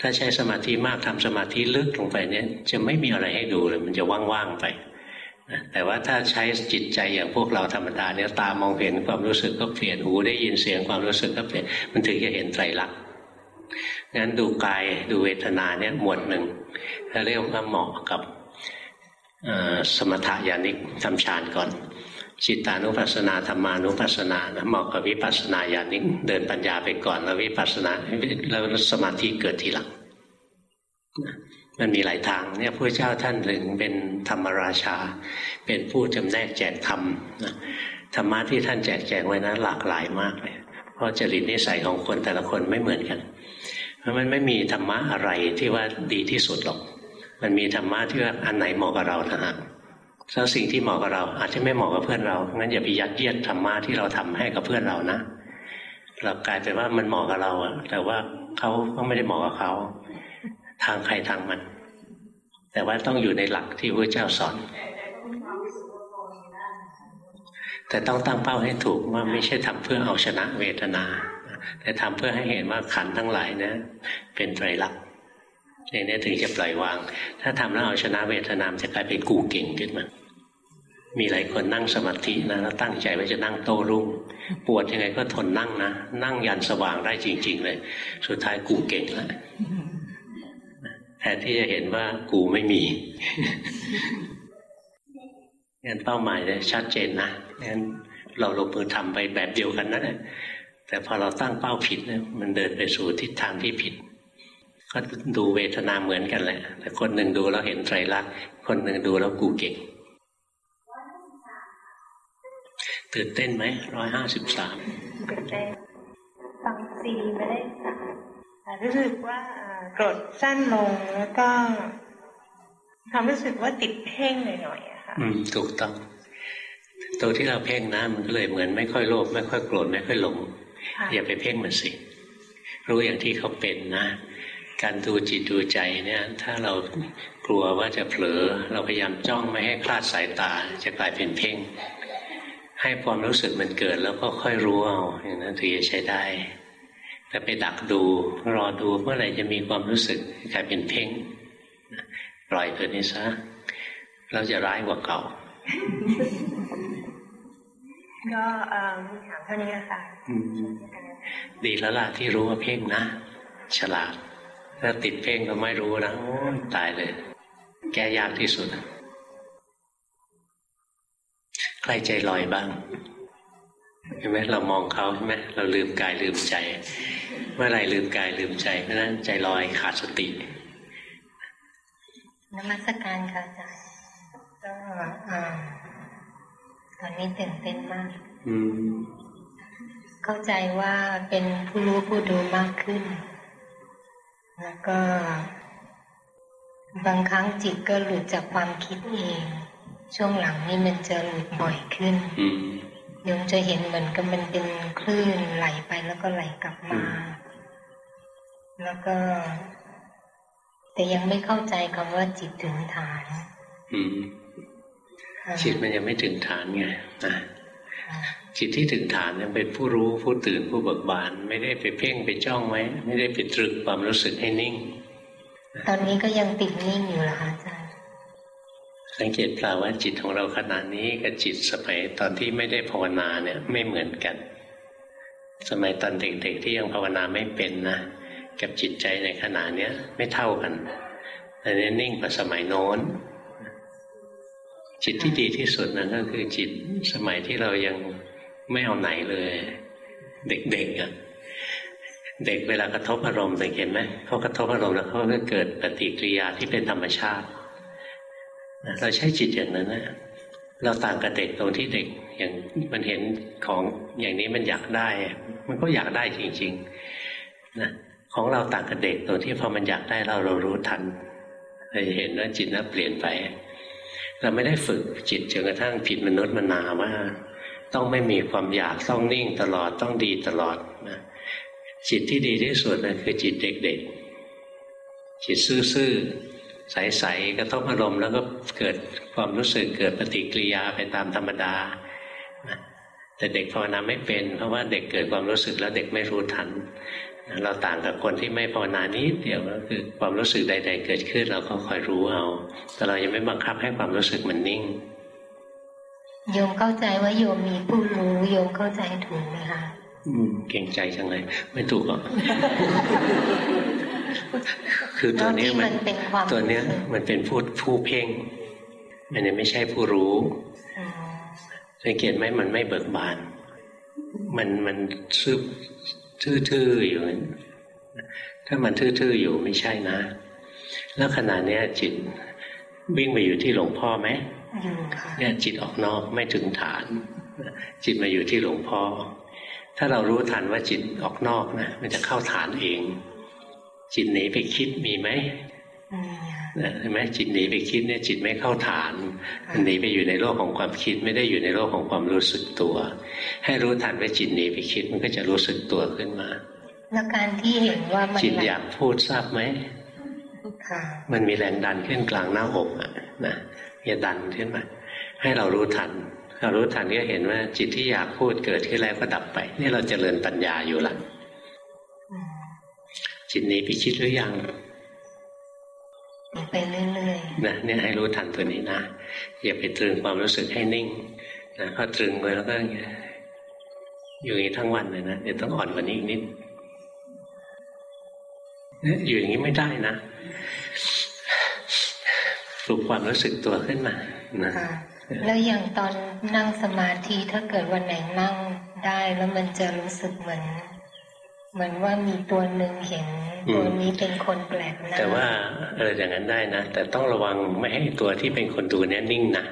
ถ้าใช้สมาธิมากทำสมาธิลึกลงไปเนี่ยจะไม่มีอะไรให้ดูเลย มันจะว่างๆไปแต่ว่าถ้าใช้จิตใจอย่างพวกเราธรรมดาเนี่ยตามองเห็นความรู้สึกก็เปลี่ยนหูได้ยินเสียงความรู้สึกก็เปลี่ยนมันถึงจะเห็นไตรลักษณ์งั้นดูกายดูเวทนาเนี่ยหมวดหนึ่งเขาเรียกว่าเหมาะกับสมถะญาณิกทำฌานก่อน จิตานุปัสสนาธรรมานุปัสสนานะเหมาะกับวิปัสสนาญาณิกเดินปัญญาไปก่อนแล้ววิปัสสนาแล้วสมาธิเกิดทีหลังมันมีหลายทางเนี่ยพระเจ้าท่านถึงเป็นธรรมราชา เป็นผู้จำแนกแจกธรรมธรรมะที่ท่านแจกแจงไว้นะหลากหลายมากเลยเพราะจริตนิสัยของคนแต่ละคนไม่เหมือนกันราะมันไม่มีธรรมะอะไรที่ว่าดีที่สุดหรอก มันมีธรรมะที่ว่าอันไหนเหมาะกับเรานะฮะ แล้วสิ่งที่เหมาะกับเรา อาจจะไม่เหมาะกับเพื่อนเรางั้นอย่าไปยัดเยียดธรรมะที่เราทำให้กับเพื่อนเรานะเรากลายเป็นว่ามันเหมาะกับเราอะแต่ว่าเขาก็ไม่ได้เหมาะกับเขาทางใครทางมัน แต่ว่าต้องอยู่ในหลักที่พระเจ้าสอน แต่ต้องตั้งเป้าให้ถูกว่าไม่ใช่ทำเพื่อเอาชนะเวทนา แต่ทำเพื่อให้เห็นว่าขันทั้งหลายนะ เป็นไตรลักษณ์อย่างนี้ถึงจะปล่อยวาง ถ้าทำแล้วเอาชนะเวทนามจะกลายเป็นกูเก่งขึ้นมา มีหลายคนนั่งสมาธินะแล้วตั้งใจว่าจะนั่งโต้รุ่ง ปวดยังไงก็ทนนั่งนะ นั่งยันสว่างได้จริง ๆ เลย สุดท้ายกูเก่งแล้วแทนที่จะเห็นว่ากูไม่มีงั้นเป้าหมายเลยชัดเจนนะงั้นเราลงมือทำไปแบบเดียวกันนั่นแหละแต่พอเราตั้งเป้าผิดเนี่ยมันเดินไปสู่ทิศทางที่ผิด ก็ดูเวทนาเหมือนกันแหละ แต่คนหนึ่งดูแล้วเห็นไตรลักษณ์คนหนึ่งดูแล้วกูเก่ง ตื่นเต้นไหมร้อยห้าสิบสามตื่นเต้นฟังซีไม่ได้รู้สึกว่าโกรธสั้นลงแล้วก็ความรู้สึกว่าติดเพ่งหน่อยๆอะค่ะอืมถูกต้อง ตัวที่เราเพ่งนะมันก็เลยเหมือนไม่ค่อยโลภไม่ค่อยโกรธไม่ค่อยหลงอย่าไปเพ่งมันสิรู้อย่างที่เขาเป็นนะ การดูจิตดูใจเนี่ย ถ้าเรากลัวว่าจะเผลอ เราพยายามจ้องไม่ให้คลาดสายตาจะกลายเป็นเพ่ง ให้ความรู้สึกมันเกิดแล้วก็ค่อยรู้เอาอย่างนั้นถึงจะใช้ได้ แต่ไปดักดูรอดูเมื่อไหร่จะมีความรู้สึกกลายเป็นเพ่งปล่อยตัวนี้ซะเราจะร้ายกว่าเก่า ก็ถามเท่านี้ละค่ะดีแล้วล่ะที่รู้ว่าเพ่งนะ ฉลาด ถ้าติดเพ่งก็ไม่รู้นะโอ้ตายเลย แก้ยากที่สุด ใครใจลอยบ้างเห็นไหมเรามองเขาใช่ไหมเราลืมกายลืมใจ เมื่อไรลืมกายลืมใจเพราะนั้นใจลอยขาดสตินมัสการค่ะอาจารย์ก็ตอนนี้ตื่นเต้นมากเข้าใจว่าเป็นผู้รู้ผู้ดูมากขึ้น แล้วก็ บางครั้งจิตก็หลุดจากความคิดเอง ช่วงหลังนี่มันจะหลุดบ่อยขึ้นยมจะเห็นเหมือนกับมันเป็นคลื่นไหลไปแล้วก็ไหลกลับมา แล้วก็ แต่ยังไม่เข้าใจคำว่าจิตถึงฐานจิตมันยังไม่ถึงฐานไงนะจิตที่ถึงฐานเนี่ยเป็นผู้รู้ผู้ตื่นผู้เบิกบาน ไม่ได้ไปเพ่งไปจ้องไว้ไม่ได้ไปตรึกความรู้สึกให้นิ่ง ตอนนี้ก็ยังติดนิ่งอยู่เหรอคะอาจารย์ สังเกตเปล่าว่าจิตของเราขนาดนี้กับจิตสมัยตอนที่ไม่ได้ภาวนาเนี่ยไม่เหมือนกัน สมัยตอนเด็กๆที่ยังภาวนาไม่เป็นนะกับจิตใจในขณะเนี้ยไม่เท่ากันแต่นี้นิ่งกว่าสมัยโน้น จิตที่ดีที่สุดนั่นก็คือจิตสมัยที่เรายังไม่เอาไหนเลย เด็กๆอะเด็กเวลากระทบอารมณ์สังเกตไหมเขากระทบอารมณ์แล้วเขาก็เกิดปฏิกิริยาที่เป็นธรรมชาติ เราใช้จิตอย่างนั้นนะเราต่างกับเด็กตรงที่เด็กอย่างมันเห็นของอย่างนี้มันอยากได้ มันก็อยากได้จริงๆนะของเราต่างกับเด็กตรงที่พอมันอยากได้เราเรารู้ทันเราเห็นว่าจิตนั้นเปลี่ยนไป เราไม่ได้ฝึกจิตจนกระทั่งผิดมนุษย์มนาว่า ต้องไม่มีความอยากต้องนิ่งตลอดต้องดีตลอดนะจิตที่ดีที่สุดนะคือจิตเด็กๆจิตซื่อๆ ใสๆกระทบอารมณ์แล้วก็เกิดความรู้สึกเกิดปฏิกิริยาไปตามธรรมดา แต่เด็กภาวนาไม่เป็น เพราะว่าเด็กเกิดความรู้สึกแล้วเด็กไม่รู้ทัน เราต่างกับคนที่ไม่ภาวนานี้เดียวก็คือความรู้สึกใด ๆ เกิดขึ้น เราก็คอยรู้เอา แต่เรายังไม่บังคับให้ความรู้สึกมันนิ่ง โยมเข้าใจว่าโยมมีผู้รู้โยมเข้าใจถูกไหมคะอืมเก่งใจจังเลย ไม่ถูกหรอก คือตัวนี้มันตัวเนี้ยมันเป็นผู้ผู้เพ่งมันยังไม่ใช่ผู้รู้สังเกตไหมมันไม่เบิกบาน มันมันซึบทื่อๆอยู่ ถ้ามันทื่อๆอยู่ไม่ใช่นะ แล้วขณะนี้จิตวิ่งไปอยู่ที่หลวงพ่อไหมเนี่ยจิตออกนอกไม่ถึงฐาน จิตมาอยู่ที่หลวงพ่อ ถ้าเรารู้ทันว่าจิตออกนอกนะมันจะเข้าฐานเอง จิตหนีไปคิดมีไหมใช่ไหมจิตหนีไปคิดเนี่ยจิตไม่เข้าฐานมันหนีไปอยู่ในโลกของความคิดไม่ได้อยู่ในโลกของความรู้สึกตัว ให้รู้ทันว่าจิตหนีไปคิดมันก็จะรู้สึกตัวขึ้นมา แล้วการที่เห็นว่ามันจิตอยากพูดทราบไหมค่ะมันมีแรงดันขึ้นกลางหน้าอกอะนะอย่าดันขึ้นมา ให้เรารู้ทันเรารู้ทันก็เห็นว่าจิตที่อยากพูดเกิดขึ้นแล้วก็ดับไป นี่เราจเจริญปัญญาอยู่ละ จิตนี้ไปคิดหรือยังไปเรื่อยๆนะเนี่ยให้รู้ทันตัวนี้นะอย่าไปตรึงความรู้สึกให้นิ่งนะพอตรึงไปแล้วก็อยู่อย่างนี้ทั้งวันเลยนะเดี๋ยวต้องอ่อนกว่านี้อีกนิดอยู่อย่างนี้ไม่ได้นะปลุกความรู้สึกตัวขึ้นมานะแล้วอย่างตอนนั่งสมาธิถ้าเกิดวันไหนนั่งได้แล้วมันจะรู้สึกเหมือน เหมือนว่ามีตัวหนึ่งเห็นตัวนี้เป็นคนแปลกหน้าแต่ว่าเอออย่างนั้นได้นะ แต่ต้องระวังไม่ให้ตัวที่เป็นคนดูเนี้ยนิ่งนะ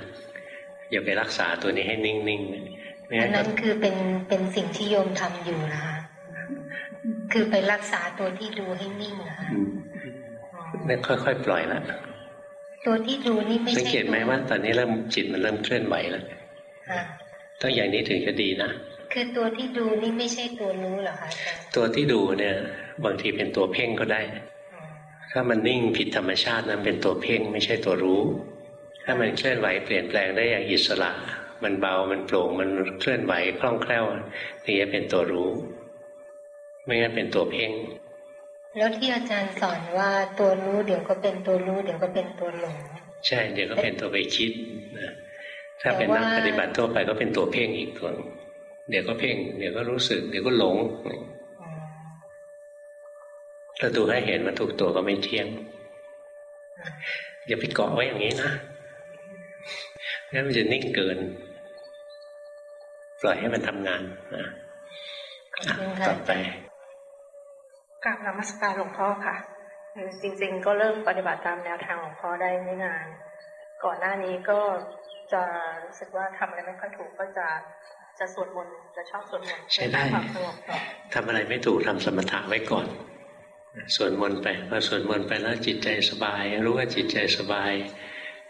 อย่าไปรักษาตัวนี้ให้นิ่งๆอันนั้นคือเป็นเป็นสิ่งที่โยมทำอยู่นะคะคือไปรักษาตัวที่ดูให้นิ่งนะคะนี่ค่อยๆปล่อยแล้วตัวที่ดูนี่ไม่ใช่สังเกตไหมว่า ตอนนี้เริ่มจิตมันเริ่มเคลื่อนไหวแล้วต้องอย่างนี้ถึงจะดีนะ คือตัวที่ดูนี่ไม่ใช่ตัวรู้เหรอคะตัวที่ดูเนี่ยบางทีเป็นตัวเพ่งก็ได้ ถ้ามันนิ่งผิดธรรมชาตินั้นเป็นตัวเพ่งไม่ใช่ตัวรู้ ถ้ามันเคลื่อนไหวเปลี่ยนแปลงได้อย่างอิสระ มันเบามันโปร่งมันเคลื่อนไหวคล่องแคล่วนี่จะเป็นตัวรู้ ไม่งั้นเป็นตัวเพ่งแล้วที่อาจารย์สอนว่าตัวรู้เดี๋ยวก็เป็นตัวรู้ เดี๋ยวก็เป็นตัวหลงใช่เดี๋ยวก็เป็นตัวไปคิดนะถ้าเป็นนักปฏิบัติทั่วไปก็เป็นตัวเพ่งอีกตัว เดี๋ยวก็เพ่ง เดี๋ยวก็รู้สึก เดี๋ยวก็หลงถ้าดูให้เห็นว่าทุกตัวก็ไม่เที่ยงอย่าไปเกาะไว้อย่างนี้นะงั้นมันจะนิ่งเกิน ปล่อยให้มันทำงานนะต่อไปกราบนมัสการหลวงพ่อค่ะ จริง ๆ ก็เริ่มปฏิบัติตามแนวทางหลวงพ่อได้ไม่นาน ก่อนหน้านี้ก็จะรู้สึกว่าทำอะไรไม่ค่อยถูกก็จะ จะสวดมนต์จะชอบสวดมนต์ใช่ได้ทำอะไรไม่ถูกทำสมถะไว้ก่อนสวดมนต์ไปพอสวดมนต์ไปแล้วจิตใจสบาย รู้ว่าจิตใจสบาย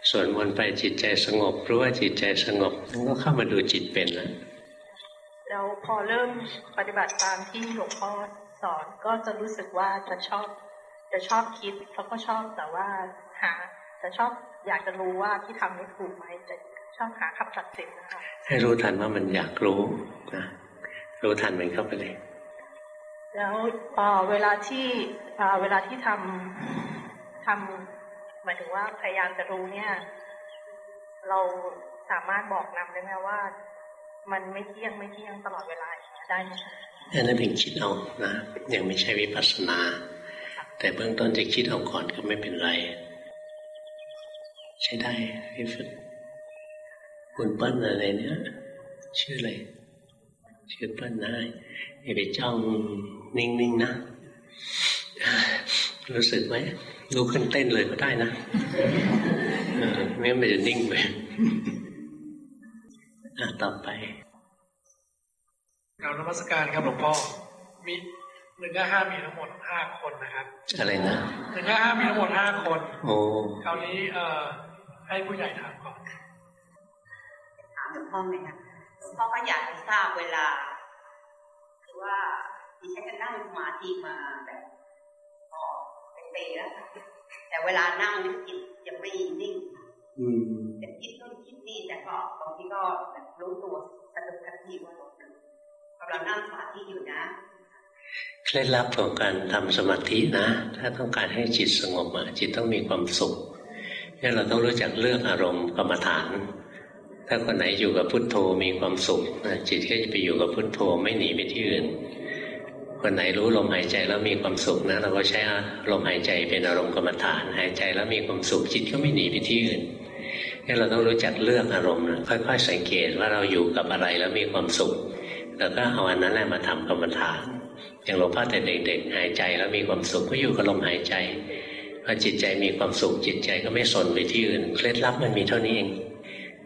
สวดมนต์ไปจิตใจสงบ รู้ว่าจิตใจสงบมันก็เข้ามาดูจิตเป็นแล้วแล้วพอเริ่มปฏิบัติตามที่หลวงพ่อสอนก็จะรู้สึกว่าจะชอบจะชอบคิดแล้วก็ชอบแต่ว่าหาจะชอบอยากจะรู้ว่าที่ทำไม่ถูกไหมจะ ชอบหาคำตัดสินนะคะให้รู้ทันว่ามันอยากรู้นะรู้ทันมันเข้าไปเลย แล้วเวลาที่เวลาที่ทำทำหมายถึงว่าพยายามจะรู้เนี่ย เราสามารถบอกนำได้ไหมว่า มันไม่เที่ยงไม่เที่ยงตลอดเวลาได้ไหมคะอันนั้นเป็นคิดเอานะยังไม่ใช่วิปัสสนา แต่เบื้องต้นจะคิดเอาก่อนก็ไม่เป็นไร ใช้ได้ที่ฝึก คุณเปิ้ลอะไรเนี่ยชื่ออะไรชื่อเปิ้ลนะอย่าไปจ้องนิ่งๆนะรู้สึกไหมลุกขึ้นเต้นเลยก็ได้นะไม่งั้นมันจะนิ่งไปต่อไปกราบนมัสการครับหลวงพ่อมีหนึ่งห้าห้ามีทั้งหมดห้าคนนะครับอะไรนะหนึ่งห้าห้ามีทั้งหมดห้าคน โอ้คราวนี้เอ่อให้ผู้ใหญ่ถามก่อนถาม หลวงพ่อไหมคะหลวงพ่อก็อยากจะทราบเวลา คือว่าดิฉันก็นั่งสมาธิมาแบบอ๋อเป็นปีแล้วแต่เวลานั่งจิตยังไม่นิ่งจะคิดนู่นคิดนี่แต่ก็บางทีก็แบบรู้ตัวสะดุดทันทีว่ากำลังนั่งสมาธิอยู่นะเคล็ดลับของการทำสมาธินะ ถ้าต้องการให้จิตสงบจิตต้องมีความสุขนี่เราต้องรู้จักเลือกอารมณ์กรรมฐาน ถ้าคนไหนอยู่กับพุทโธมีความสุขจิตก็จะไปอยู่กับพุทโธไม่หนีไปที่อื่น คนไหนรู้ลมหายใจแล้วมีความสุขนะเราก็ใช้ลมหายใจเป็นอารมณ์กรรมฐาน หายใจแล้วมีความสุขจิตก็ไม่หนีไปที่อื่นนี่เราต้องรู้จักเลือกอารมณ์ค่อยๆสังเกตว่าเราอยู่กับอะไรแล้วมีความสุขแล้วก็เอาอันนั้นแหละมาทำกรรมฐานอย่างหลวงพ่อแต่เด็กๆหายใจแล้วมีความสุขก็อยู่กับลมหายใจพอจิตใจมีความสุขจิตใจก็ไม่สนไปที่อื่นเคล็ดลับมันมีเท่านี้เอง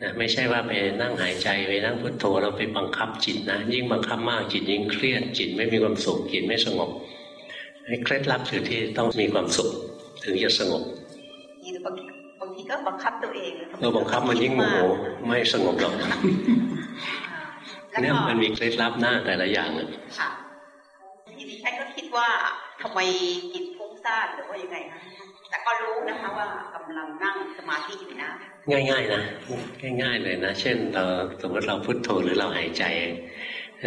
นะไม่ใช่ว่าไปนั่งหายใจไปนั่งพุทโธเราไปบังคับจิตนะ ยิ่งบังคับมากจิตยิ่งเครียดจิตไม่มีความสุขจิตไม่สงบให้เคล็ดลับอยู่ที่ต้องมีความสุขถึงจะสงบบางทีก็บังคับตัวเองเราบังคับมันยิ่งโมโหไม่สงบหรอกเนี่ยมันมีเคล็ดลับหน้าแต่ละอย่างเลยค่ะทีนี้ฉันก็คิดว่าทำไมจิตฟุ้งซ่านหรือว่ายังไงนะแต่ก็รู้นะคะว่ากำลังนั่งสมาธิอยู่นะ ง่าย ๆ นะง่าย ๆ เลยนะ เช่นเราสมมติเราพุโทโธหรือเราหายใจ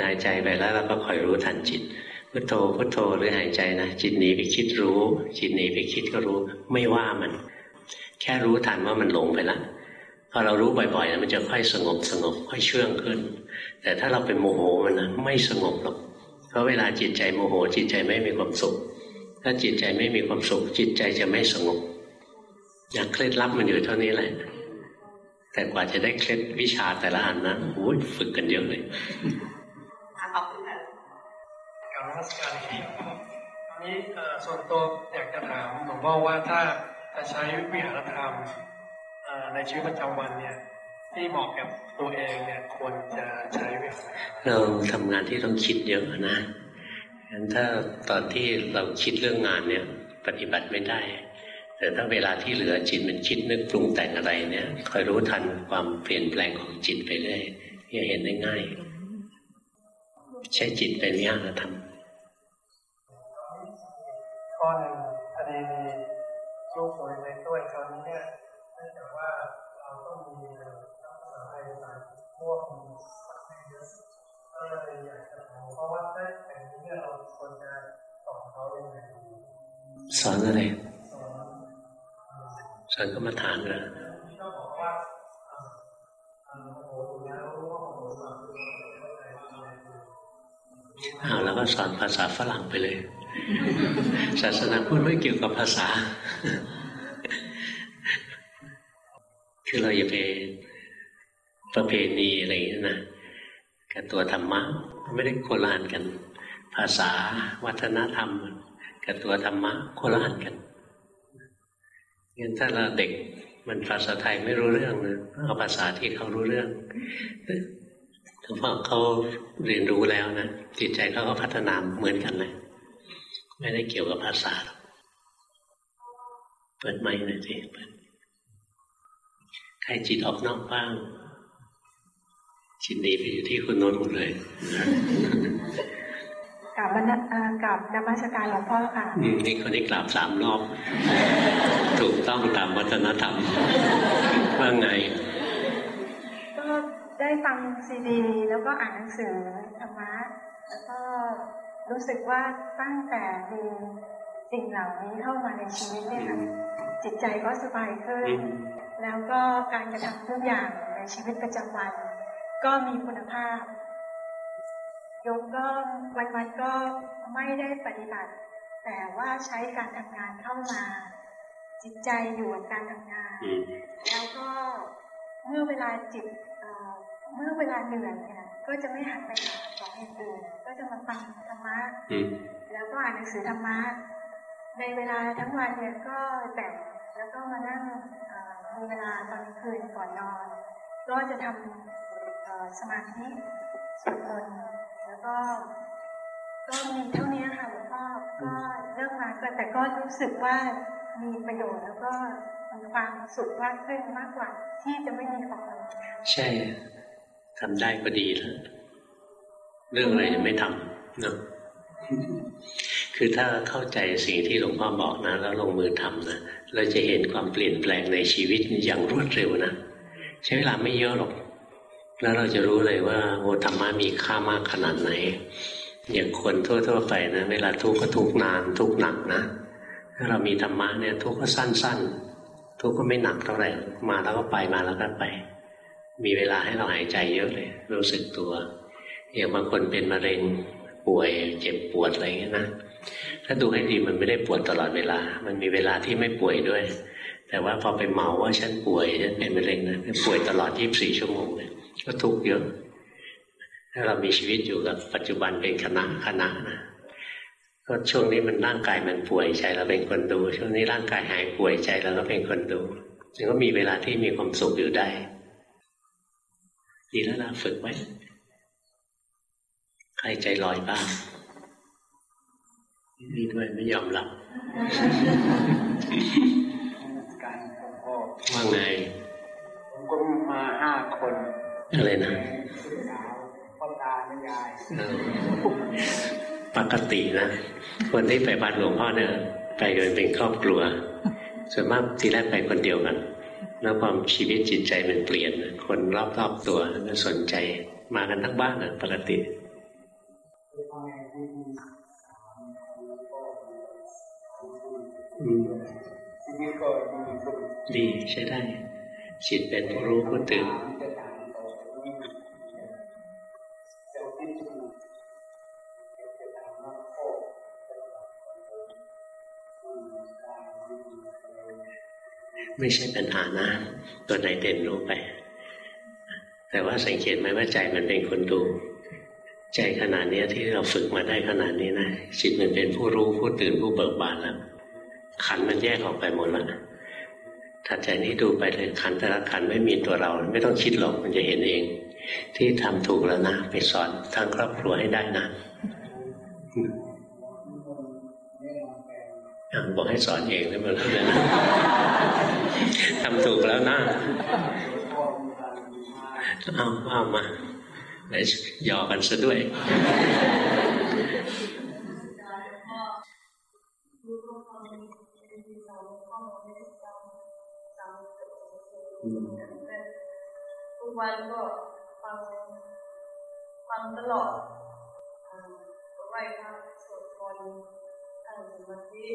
หายใจไปแล้วเราก็คอยรู้ทันจิต พุโทโธพุโทโธหรือหายใจนะจิตหนีไปคิดรู้ จิตหนีไปคิดก็รู้ไม่ว่ามัน แค่รู้ทันว่ามันหลงไปแล้วพอเรารู้บ่อยๆมันจะค่อยสงบสงบค่อยเชื่องขึ้น แต่ถ้าเราเป็นโมโหมันนะไม่สงบหรอกเพราะเวลาจิตใจโมโห จิตใจไม่มีความสุข ถ้าจิตใจไม่มีความสุข จิตใจจะไม่สงบอยากเคล็ดลับมันอยู่เท่านี้แหละ แต่กว่าจะได้เคล็ดวิชาแต่ละอันนะโอ้ยฝึกกันเยอะเลยขอบคุณค่ะการรัชการที่ตอนนี้ส่วนตัวอยากจะถามหลวงพ่อว่าถ้าจะใช้วิหารธรรมในชีวิตประจำวันเนี่ยที่เหมาะกับตัวเองเนี่ยควรจะใช้วิหารเราทำงานที่ต้องคิดเยอะนะงั้นถ้าตอนที่เราคิดเรื่องงานเนี่ย ปฏิบัติไม่ได้ แต่ถ้าเวลาที่เหลือจิตมันคิดนึกปรุงแต่งอะไรเนี่ยคอยรู้ทันความเปลี่ยนแปลงของจิตไปเรื่อยจะเห็นได้ง่าย ใช้จิตเป็นวิหารธรรมข้อหนึ่งคดีมีลูกสวยในด้วยคราวนี้เนี่ยเนื่องจากว่าเราต้องมีภาษาไทยหลายพวกมีสักเยอะก็เลยอยากจะถามเพราะว่าได้แต่นี้เนี่ยเราควรจะสอนเขายังไงสอนอะไร สอนกรรมฐานเหรอเอาแล้วก็สอนภาษาฝรั่งไปเลย ศาสนาพูดไม่เกี่ยวกับภาษา คือเราอย่าไปประเพณีอะไรอย่างนี้นะกับตัวธรรมะไม่ได้โคลานกัน ภาษาวัฒนธรรม กับตัวธรรมะโคลานกัน งั้นถ้าเราเด็กมันภาษาไทยไม่รู้เรื่องนะเอาภาษาที่เขารู้เรื่องถ้าพอเขาเรียนรู้แล้วนะจิตใจเขาก็พัฒนาเหมือนกันเลยไม่ได้เกี่ยวกับภาษาเปิดไม้หน่อยสิเปิดใครจิตออกนอกบ้างจิตหนีไปอยู่ที่คุณนนท์หมดเลย กราบนกราบนมัสการหลวงพ่อค่ะนี่คนนี้กราบสามรอบ ถูกต้องตามวัฒนธรรมว่าไง ก็ได้ฟังซีดี แล้วก็อ่านหนังสือธรรมะแล้วก็รู้สึกว่าตั้งแต่มีสิ่งเหล่านี้เข้ามาในชีวิตเนี่ยค่ะจิตใจก็สบายขึ้น แล้วก็การกระทำทุกอย่างในชีวิตประจำวัน ก็มีคุณภาพ โยมก็วันวันก็ไม่ได้ปฏิบัติ แต่ว่าใช้การทำงานเข้ามา จิตใจอยู่กับการทำงาน แล้วก็เมื่อเวลาจิตเมื่อเวลาเหนื่อยเนี่ยก็จะไม่หันไปหาของอื่นก็จะมาฟังธรรมะแล้วก็อ่านหนังสือธรรมะในเวลาทั้งวันเนี่ยก็แต่งแล้วก็มานั่งมีเวลาตอนคืนก่อนนอน ก็จะทำสมาธิสวดมนต์แล้ว ก็ ก็มีเท่านี้ค่ะหลวงพ่อก็เริ่มมาแต่ก็รู้สึกว่ามีประโยชน์แล้วก็มีความสุขมากขึ้นมากกว่า ที่จะไม่มีความใช่ทำได้ก็ดีแล้วเรื่องอะไรไม่ทำเนาะคือถ้าเข้าใจสิ่งที่หลวงพ่อบอกนะ แล้วลงมือทำนะเราจะเห็นความเปลี่ยนแปลงในชีวิตอย่างรวดเร็วนะใช้เวลาไม่เยอะหรอก แล้วเราจะรู้เลยว่าโอธรรมะมีค่ามากขนาดไหน อย่างคนทั่วๆไปนะเวลาทุกข์ก็ทุกข์นาน ทุกข์หนักนะถ้าเรามีธรรมะเนี่ยทุกข์ก็สั้น ๆ ทุกข์ก็ไม่หนักเท่าไหร่มาแล้วก็ไปมาแล้วก็ไป มีเวลาให้เราหายใจเยอะเลย รู้สึกตัว อย่างบางคนเป็นมะเร็งป่วยเจ็บปวดอะไรเงี้ยนะถ้าดูให้ดีมันไม่ได้ปวดตลอดเวลา มันมีเวลาที่ไม่ป่วยด้วย แต่ว่าพอไปเมาว่าฉันป่วยฉันเป็นมะเร็งนะป่วยตลอด 24 ชั่วโมงเลย ก็ทุกข์เยอะถ้าเรามีชีวิตอยู่กับปัจจุบันเป็นคณะคณะนะก็ช่วงนี้มันร่างกายมันป่วยใจเราเป็นคนดู ช่วงนี้ร่างกายหายป่วยใจเราก็เป็นคนดูจึงก็มีเวลาที่มีความสุขอยู่ได้ ดีแล้วนะฝึกไว้ใครใจลอยบ้างนี่ด้วยไม่ยอมหลับว่าไงผมก็มาห้าคน อะไรนะพ่อตาแม่ยายปกตินะคนที่ไปบ้านหลวงพ่อเนี่ยไปกันเป็นครอบครัว ส่วนมากทีแรกไปคนเดียวกัน แล้วความชีวิตจิตใจมันเปลี่ยน คนรอบๆตัวก็สนใจมากันทั้งบ้านนะปกติดีใช้ได้จิตเป็นผู้รู้ผู้ตื่น ไม่ใช่ปัญหานะ ตัวไหนเด่นรู้ไป แต่ว่าสังเกตไหมว่าใจมันเป็นคนดู ใจขนาดนี้ที่เราฝึกมาได้ขนาดนี้นะจิตมันเป็นผู้รู้ผู้ตื่นผู้เบิกบานแล้วขันมันแยกออกไปหมดแล้วถัดจากนี้ดูไปเลยขันแต่ละขันไม่มีตัวเรา ไม่ต้องคิดหรอกมันจะเห็นเอง ที่ทำถูกแล้วนะ ไปสอนทางครอบครัวให้ได้นะ บอกให้สอนเองได้หมดเลยนะทำถูกแล้วนะเอาเอามาเดี๋ยวยอกันซะด้วยทุกวันก็ฟังฟังตลอดไหว้พระสวดมนต์ตั้งสมาธิ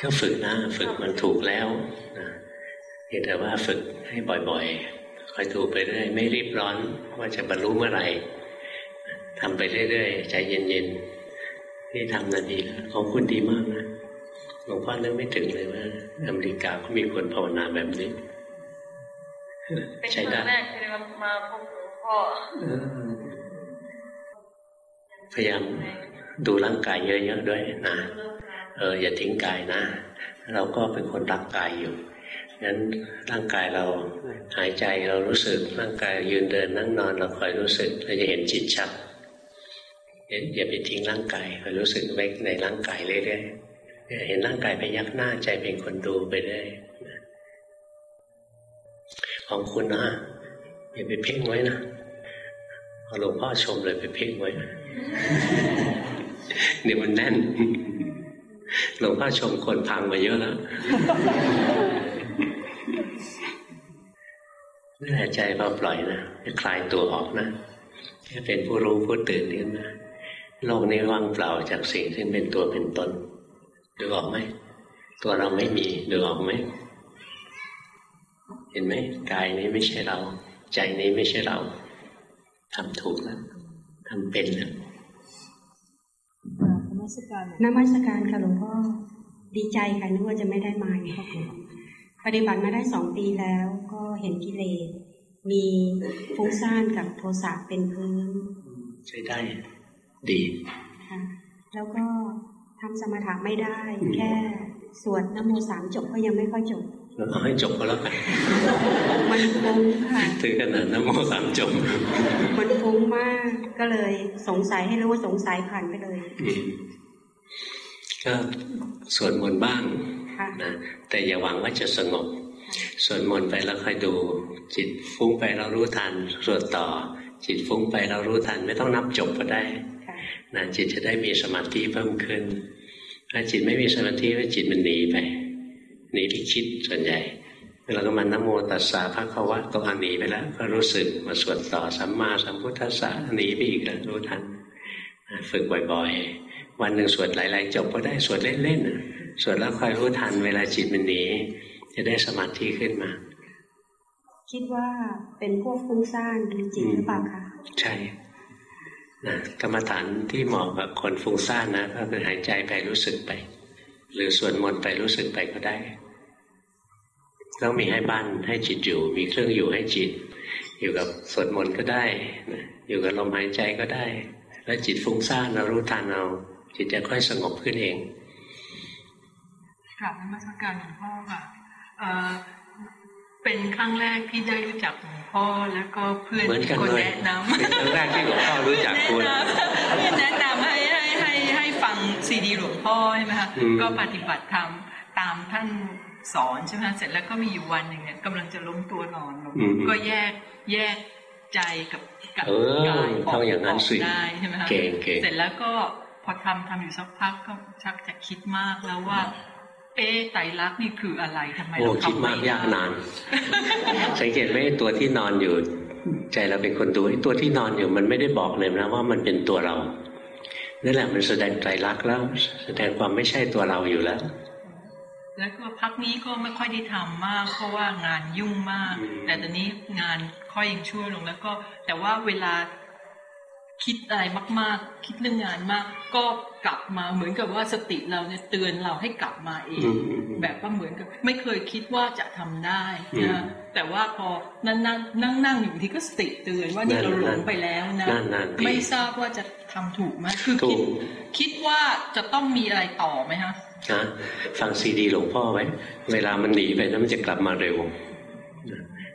ก็ฝึกนะ ฝึกมันถูกแล้วนะเห็นแต่ว่าฝึกให้บ่อยคอยดูไปเรื่อยไม่รีบร้อนว่าจะบรรลุเมื่อไหร่ทำไปเรื่อยๆ ใจเย็นๆ ที่ทำนาดีแล้วของคุณดีมากนะหลวงพ่อนึกไม่ถึงเลยว่า อเมริกาก็มีคนภาวนาแบบนี้เป็นครั้งแรกที่ได้มาพบหลวงพ่อพยายาม ดูร่างกายเยอะๆด้วยนะเอออย่าทิ้งกายนะ เราก็เป็นคนรักกายอยู่งั้นร่างกายเราหายใจเรารู้สึกร่างกายยืนเดินนั่งนอนเราคอยรู้สึกเราจะเห็นจิตชัดอย่าไปทิ้งร่างกายคอยรู้สึกไว้ในร่างกายเรื่อยๆเห็นร่างกายไปยักหน้าใจเป็นคนดูไปเรื่อยของคุณนะอย่าไปเพ่งไว้นะหลวงพ่อชมเลยไปเพ่งไว้ เดี๋ยวมันแน่น หลวงพ่อชมคนพังมาเยอะแล้วนี่แหละใจพอปล่อยนะจะคลายตัวออกนะแค่เป็นผู้รู้ผู้ตื่นขึ้นนะโลกนี้ว่างเปล่าจากสิ่งที่เป็นตัวเป็นตนดูออกไหมตัวเราไม่มีดูออกไหมเห็นไหมกายนี้ไม่ใช่เรา ใจนี้ไม่ใช่เราทำถูกแล้วทำเป็นแล้ว มัสการนมัสการค่ะหลวงพ่อดีใจค่ะนึกว่าจะไม่ได้มาไงปฏิบัติมาได้สองปีแล้วก็เห็นกิเลสมีฟุ้งซ่านกับโทสะเป็นพื้นใช้ได้ดีค่ะแล้วก็ทำสมถะไม่ได้ แค่สวดนโมสามจบก็ยังไม่ค่อยจบ เอาให้จบก็แล้วกัน มันฟุ้งค่ะ ถึงขนาดนโมสามจบ มันฟุ้งมากก็เลยสงสัยให้รู้ว่าสงสัยผ่านไปเลยก็สวดมนต์บ้างนะแต่อย่าหวังว่าจะสงบสวดมนต์ไปแล้วค่อยดู จิตฟุ้งไปเรารู้ทันสวดต่อ จิตฟุ้งไปเรารู้ทันไม่ต้องนับจบก็ได้นะจิตจะได้มีสมาธิเพิ่มขึ้น ถ้าจิตไม่มีสมาธิว่าจิตมันหนีไป หนีไปคิดส่วนใหญ่เราก็มันนโมตัสสะพระคาวะตัวหนีไปแล้ว ก็รู้สึกมาสวดต่อสัมมาสัมพุทธัสสะหนีไปอีกแล้วรู้ทันฝึกบ่อยๆ วันหนึ่งสวดหลายๆจบก็ได้สวดเล่นๆสวดแล้วคอยรู้ทัน เวลาจิตมันหนีจะได้สมาธิขึ้นมา คิดว่าเป็นพวกฟุ้งซ่านคือจิตหรือเปล่าคะใช่นะกรรมฐานที่เหมาะกับคนฟุ้งซ่านนะก็คือหายใจไปรู้สึกไป หรือสวดมนต์ไปรู้สึกไปก็ได้ต้องมีให้บ้านให้จิตอยู่ มีเครื่องอยู่ให้จิต อยู่กับสวดมนต์ก็ได้อยู่กับลมหายใจก็ได้ แล้วจิตฟุ้งซ่านเรารู้ทันเอาจิตจะค่อยสงบขึ้นเองกลับมาสักการหลวงพ่อค่ะเป็นครั้งแรกที่ได้รู้จักหลวงพ่อแล้วก็เพื่อนคนแนะนำเป็นครั้งแรกที่หลวงพ่อรู้จักคุณแนะนำให้ให้ให้ให้ฟังซี ดีหลวงพ่อใช่ไหมคะก็ปฏิบัติธรรมตามท่านสอนใช่ไหมเสร็จแล้วก็มีอยู่วันหนึ่งเนี่ยกำลังจะล้มตัวนอนก็แยกแยกใจกับกับกายออกอย่างนั้นได้ใช่ไหมคะเสร็จแล้วก็พอทำทำอยู่สักพักก็ชักจะคิดมากแล้วว่า เอ๊ไตรลักษณ์นี่คืออะไรทำไมเราคิดมากยากนาน สังเกตไหมตัวที่นอนอยู่ ใจเราเป็นคนดูตัวที่นอนอยู่มันไม่ได้บอกเลยนะว่ามันเป็นตัวเรา นั่นแหละมันแสดงไตรลักษณ์แล้วแสดงความไม่ใช่ตัวเราอยู่แล้ว แล้วก็พักนี้ก็ไม่ค่อยได้ทำมาก เพราะว่างานยุ่งมาก แต่ตอนนี้งานค่อยยังช่วยลงแล้วก็ แต่ว่าเวลาคิดอะไรมาก ๆ คิดเรื่องงานมาก ก็กลับมาเหมือนกับว่าสติเราเนี่ยเตือนเราให้กลับมาเอง แบบว่าเหมือนกับ ไม่เคยคิดว่าจะทำได้นะแต่ว่าพอนั่งนั่งนั่งนั่งอยู่ที่ก็สติเตือนว่านี่เราหลงไปแล้วนะไม่ทราบว่าจะ ทำถูกไหมคือคิดคิดว่าจะต้องมีอะไรต่อไหมคะนะฟังซีดีหลวงพ่อไว้ เวลามันหนีไปแล้วมันจะกลับมาเร็ว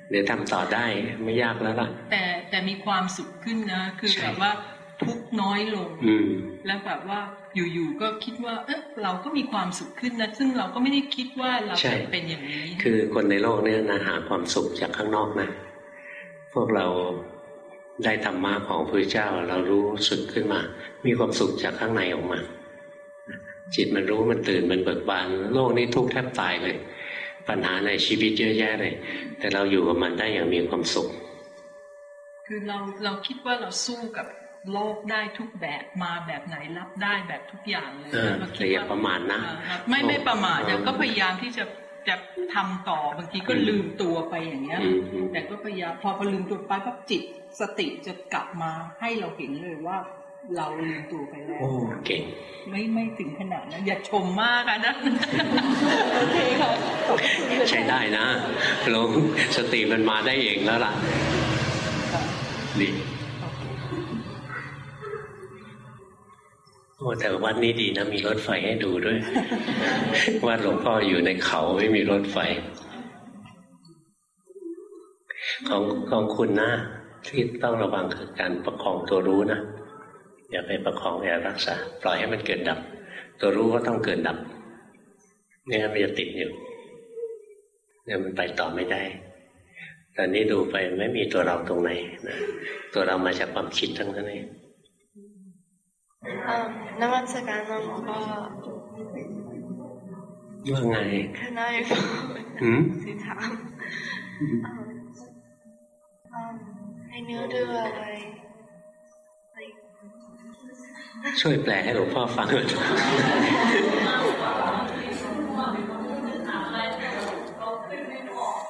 เดี๋ยวทำต่อได้ไม่ยากแล้วล่ะ แต่แต่มีความสุขขึ้นนะ คือแบบว่าทุกน้อยลง แล้วแบบว่าอยู่ๆก็คิดว่าเออเราก็มีความสุขขึ้นนะ ซึ่งเราก็ไม่ได้คิดว่าเราจะเป็นอย่างนี้ คือคนในโลกนี้นะหาความสุขจากข้างนอกนะ พวกเรา ได้ธรรมะของพระเจ้าเรารู้สึกขึ้นมา มีความสุขจากข้างในออกมา จิตมันรู้มันตื่นมันเบิกบาน โลกนี้ทุกข์แทบตายเลย ปัญหาในชีวิตเยอะแยะเลย แต่เราอยู่กับมันได้อย่างมีความสุข คือเราเราคิดว่าเราสู้กับโลกได้ทุกแบบมาแบบไหนรับได้แบบทุกอย่างเลยแต่อย่าประมาทนะ ไม่ไม่ประมาทก็พยายามที่จะจะทำต่อบางทีก็ลืมตัวไปอย่างเงี้ยแต่ก็พยายามพอพอลืมตัวไปก็จิต สติจะกลับมาให้เราเห็นเลยว่าเราลืมตัวไปแล้ว โอ้เก่งไม่ไม่ถึงขนาดนั้นอย่าชมมากอะนะโอเคค่ะใช้ได้นะหลงสติมันมาได้เองแล้วล่ะดีโอ้แต่วัดนี้ดีนะ มีรถไฟให้ดูด้วยวัดหลวงพ่ออยู่ในเขาไม่มีรถไฟ ของของคุณนะ ที่ต้องระวังคือการประคองตัวรู้นะอย่าไปประคองอย่ารักษา ปล่อยให้มันเกิดดับ ตัวรู้ก็ต้องเกิดดับไม่งั้นมันจะติดอยู่เนี่ยมันไปต่อไม่ได้ตอนนี้ดูไปไม่มีตัวเราตรงไหนนะตัวเรามาจากความคิดทั้งนั้นเองนมัสการหลวงพ่อว่าไงข้าน้อยฟังหืมสิถาม ให้เนื้อเดืออะไรช่วยแปลให้หลวงพ่อฟังหน่อย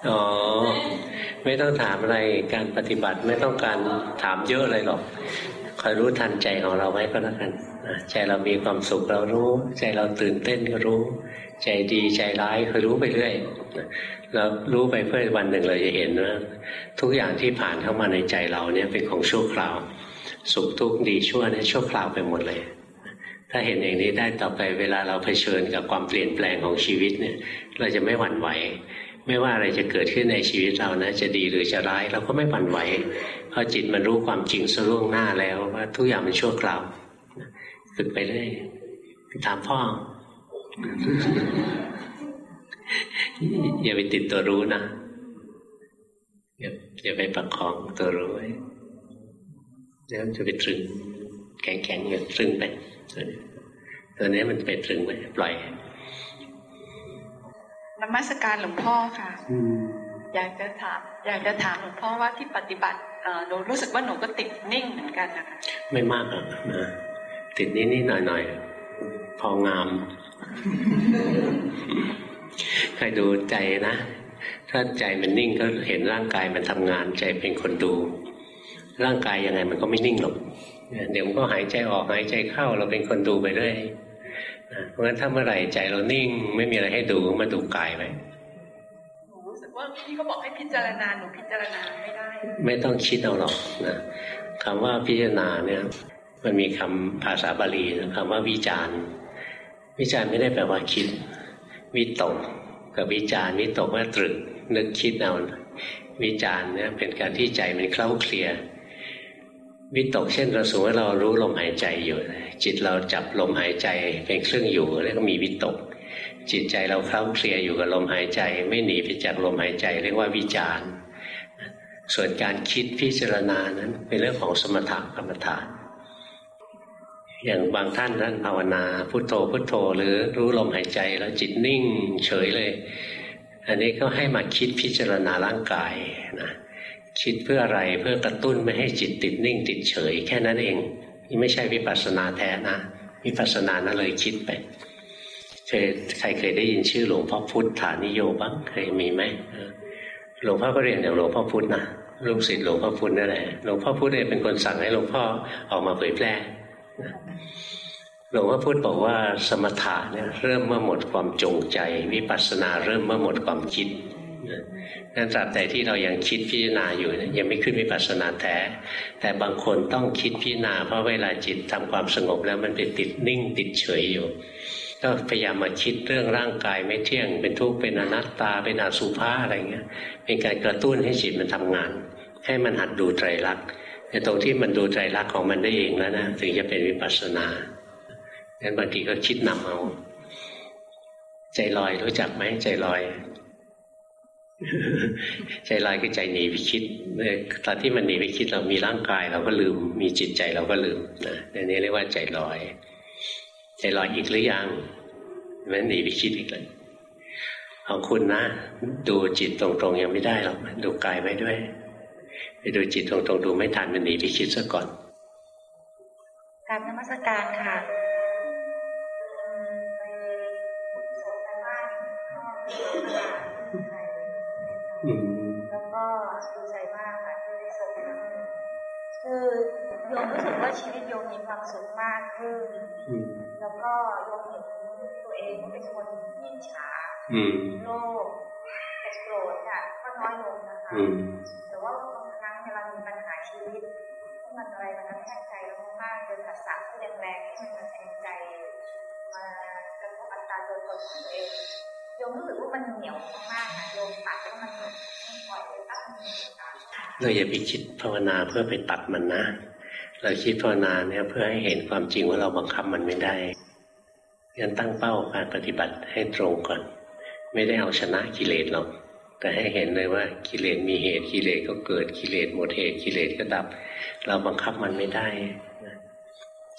อ๋อ ไม่ต้องถามอะไร การปฏิบัติไม่ต้องการถามเยอะเลยหรอก คอยรู้ทันใจของเราไว้ก็แล้วกันใจเรามีความสุขเรารู้ ใจเราตื่นเต้นก็รู้ ใจดีใจร้ายคอยรู้ไปเรื่อยเรารู้ไปเพื่อวันหนึ่งเราจะเห็นว่าทุกอย่างที่ผ่านเข้ามาในใจเราเนี่ยเป็นของชั่วคราว สุขทุกข์ดีชั่วเนี่ยชั่วคราวไปหมดเลย ถ้าเห็นอย่างนี้ได้ต่อไปเวลาเราเผชิญกับความเปลี่ยนแปลงของชีวิตเนี่ยเราจะไม่หวั่นไหวไม่ว่าอะไรจะเกิดขึ้นในชีวิตเรานะ จะดีหรือจะร้ายเราก็ไม่หวั่นไหว พราะจิตมันรู้ความจริงซะล่วงหน้าแล้วว่าทุกอย่างมันชั่วคราวฝึกไปเรื่อยถามพ่อ อย่าไปติดตัวรู้นะอย่าอย่าไปประคองตัวรู้ไว้เดี๋ยวจะไปตรึงแข็งๆอยู่ตรึงไปตัวนี้มันไปตรึงไปปล่อยนมัสการหลวงพ่อค่ะ อยากจะถาม อยากจะถามหลวงพ่อว่าที่ปฏิบัติเอ่อ หนูรู้สึกว่าหนูก็ติดนิ่งเหมือนกันนะคะไม่มากหรอกนะติดนิดๆหน่อยๆพองามใครดูใจนะ ถ้าใจมันนิ่งก็เห็นร่างกายมันทำงานใจเป็นคนดู ร่างกายยังไงมันก็ไม่นิ่งหรอกเดี๋ยวมันก็หายใจออกหายใจเข้าเราเป็นคนดูไปเรื่อยเพราะฉะนั้นถ้าเมื่อไหร่ใจเรานิ่ง ไม่มีอะไรให้ดูมาดูกายไปหนูรู้สึก ว่าพี่เขาบอกให้พิจารณาหนูพิจารณาไม่ได้ ไม่ต้องคิดเอาหรอกนะคำว่าพิจารณาเนี่ย มันมีคำภาษาบาลีนะคำว่าวิจารณ์วิจารณ์ไม่ได้แปลว่าคิด วิตกกับวิจารณ์วิตกว่าตรึกนึกคิดเอาวิจารณ์เนี่ยเป็นการที่ใจมันเคล้าเคลียวิตกเช่นเราสมมติว่าเรารู้ลมหายใจอยู่ จิตเราจับลมหายใจเป็นเครื่องอยู่เรียกว่ามีวิตก จิตใจเราเคล้าเคลียอยู่กับลมหายใจ ไม่หนีไปจากลมหายใจ เรียกว่าวิจารณ์ส่วนการคิดพิจารณานั้น เป็นเรื่องของสมถกรรมฐาน อย่างบางท่านท่านภาวนาพุโทโธพุโทโธ หรือรู้ลมหายใจแล้วจิตนิ่งเฉยเลย อันนี้ก็ให้มาคิดพิจารณาร่างกายนะคิดเพื่ออะไรเพื่อกระตุ้นไม่ให้จิตติดนิ่ง ติดเฉย แค่นั้นเองนี่ไม่ใช่วิปัสสนาแท้นะวิปัสสนานั่นเลยคิดไป เคยใครเคยได้ยินชื่อหลวงพ่อพุทธานิโยบ้างเคยมีไหมหลวงพ่อก็เรียนอย่างหลวงพ่อพุทธนะลูกศิษย์หลวงพ่อพุทธนั่นแหละหลวงพ่อพุทธเนี่ยเป็นคนสั่งให้หลวงพ่อออกมาเผยแพร่หลวงพ่อพุทธบอกว่าสมถะเนี่ยเริ่มเมื่อหมดความจงใจ วิปัสสนาเริ่มเมื่อหมดความคิดนั้นตราบใดที่เรายังคิดพิจารณาอยู่ยังไม่ขึ้นวิปัสสนาแท้แต่บางคนต้องคิดพิจารณาเพราะเวลาจิตทำความสงบแล้วมันไปติดนิ่งติดเฉยอยู่ ก็พยายามมาคิดเรื่องร่างกายไม่เที่ยง เป็นทุกข์เป็นอนัตตาเป็นอสุภะอะไรเงี้ย เป็นการกระตุ้นให้จิตมันทำงาน ให้มันหัดดูไตรลักษณ์แต่ตรงที่มันดูไตรลักษณ์ของมันได้เองแล้วนะถึงจะเป็นวิปัสสนาดังนั้นบางทีก็คิดนำเอา ใจลอยรู้จักไหมใจลอย ใจลอยคือใจหนีไปคิดตอนที่มันหนีไปคิดเรามีร่างกายเราก็ลืม มีจิตใจเราก็ลืมนะอันนี้เรียกว่าใจลอย ใจลอยอีกหรือยังไม่หนีไปคิดอีกเลยของคุณนะ ดูจิตตรงๆยังไม่ได้หรอกดูกายไว้ด้วย ไปดูจิตตรงๆดูไม่ทันมันหนีไปคิดซะก่อนการนมัสการค่ะแล้วก็ดีใจมากค่ะที่ได้ส่งคือ โยมรู้สึกว่าชีวิตโยมมีความสุขมากขึ้นแล้วก็โยมเห็นตัวเองเป็นคนที่ฉาโลภเป็นโกรธค่ะก็น้อยลงนะคะแต่ว่าบางครั้งเวลามีปัญหาชีวิตที่มันอะไรมันกระแทกใจเรามากๆจนผัสสะที่แรงๆที่มันกระแทกใจมากระทบอัตราตัวตนของตัวเองโยมรู้สึกว่ามันเหนียวมากค่ะโยมตัดแล้วมันปล่อยไปตั้งเราอย่าไปคิดภาวนาเพื่อไปตัดมันนะ เราคิดภาวนาเนี่ยเพื่อให้เห็นความจริงว่าเราบังคับมันไม่ได้ยันตั้งเป้าการปฏิบัติให้ตรงก่อน ไม่ได้เอาชนะกิเลสหรอกแต่ให้เห็นเลยว่ากิเลสมีเหตุกิเลสก็เกิดกิเลสหมดเหตุกิเลสก็ดับ เราบังคับมันไม่ได้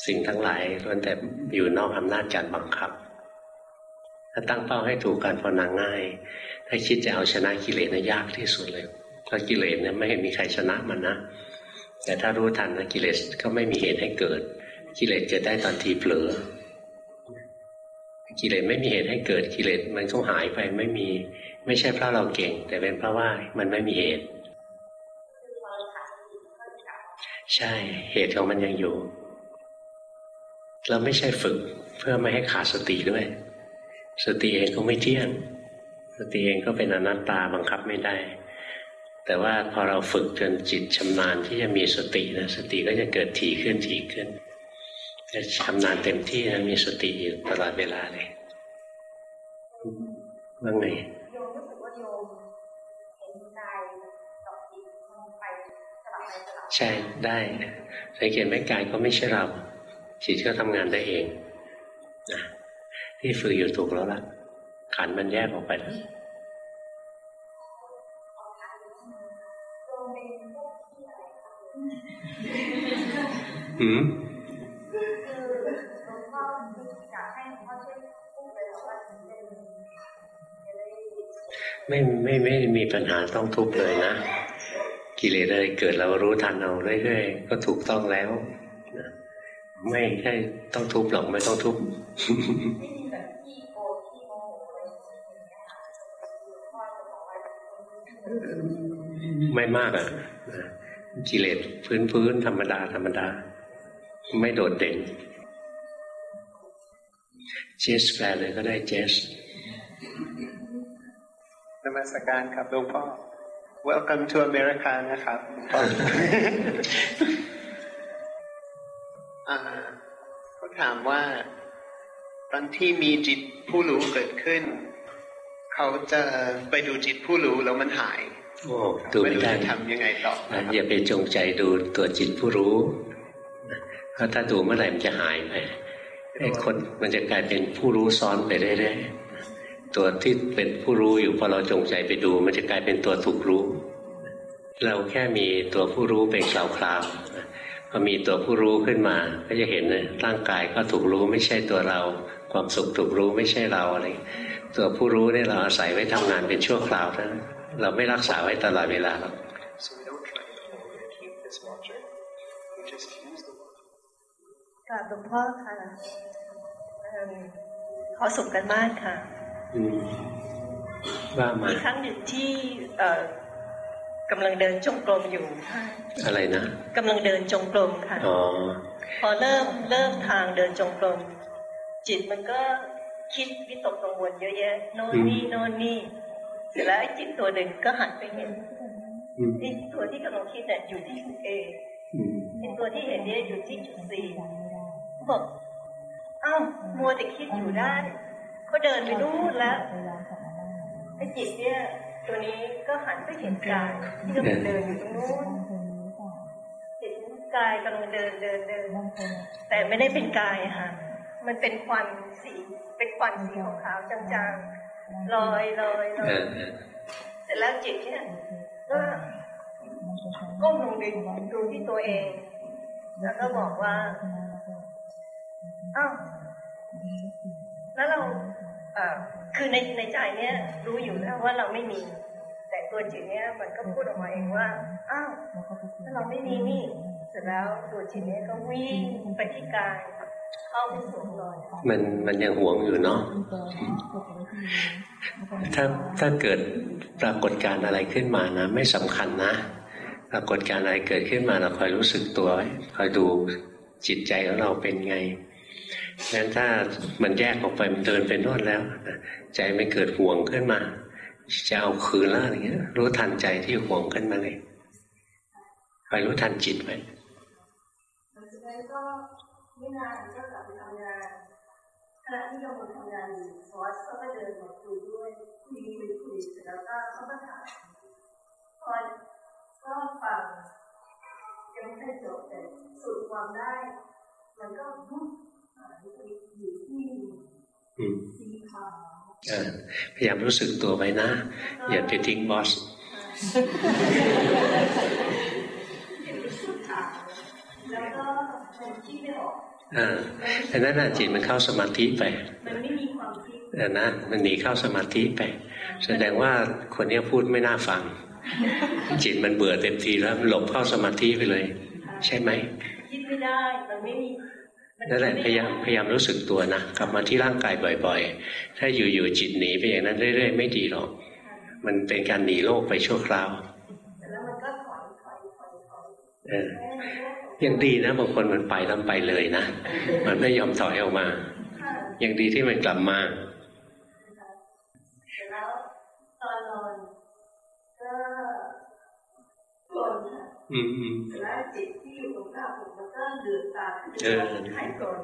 สิ่งทั้งหลายล้วนแต่อยู่นอกอำนาจการบังคับ ถ้าตั้งเป้าให้ถูกการภาวนาง่าย ถ้าคิดจะเอาชนะกิเลสนะยากที่สุดเลยเพราะกิเลสเนี่ยไม่เห็นมีใครชนะมันนะ แต่ถ้ารู้ทันนะกิเลสก็ไม่มีเหตุให้เกิด กิเลสเกิดได้ตอนทีเผลอกิเลสไม่มีเหตุให้เกิดกิเลสมันก็หายไปไม่มี ไม่ใช่เพราะเราเก่ง แต่เป็นเพราะว่ามันไม่มีเหตุ ใช่เหตุของมันยังอยู่ เราไม่ใช่ฝึกเพื่อไม่ให้ขาดสติด้วย สติเองก็ไม่เที่ยง สติเองก็เป็นอนัตตาบังคับไม่ได้ แต่ว่าพอเราฝึกจนจิตชำนาญที่จะมีสตินะสติก็จะเกิดถี่ขึ้นถี่ขึ้นจะชำนาญเต็มที่นะมีสติอยู่ตลอดเวลาเลยว่าไงใช่ได้สังเกตไหมกายก็ไม่ใช่เรา จิตก็ทำงานได้เองนะที่ฝึกอยู่ถูกแล้วล่ะขันมันแยกออกไปแล้ว อืมไม่ไม่ไม่มีปัญหาต้องทุบเลยนะ กิเลสเลยเกิดเรารู้ทันเอาเรื่อยๆก็ถูกต้องแล้วไม่ใช่ต้องทุบหรอกไม่ต้องทุบไม่มากอะกิเลสพื้นพื้นธรรมดาธรรมดา ไม่โดดเด่นเจสแปลเลยก็ได้เจสนมัสการครับหลวงพ่อ Welcome to America นะครับเขาถามว่า ตอนที่มีจิตผู้รู้เกิดขึ้น เขาจะไปดูจิตผู้รู้แล้วมันหายโอ้ดูไม่ได้ทำยังไงต่ออย่าไปจงใจดูตัวจิตผู้รู้ เพราะถ้าดูเมื่อไหร่มันจะหายไปไอ้คนมันจะกลายเป็นผู้รู้ซ้อนไปเรื่อยๆตัวที่เป็นผู้รู้อยู่พอเราจงใจไปดู มันจะกลายเป็นตัวถูกรู้ เราแค่มีตัวผู้รู้เป็นคราวๆพอมีตัวผู้รู้ขึ้นมา ก็จะเห็นเลยร่างกายก็ถูกรู้ไม่ใช่ตัวเรา ความสุขถูกรู้ไม่ใช่เราอะไรตัวผู้รู้เนี่ยเราอาศัยไว้ทำงานเป็นชั่วคราวเท่านั้นเราไม่รักษาไว้ตลอดเวลาหรอก กับหลวงพ่อค่ะขอส่งกันบ้านค่ะว่ามาครั้งหนึ่งที่กำลังเดินจงกรมอยู่อะไรนะกำลังเดินจงกรมค่ะอพอเริ่มเริ่มทางเดินจงกรมจิตมันก็คิดวิตกกังวลเยอะแยะโน่นนี่โน่นนี่เสร็จแล้วไอ้จิตตัวหนึ่งก็หันไปเห็นไอ้ตัวที่กำลังคิดเนี่ยอยู่ที่จุดเอไอ้ตัวที่เห็นเนี่ยอยู่ที่จุดซี บอกอ้าวมัวแต่คิดอยู่ได้เขาเดินไปนู่นแล้วไอ้จิตเนี่ย ตัวนี้ก็หันไปเห็นกายที่กำลังเดินอยู่ตรงนู้นจิตกายกำลังเดินเดินเดินแต่ไม่ได้เป็นกายค่ะ มันเป็นควันสีเป็นควันสีขาวจางๆลอยลอยลอยเสร็จแล้วจิตเนี่ยก็ก้มลงดูดูที่ตัวเอง แล้วก็บอกว่า อ้าวแล้วเราคือในในใจเนี่ยรู้อยู่แล้วว่าเราไม่มี แต่ตัวจิตเนี่ยมันก็พูดออกมาเองว่าอ้าวถ้าเราไม่มีนี่เสร็จแล้วตัวจิตเนี่ยก็วิ่งไปที่กายมันมันยังหวงอยู่เนาะถ้าถ้าเกิดปรากฏการอะไรขึ้นมานะ ไม่สำคัญนะ ปรากฏการอะไรเกิดขึ้นมาเราคอยรู้สึกตัวคอยดูจิตใจของเราเป็นไง งั้นถ้ามันแยกออกไปมันเดินไปโน่นแล้ว ใจไม่เกิดห่วงขึ้นมา จะเอาคืนแล้วอย่างเงี้ย รู้ทันใจที่ห่วงขึ้นมาเลยคอยรู้ทันจิตไว้ก็ไม่นานก็กลับไปทำงานขณะที่กำลังทำงานอยู่บอสก็เดินมาคุยด้วยคุยคุยคุยแล้วก็เขาก็ถามพอก็ฟังยังไม่จบแต่สุดความได้ มันก็พุ่ง หายไปอยู่ที่สีขาวพยายามรู้สึกตัวไว้นะ อย่าไปทิ้งบอสแล้วก็มันคิดไม่ออกอ่าแต่นั้นน่ะจิตมันเข้าสมาธิไป มันไม่มีความคิดแต่นะมันหนีเข้าสมาธิไป แสดงว่าคนนี้พูดไม่น่าฟัง จิตมันเบื่อเต็มทีแล้วหลบเข้าสมาธิไปเลย ใช่ไหมคิดไม่ได้ มันไม่มี นั่นแหละพยายามพยายามรู้สึกตัวนะกลับมาที่ร่างกายบ่อย ๆ ถ้าอยู่ๆจิตหนีไปอย่างนั้นเรื่อยๆไม่ดีหรอก มันเป็นการหนีโลกไปชั่วคราวเออยังดีนะบางคนมันไปแล้วไปเลยนะ มันไม่ยอมถอยออกมา ยังดีที่มันกลับมา อืมอืมแล้วจิตที่อยู่ตรงหน้าผมมันก็เดือดตาให้กลน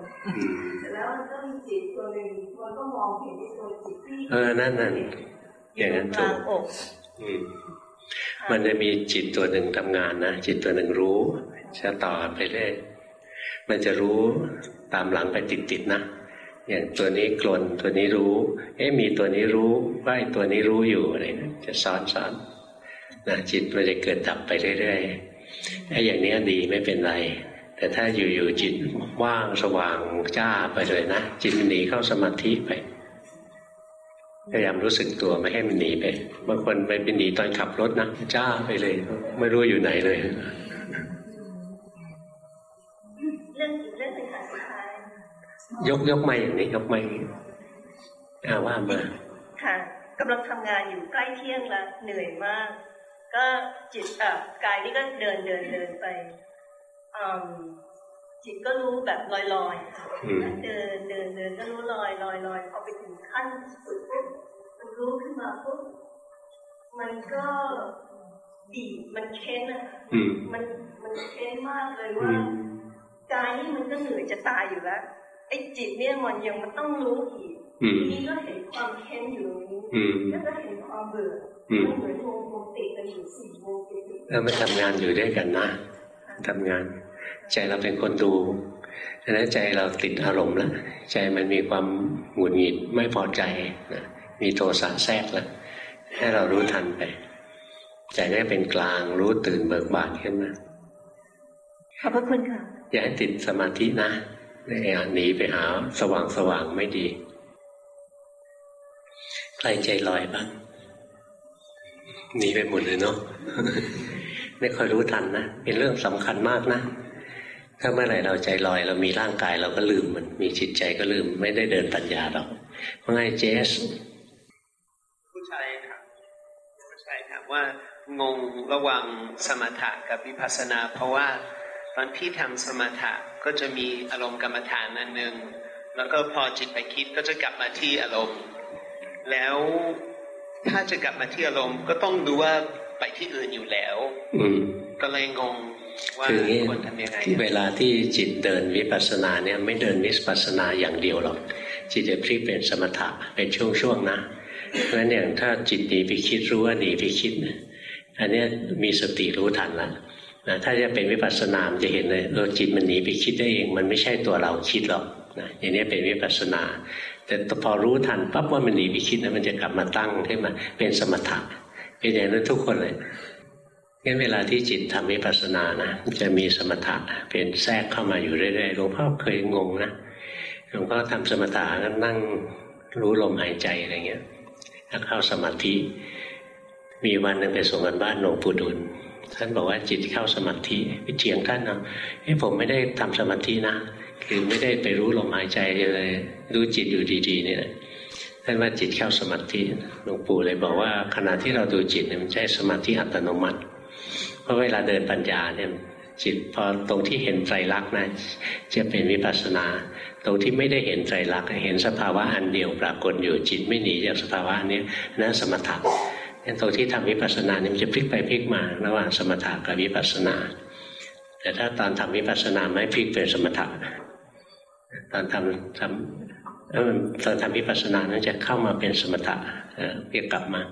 แล้วมันก็มีจิตตัวหนึ่งมันก็มองเห็นในตัวจิตที่เออนั่นนั่นอย่างนั้นถูกมันจะมีจิตตัวหนึ่งทำงานนะจิตตัวหนึ่งรู้จะต่อไปเรื่อยมันจะรู้ตามหลังไปติดๆนะอย่างตัวนี้กลนตัวนี้รู้ เอ๊ะมีตัวนี้รู้ว่าตัวนี้รู้อยู่อะไรนะจะซ้อนซ้อนนะจิตมันจะเกิดดับไปเรื่อยๆ ไอ้อย่างนี้ดีไม่เป็นไร แต่ถ้าอยู่ๆจิตว่างสว่างจ้าไปเลยนะ จิตมันหนีเข้าสมาธิไปพยายามรู้สึกตัวไม่ให้มันหนีไปบางคนไปเป็นหนีตอนขับรถนะจ้าไปเลย ไม่รู้อยู่ไหนเลยยกยกไม่อย่างนี้ยกไม่อาว่ามาค่ะกำลังทำงานอยู่ใกล้เที่ยงแล้วเหนื่อยมาก ก็จิตอะกายนี่ก็เดินเดินเดินไปอืมจิตก็รู้แบบลอยลอยเดินเดินเดินก็รู้ลอยลอยลอยพอไปถึงขั้นสุดปุ๊บมันรู้ขึ้นมาปุ๊บมันก็บีบมันเค้นอะมันมันเค้นมากเลยว่ากายนี่มันก็เหนื่อยจะตายอยู่แล้วไอ้จิตเนี่ยมันยังมันต้องรู้อีกนี่ก็เห็นความเค้นอยู่นี้แล้วก็เห็นความเบื่อ มันเหมือนวงวงติดกันอยู่สี่วงติดเออมาทำงานอยู่ด้วยกันนะทำงาน ใจเราเป็นคนดูฉะนั้นใจเราติดอารมณ์แล้วใจมันมีความหงุดหงิดไม่พอใจนะมีโทสะแทรกแล้วให้เรารู้ทันไป ใจได้เป็นกลางรู้ตื่นเบิกบานขึ้นมาขอบพระคุณค่ะ อย่าให้ติดสมาธินะเนี่ยหนีไปหาสว่างสว่างไม่ดี ใครใจลอยบ้าง หนีไปหมดเลยเนาะไม่ค่อยรู้ทันนะ เป็นเรื่องสำคัญมากนะ ถ้าเมื่อไหร่เราใจลอยเรามีร่างกายเราก็ลืมมัน มีจิตใจก็ลืม ไม่ได้เดินปัญญาหรอกเพราะไงเจส ผู้ชายครับผู้ชายถามว่างงระหว่างสมถะกับวิปัสสนา เพราะว่าตอนที่ทำสมถะก็จะมีอารมณ์กรรมฐานนั่นหนึ่งแล้วก็พอจิตไปคิดก็จะกลับมาที่อารมณ์ แล้ว ถ้าจะกลับมาที่อารมณ์ก็ต้องดูว่าไปที่อื่นอยู่แล้ว อืก็เลยงงว่าควรทำยังไงเวลาที่จิตเดินวิปัสสนาเนี่ยไม่เดินวิปัสสนาอย่างเดียวหรอกจิตจะพลิกเป็นสมถะเป็นช่วงๆนะเพราะฉะนั้นอย่างถ้าจิตหนีไปคิดรู้ว่าหนีไปคิดอันนี้มีสติรู้ทันแล้วนะถ้าจะเป็นวิปัสสนามจะเห็นเลยเออจิตมันหนีไปคิดได้เอง มันไม่ใช่ตัวเราคิดหรอกนะอย่างนี้เป็นวิปัสสนา แต่พอรู้ทันปั๊บว่ามันหนีไปคิดแล้วมันจะกลับมาตั้งขึ้นมาเป็นสมถะเป็นอย่างนั้นทุกคนเลยงั้นเวลาที่จิตทำวิปัสสนานะจะมีสมถะเป็นแทรกเข้ามาอยู่เรื่อยๆหลวงพ่อเคยงงนะหลวงพ่อทำสมถะก็นั่งรู้ลมหายใจอะไรเงี้ยแล้วเข้าสมาธิ มีวันหนึ่งไปส่งกันบ้านหลวงปู่ดุลท่านบอกว่าจิตเข้าสมาธิไปเถียงท่านเนาะไอ้ผมไม่ได้ทำสมาธินะ คือไม่ได้ไปรู้ลมหายใจเลยรู้จิตอยู่ดีๆเนี่ยท่านว่าจิตเข้าสมาธิหลวงปู่เลยบอกว่าขณะที่เราดูจิตเนี่ยมันใช้สมาธิอัตโนมัติ เพราะเวลาเดินปัญญาเนี่ยจิตพอตรงที่เห็นไตรลักษณ์นะจะเป็นวิปัสสนา ตรงที่ไม่ได้เห็นไตรลักษณ์เห็นสภาวะอันเดียวปรากฏอยู่จิตไม่หนีจากสภาวะนี้นั่นสมถะงั้นตรงที่ทำวิปัสสนาเนี่ยมันจะพลิกไปพลิกมาระหว่างสมถะกับวิปัสสนา แต่ถ้าตอนทำวิปัสสนาไม่พลิกเป็นสมถะ ตอนทำทำตอนทำวิปัสสนานั้นจะเข้ามาเป็นสมถะเรียกกลับมา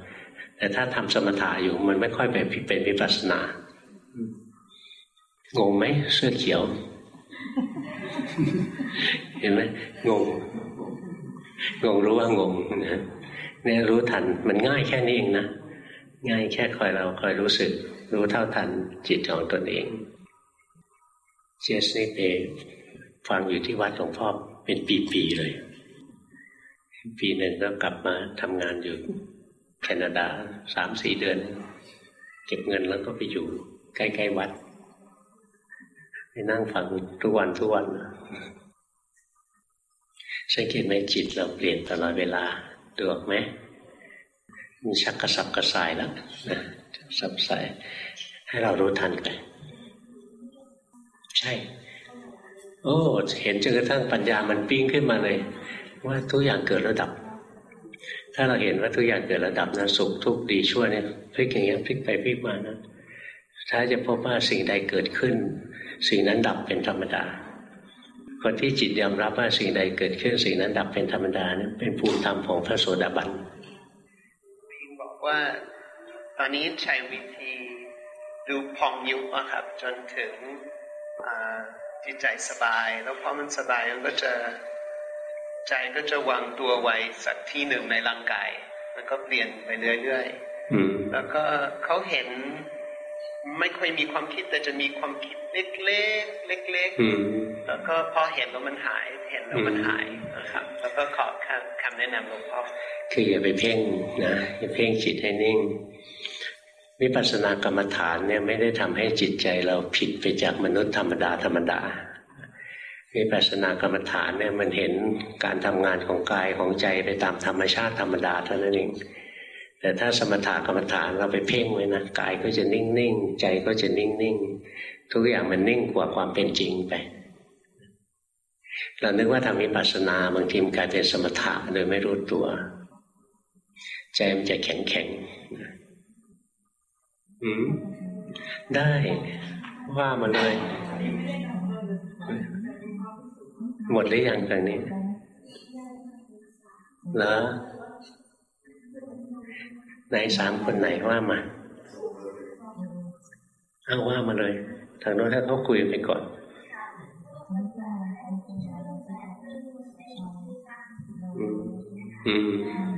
แต่ถ้าทำสมถะอยู่มันไม่ค่อยไปเป็นวิปัสสนางงไหมเสื้อเขียว เห็นไหมงง งงรู้ว่างงนะเนี่ยรู้ทันมันง่ายแค่นี้เองนะง่ายแค่คอยเราคอยรู้สึก รู้เท่าทันจิตของตนเองเจสนี่เป ฟังอยู่ที่วัดหลวงพ่อเป็นปีๆเลย ปีหนึ่งก็กลับมาทำงานอยู่แคนาดาสามสี่เดือน เก็บเงินแล้วก็ไปอยู่ ใกล้ๆวัดไปนั่งฟังทุกวันทุกวันสังเกตไหมจิตเราเปลี่ยนตลอดเวลาดูออกไหมมันชักกระสับกระส่ายแล้วนะสับสายให้เรารู้ทันไปใช่ โอ้ เห็นจนกระทั่งปัญญามันปิ้งขึ้นมาเลย ว่าทุกอย่างเกิดระดับ ถ้าเราเห็นว่าทุกอย่างเกิดระดับนะสุขทุกข์ดีชั่วเนี่ยพลิกอย่างเงี้ยพลิกไปพลิกมานะถ้าจะพบว่าสิ่งใดเกิดขึ้น สิ่งนั้นดับเป็นธรรมดา คนที่จิตยอมรับว่าสิ่งใดเกิดขึ้น สิ่งนั้นดับเป็นธรรมดาเนี่ยเป็นภูมิธรรมของพระโสดาบันพิงบอกว่าตอนนี้ใช้วิธีดูพองยุบครับ จนถึงจิ ตใจสบาย แล้วพอมันสบายมันก็จะใจก็จะวางตัวไว้สักที่หนึ่งในร่างกาย มันก็เปลี่ยนไปเรื่อยๆแล้วก็เขาเห็นไม่ค่อยมีความคิดแต่จะมีความคิดเล็กๆเล็กๆแล้วก็พอเห็นแล้วมันหาย เห็นแล้วมันหายนะครับ แล้วก็ขอคำแนะนำหลวงพ่อคืออย่าไปเพ่งนะอย่าเพ่งจิตให้นิ่ง วิปัสสนากรรมฐานเนี่ยไม่ได้ทำให้จิตใจเราผิดไปจากมนุษย์ธรรมดาธรรมดาวิปัสสนากรรมฐานเนี่ยมันเห็นการทำงานของกายของใจไปตามธรรมชาติธรรมดาเท่านั้นเองแต่ถ้าสมถะกรรมฐานเราไปเพ่งไว้นะกายก็จะนิ่งๆใจก็จะนิ่งๆทุกอย่างมันนิ่งกว่าความเป็นจริงไปเรานึกว่าทำวิปัสสนาบางทีมันกลายเป็นสมถะโดยไม่รู้ตัว ใจมันจะแข็งแข็ง ได้ว่ามาเลย หมดหรือยังตรงนี้เหรอไหนสามคนไหนว่ามาเอาว่ามาเลย ทางโน้นถ้าเขาคุยไปก่อนอืมอืม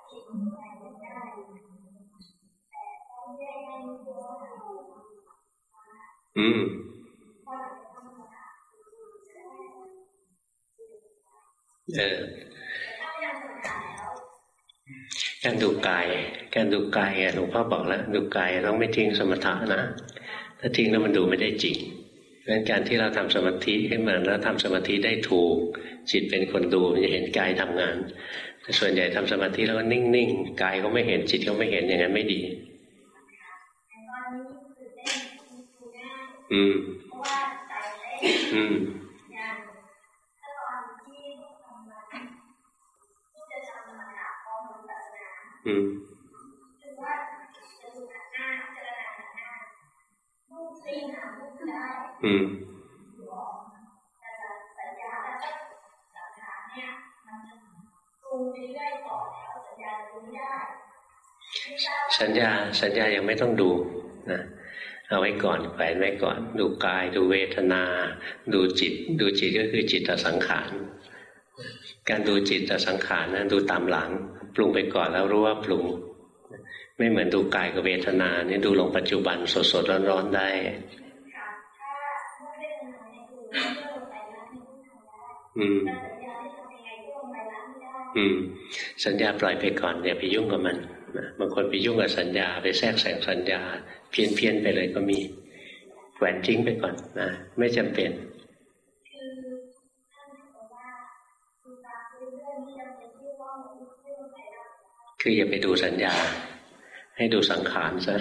มเออการดูกาย การดูกายหลวงพ่อบอกแล้ว ดูกายต้องไม่ทิ้งสมถะนะ ถ้าทิ้งแล้วมันดูไม่ได้จริงเพราะการที่เราทำสมาธิขึ้นมาแล้วทำสมาธิได้ถูก จิตเป็นคนดูจะเห็นกายทำงาน แต่ส่วนใหญ่ทำสมาธิแล้วก็นิ่งๆ กายก็ไม่เห็นจิตก็ไม่เห็นอย่างนั้นไม่ดี อืมอืมอืมอืมสัญญาสัญญายังไม่ต้องดูนะ เอาไว้ก่อนแขวนไว้ก่อน ดูกายดูเวทนา ดูจิต ดูจิตก็คือจิตตสังขาร การดูจิตตสังขารนะดูตามหลัง ปรุงไปก่อนแล้วรู้ว่าปรุง ไม่เหมือนดูกายกับเวทนานี่ดูลงปัจจุบันสดสดร้อนๆได้อืมอืม สัญญาปล่อยไปก่อนอย่าไปยุ่งกับมันบางคนไปยุ่งกับสัญญา ไปแทรกแซงสัญญา เพี้ยนเพียนไปเลยก็มีแหวนทิ้งไปก่อนนะไม่จำเป็นคืออย่าไปดูสัญญา ให้ดูสังขารซะ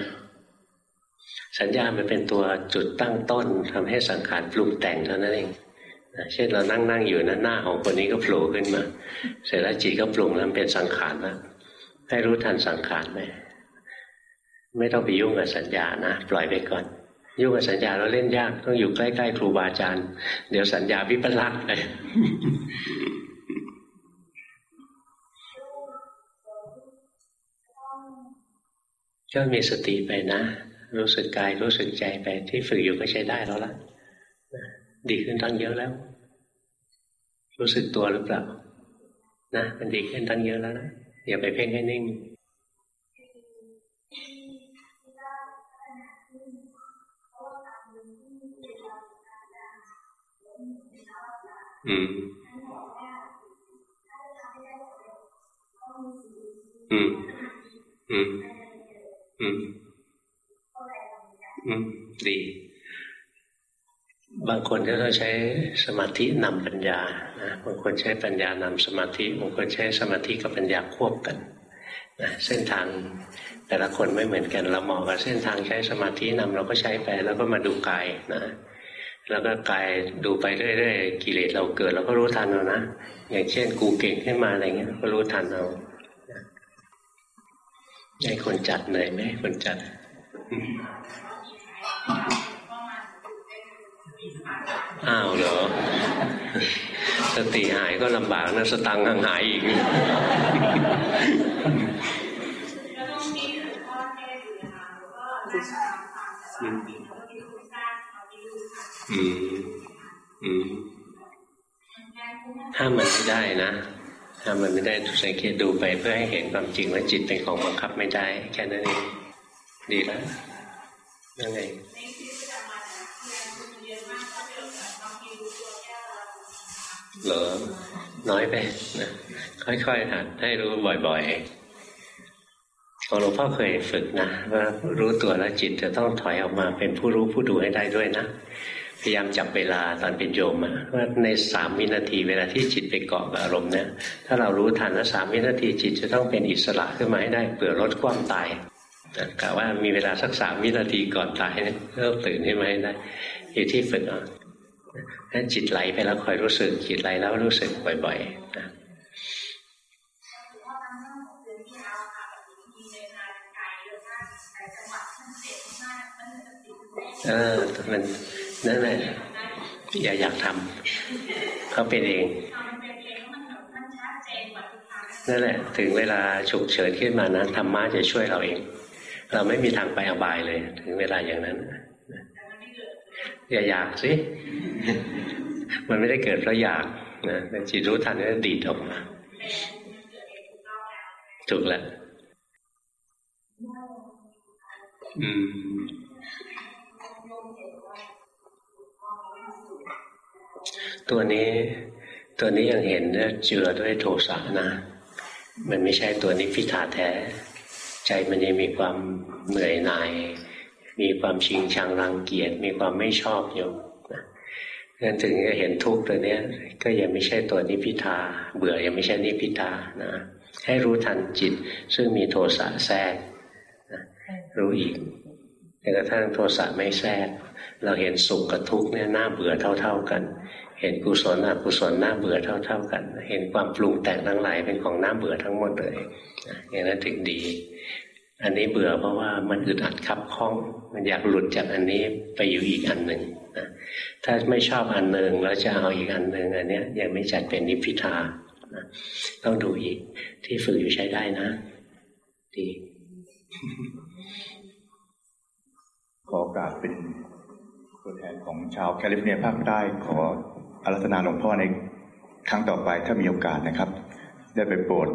สัญญามันเป็นตัวจุดตั้งต้นทำให้สังขารปรุงแต่งเท่านั้นเองเช่นเรานั่งนั่งอยู่นะหน้าของคนนี้ก็โผล่ขึ้นมา เสร็จแล้วจิตก็ปรุงแล้วเป็นสังขารแล้วให้รู้ทันสังขารไหม ไม่ต้องไปยุ่งกับสัญญานะปล่อยไปก่อน ยุ่งกับสัญญาเราเล่นยากต้องอยู่ใกล้ๆครูบาอาจารย์ เดี๋ยวสัญญาวิปลาสเลยก็มีสติไปนะ รู้สึกกายรู้สึกใจไปที่ฝึกอยู่ก็ใช้ได้แล้วล่ะดีขึ้นตั้งเยอะแล้ว รู้สึกตัวหรือเปล่านะมันดีขึ้นตั้งเยอะแล้วนะอย่าไปเพ่งให้นิ่ง อืม อืม อืม อืม อืม ดี บางคนก็ใช้สมาธินำปัญญานะบางคนใช้ปัญญานำสมาธิ บางคนใช้สมาธิกับปัญญาควบกันนะเส้นทางแต่ละคนไม่เหมือนกัน เราเหมาะกับเส้นทางใช้สมาธินำเราก็ใช้ไปแล้วก็มาดูกายนะ แล้วก็กายดูไปเรื่อยๆกิเลสเราเกิดเราก็รู้ทันเอานะอย่างเช่น กูเก่งขึ้นมาอะไรเงี้ย ก็รู้ทันเอาให้คนจัดเหนื่อยไหมคนจัดอ้าวเหรอ สติหายก็ลำบากนะ สตังค์หายอีกอืม อืมห้ามมันไม่ได้นะห้ามมันไม่ได้สังเกตดูไปเพื่อให้เห็นความจริงว่าจิตเป็นของบังคับไม่ได้ แค่นั้นเองดีแล้วยังไงเหรอน้อยไปนะค่อยๆหัดให้รู้บ่อยๆของหลวงพ่อเคยฝึกนะว่ารู้ตัวแล้วจิตจะต้องถอยออกมาเป็นผู้รู้ผู้ดูให้ได้ด้วยนะ พยายามจับเวลาตอนเป็นโยมอะว่าในสามวินาทีเวลาที่จิตไปเกาะกับอารมณ์เนี่ยถ้าเรารู้ทันแล้วสามวินาทีจิตจะต้องเป็นอิสระขึ้นมาให้ได้เผื่อลดความตายกะว่ามีเวลาสักสามวินาทีก่อนตายเนี่ยเริ่มตื่นขึ้นมาให้ได้อยู่ที่ฝึกอะถ้าจิตไหลไปแล้วคอยรู้สึกจิตไหลแล้วรู้สึกบ่อยๆนะเออมัน นั่นแหละอย่าอยากทำเขาเป็นเองนั่นแหละ ถึงเวลาฉุกเฉินขึ้นมานะธรรมะจะช่วยเราเอง เราไม่มีทางไปอบายเลย ถึงเวลาอย่างนั้นอย่าอยากสิมันไม่ได้เกิดเพราะอยากนะแต่จิตรู้ทันก็ดีดออกมาถูกแล้วอืม ตัวนี้ตัวนี้ยังเห็นเจือด้วยโทสะนะ มันไม่ใช่ตัวนิพิทาแท้ ใจมันยังมีความเหนื่อยหน่าย มีความชิงชังรังเกียจมีความไม่ชอบอยู่นั่นถึงจะเห็นทุกข์ตัวนี้ก็ยังไม่ใช่ตัวนิพิทา เบื่อยังไม่ใช่นิพิทานะให้รู้ทันจิต ซึ่งมีโทสะแทรกนะรู้อีกจนกระทั่งโทสะไม่แทรก เราเห็นสุขกับทุกข์เนี่ยน่าเบื่อเท่า ๆกัน เห็นกุศลอกุศลน่าเบื่อเท่า ๆ กัน เห็นความปรุงแต่งทั้งหลายเป็นของน่าเบื่อทั้งหมดเลยอย่างนั้นถึงดี อันนี้เบื่อเพราะว่ามันอึดอัดคับข้อง มันอยากหลุดจากอันนี้ไปอยู่อีกอันหนึ่งถ้าไม่ชอบอันหนึ่งแล้วจะเอาอีกอันหนึ่งอันนี้ยังไม่จัดเป็นนิพพิทาต้องดูอีก ที่ฝึกอยู่ใช้ได้นะ ดีขอโอกาสเป็นตัวแทนของชาวแคลิฟอร์เนียภาคใต้ขอ อาราธนาหลวงพ่อในครั้งต่อไปถ้ามีโอกาสนะครับ ได้ไปโปรด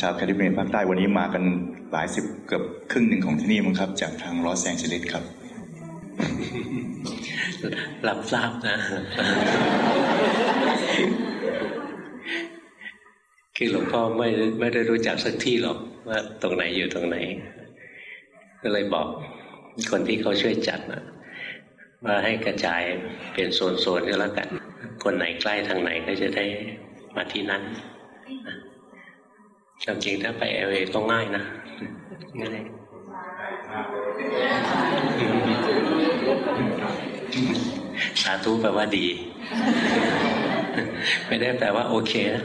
ชาวแคลิฟอร์เนียภาคใต้วันนี้มากันหลายสิบเกือบครึ่งหนึ่งของที่นี่มั้งครับ จากทางลอสแองเจลิสครับรับทราบนะ คือหลวงพ่อไม่ไม่ได้รู้จักสักที่หรอกว่าตรงไหนอยู่ตรงไหน ก็เลยบอกคนที่เขาช่วยจัดนะว่าให้กระจายเป็นโซนๆก็แล้วกัน คนไหนใกล้ทางไหนก็จะได้มาที่นั้นจริงถ้าไปเอเวก็ง่ายนะง่ายสาธุแปลว่าดี ไม่ได้แปลว่าโอเคนะ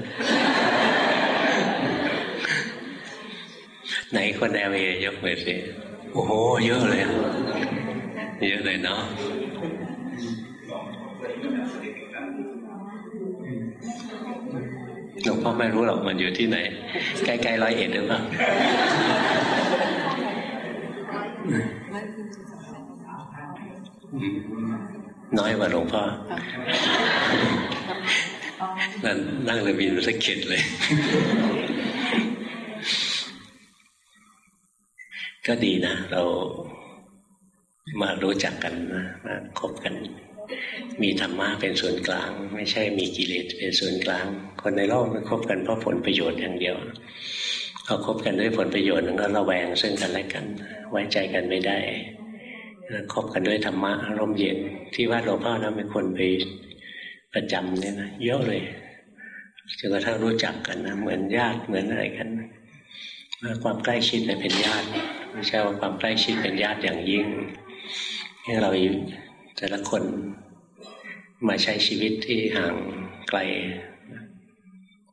ไหนคนแอลเอยกมือสิโอ้โห เยอะเลย เยอะเลยเนาะ หลวงพ่อไม่รู้หรอกมันอยู่ที่ไหน ใกล้ๆร้อยเอ็ดหรือเปล่าน้อยกว่าหลวงพ่อนั่นนั่งเรือบินสักเข็ดเลย ก็ดีนะ เรามารู้จักกันนะมาคบกัน มีธรรมะเป็นส่วนกลาง ไม่ใช่มีกิเลสเป็นส่วนกลาง คนในโลกมันคบกันเพราะผลประโยชน์อย่างเดียวเขาคบกันด้วยผลประโยชน์ก็ระแวงซึ่งกันและกัน ไว้ใจกันไม่ได้คบกันด้วยธรรมะร่มเย็น ที่วัดหลวงพ่อนะเป็นคนไปประจำเนี่ยนะเยอะเลยจนกระทั่งรู้จักกันนะเหมือนญาติเหมือนอะไรกันความใกล้ชิดเป็นญาติไม่ใช่ว่าความใกล้ชิดเป็นญาติอย่างยิ่งที่เรา แต่ละคนมาใช้ชีวิตที่ห่างไกล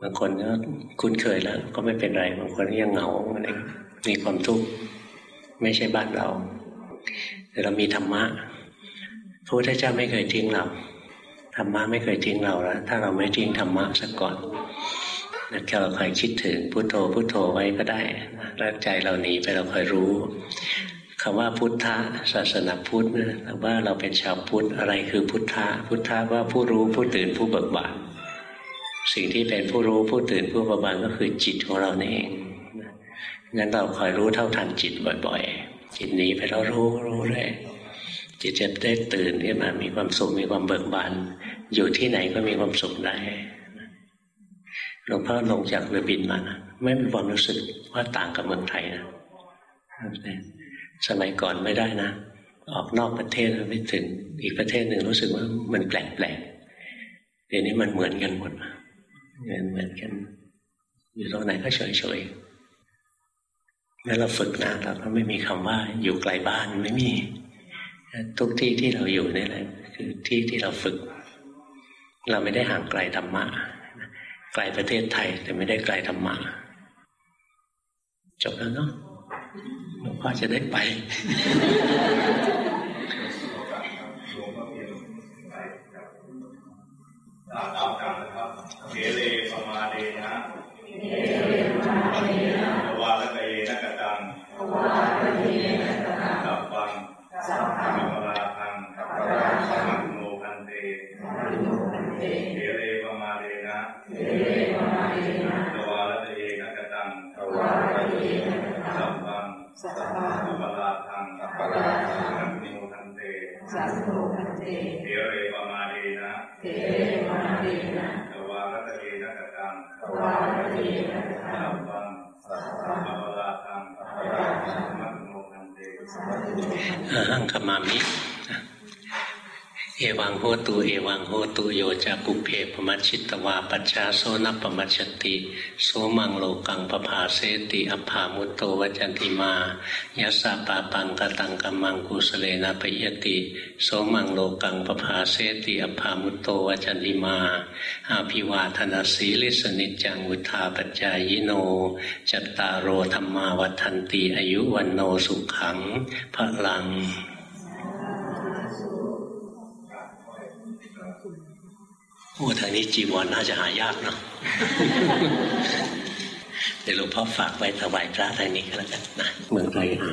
บางคนก็คุ้นเคยแล้ว ก็ไม่เป็นไร บางคนยังเหงาอะไรมีความทุกข์ไม่ใช่บ้านเรา แต่เรามีธรรมะพระพุทธเจ้าไม่เคยทิ้งเราธรรมะไม่เคยทิ้งเราแล้วถ้าเราไม่ทิ้งธรรมะสักก่อนแล้วเราคอยคิดถึงพุโทโธพุโทโธไว้ก็ได้แล้วใจเราหนีไปเราคอยรู้ คำว่าพุทธะศาสนาพุทธนะว่าเราเป็นชาวพุทธอะไรคือพุทธะพุทธะว่าผู้รู้ผู้ตื่นผู้เบิกบานสิ่งที่เป็นผู้รู้ผู้ตื่นผู้เบิกบานก็คือจิตของเรานเองงั้นเราคอยรู้เท่าทันจิตบ่อย ๆ จิตหนีไปแล้วรู้รู้เลยจิตจะได้ตื่นขึ้นมามีความสุขมีความเบิกบานอยู่ที่ไหนก็มีความสุขได้หลวงพ่อลงจากเรือบินมานะไม่มีความรู้สึกว่าต่างกับเมืองไทยนะ สมัยก่อนไม่ได้นะ ออกนอกประเทศไปถึง อีกประเทศหนึ่งรู้สึกว่ามันแปลกแปลกเดี๋ยวนี้มันเหมือนกันหมดเหมือนเหมือนกัน อยู่ตรงไหนก็เฉยเฉยเมื่อเราฝึกนะเราก็ไม่มีคำว่าอยู่ไกลบ้านไม่มี ทุกที่ที่เราอยู่นี่แหละคือที่ที่เราฝึก เราไม่ได้ห่างไกลธรรมะไกลประเทศไทยแต่ไม่ได้ไกลธรรมะจบแล้วเนาะ ลวงพ่อจะได้ไปตามตามกันนะครับเกเรปมาเดนะวาลเกเยนะกตังสัพพังสัพพังมราทังมังโนพันเตเกเรปมาเดนะวาลเกเยนะกตังสัพ พังสัพพังมราทันเตสัพโนพันเตเทเรปมาเรนะเทเรปมาเรนะตวารัตเรนะกเยนะกตังสัพพังสัพพังมราทังมังโมทันเตอาหังขมามิ เอวังโหตูเอวังโหตูโยจะปุเพปมัชชิตวาปัจชาโซนปมัชชติโสมังโลกังปภาเสติอภามุตโตวจันติมายัสสะปาปังกตังกัมมังกุสเลนะปยติโสมังโลกังปภาเสติอภามุตโตวจันติมาอาภิวาธนาสีลิสนิจังวุธาปัจจายโน จัตตารโอธรรมาวัฏันติอายุวันโนสุขังพระลัง โอ้ทางนี้จีวรน่าจะหายากเนาะเดี๋ยวหลวงพ่อฝากไว้ถวายพระทางนี้ก็แล้วกันนะเมืองไทยหา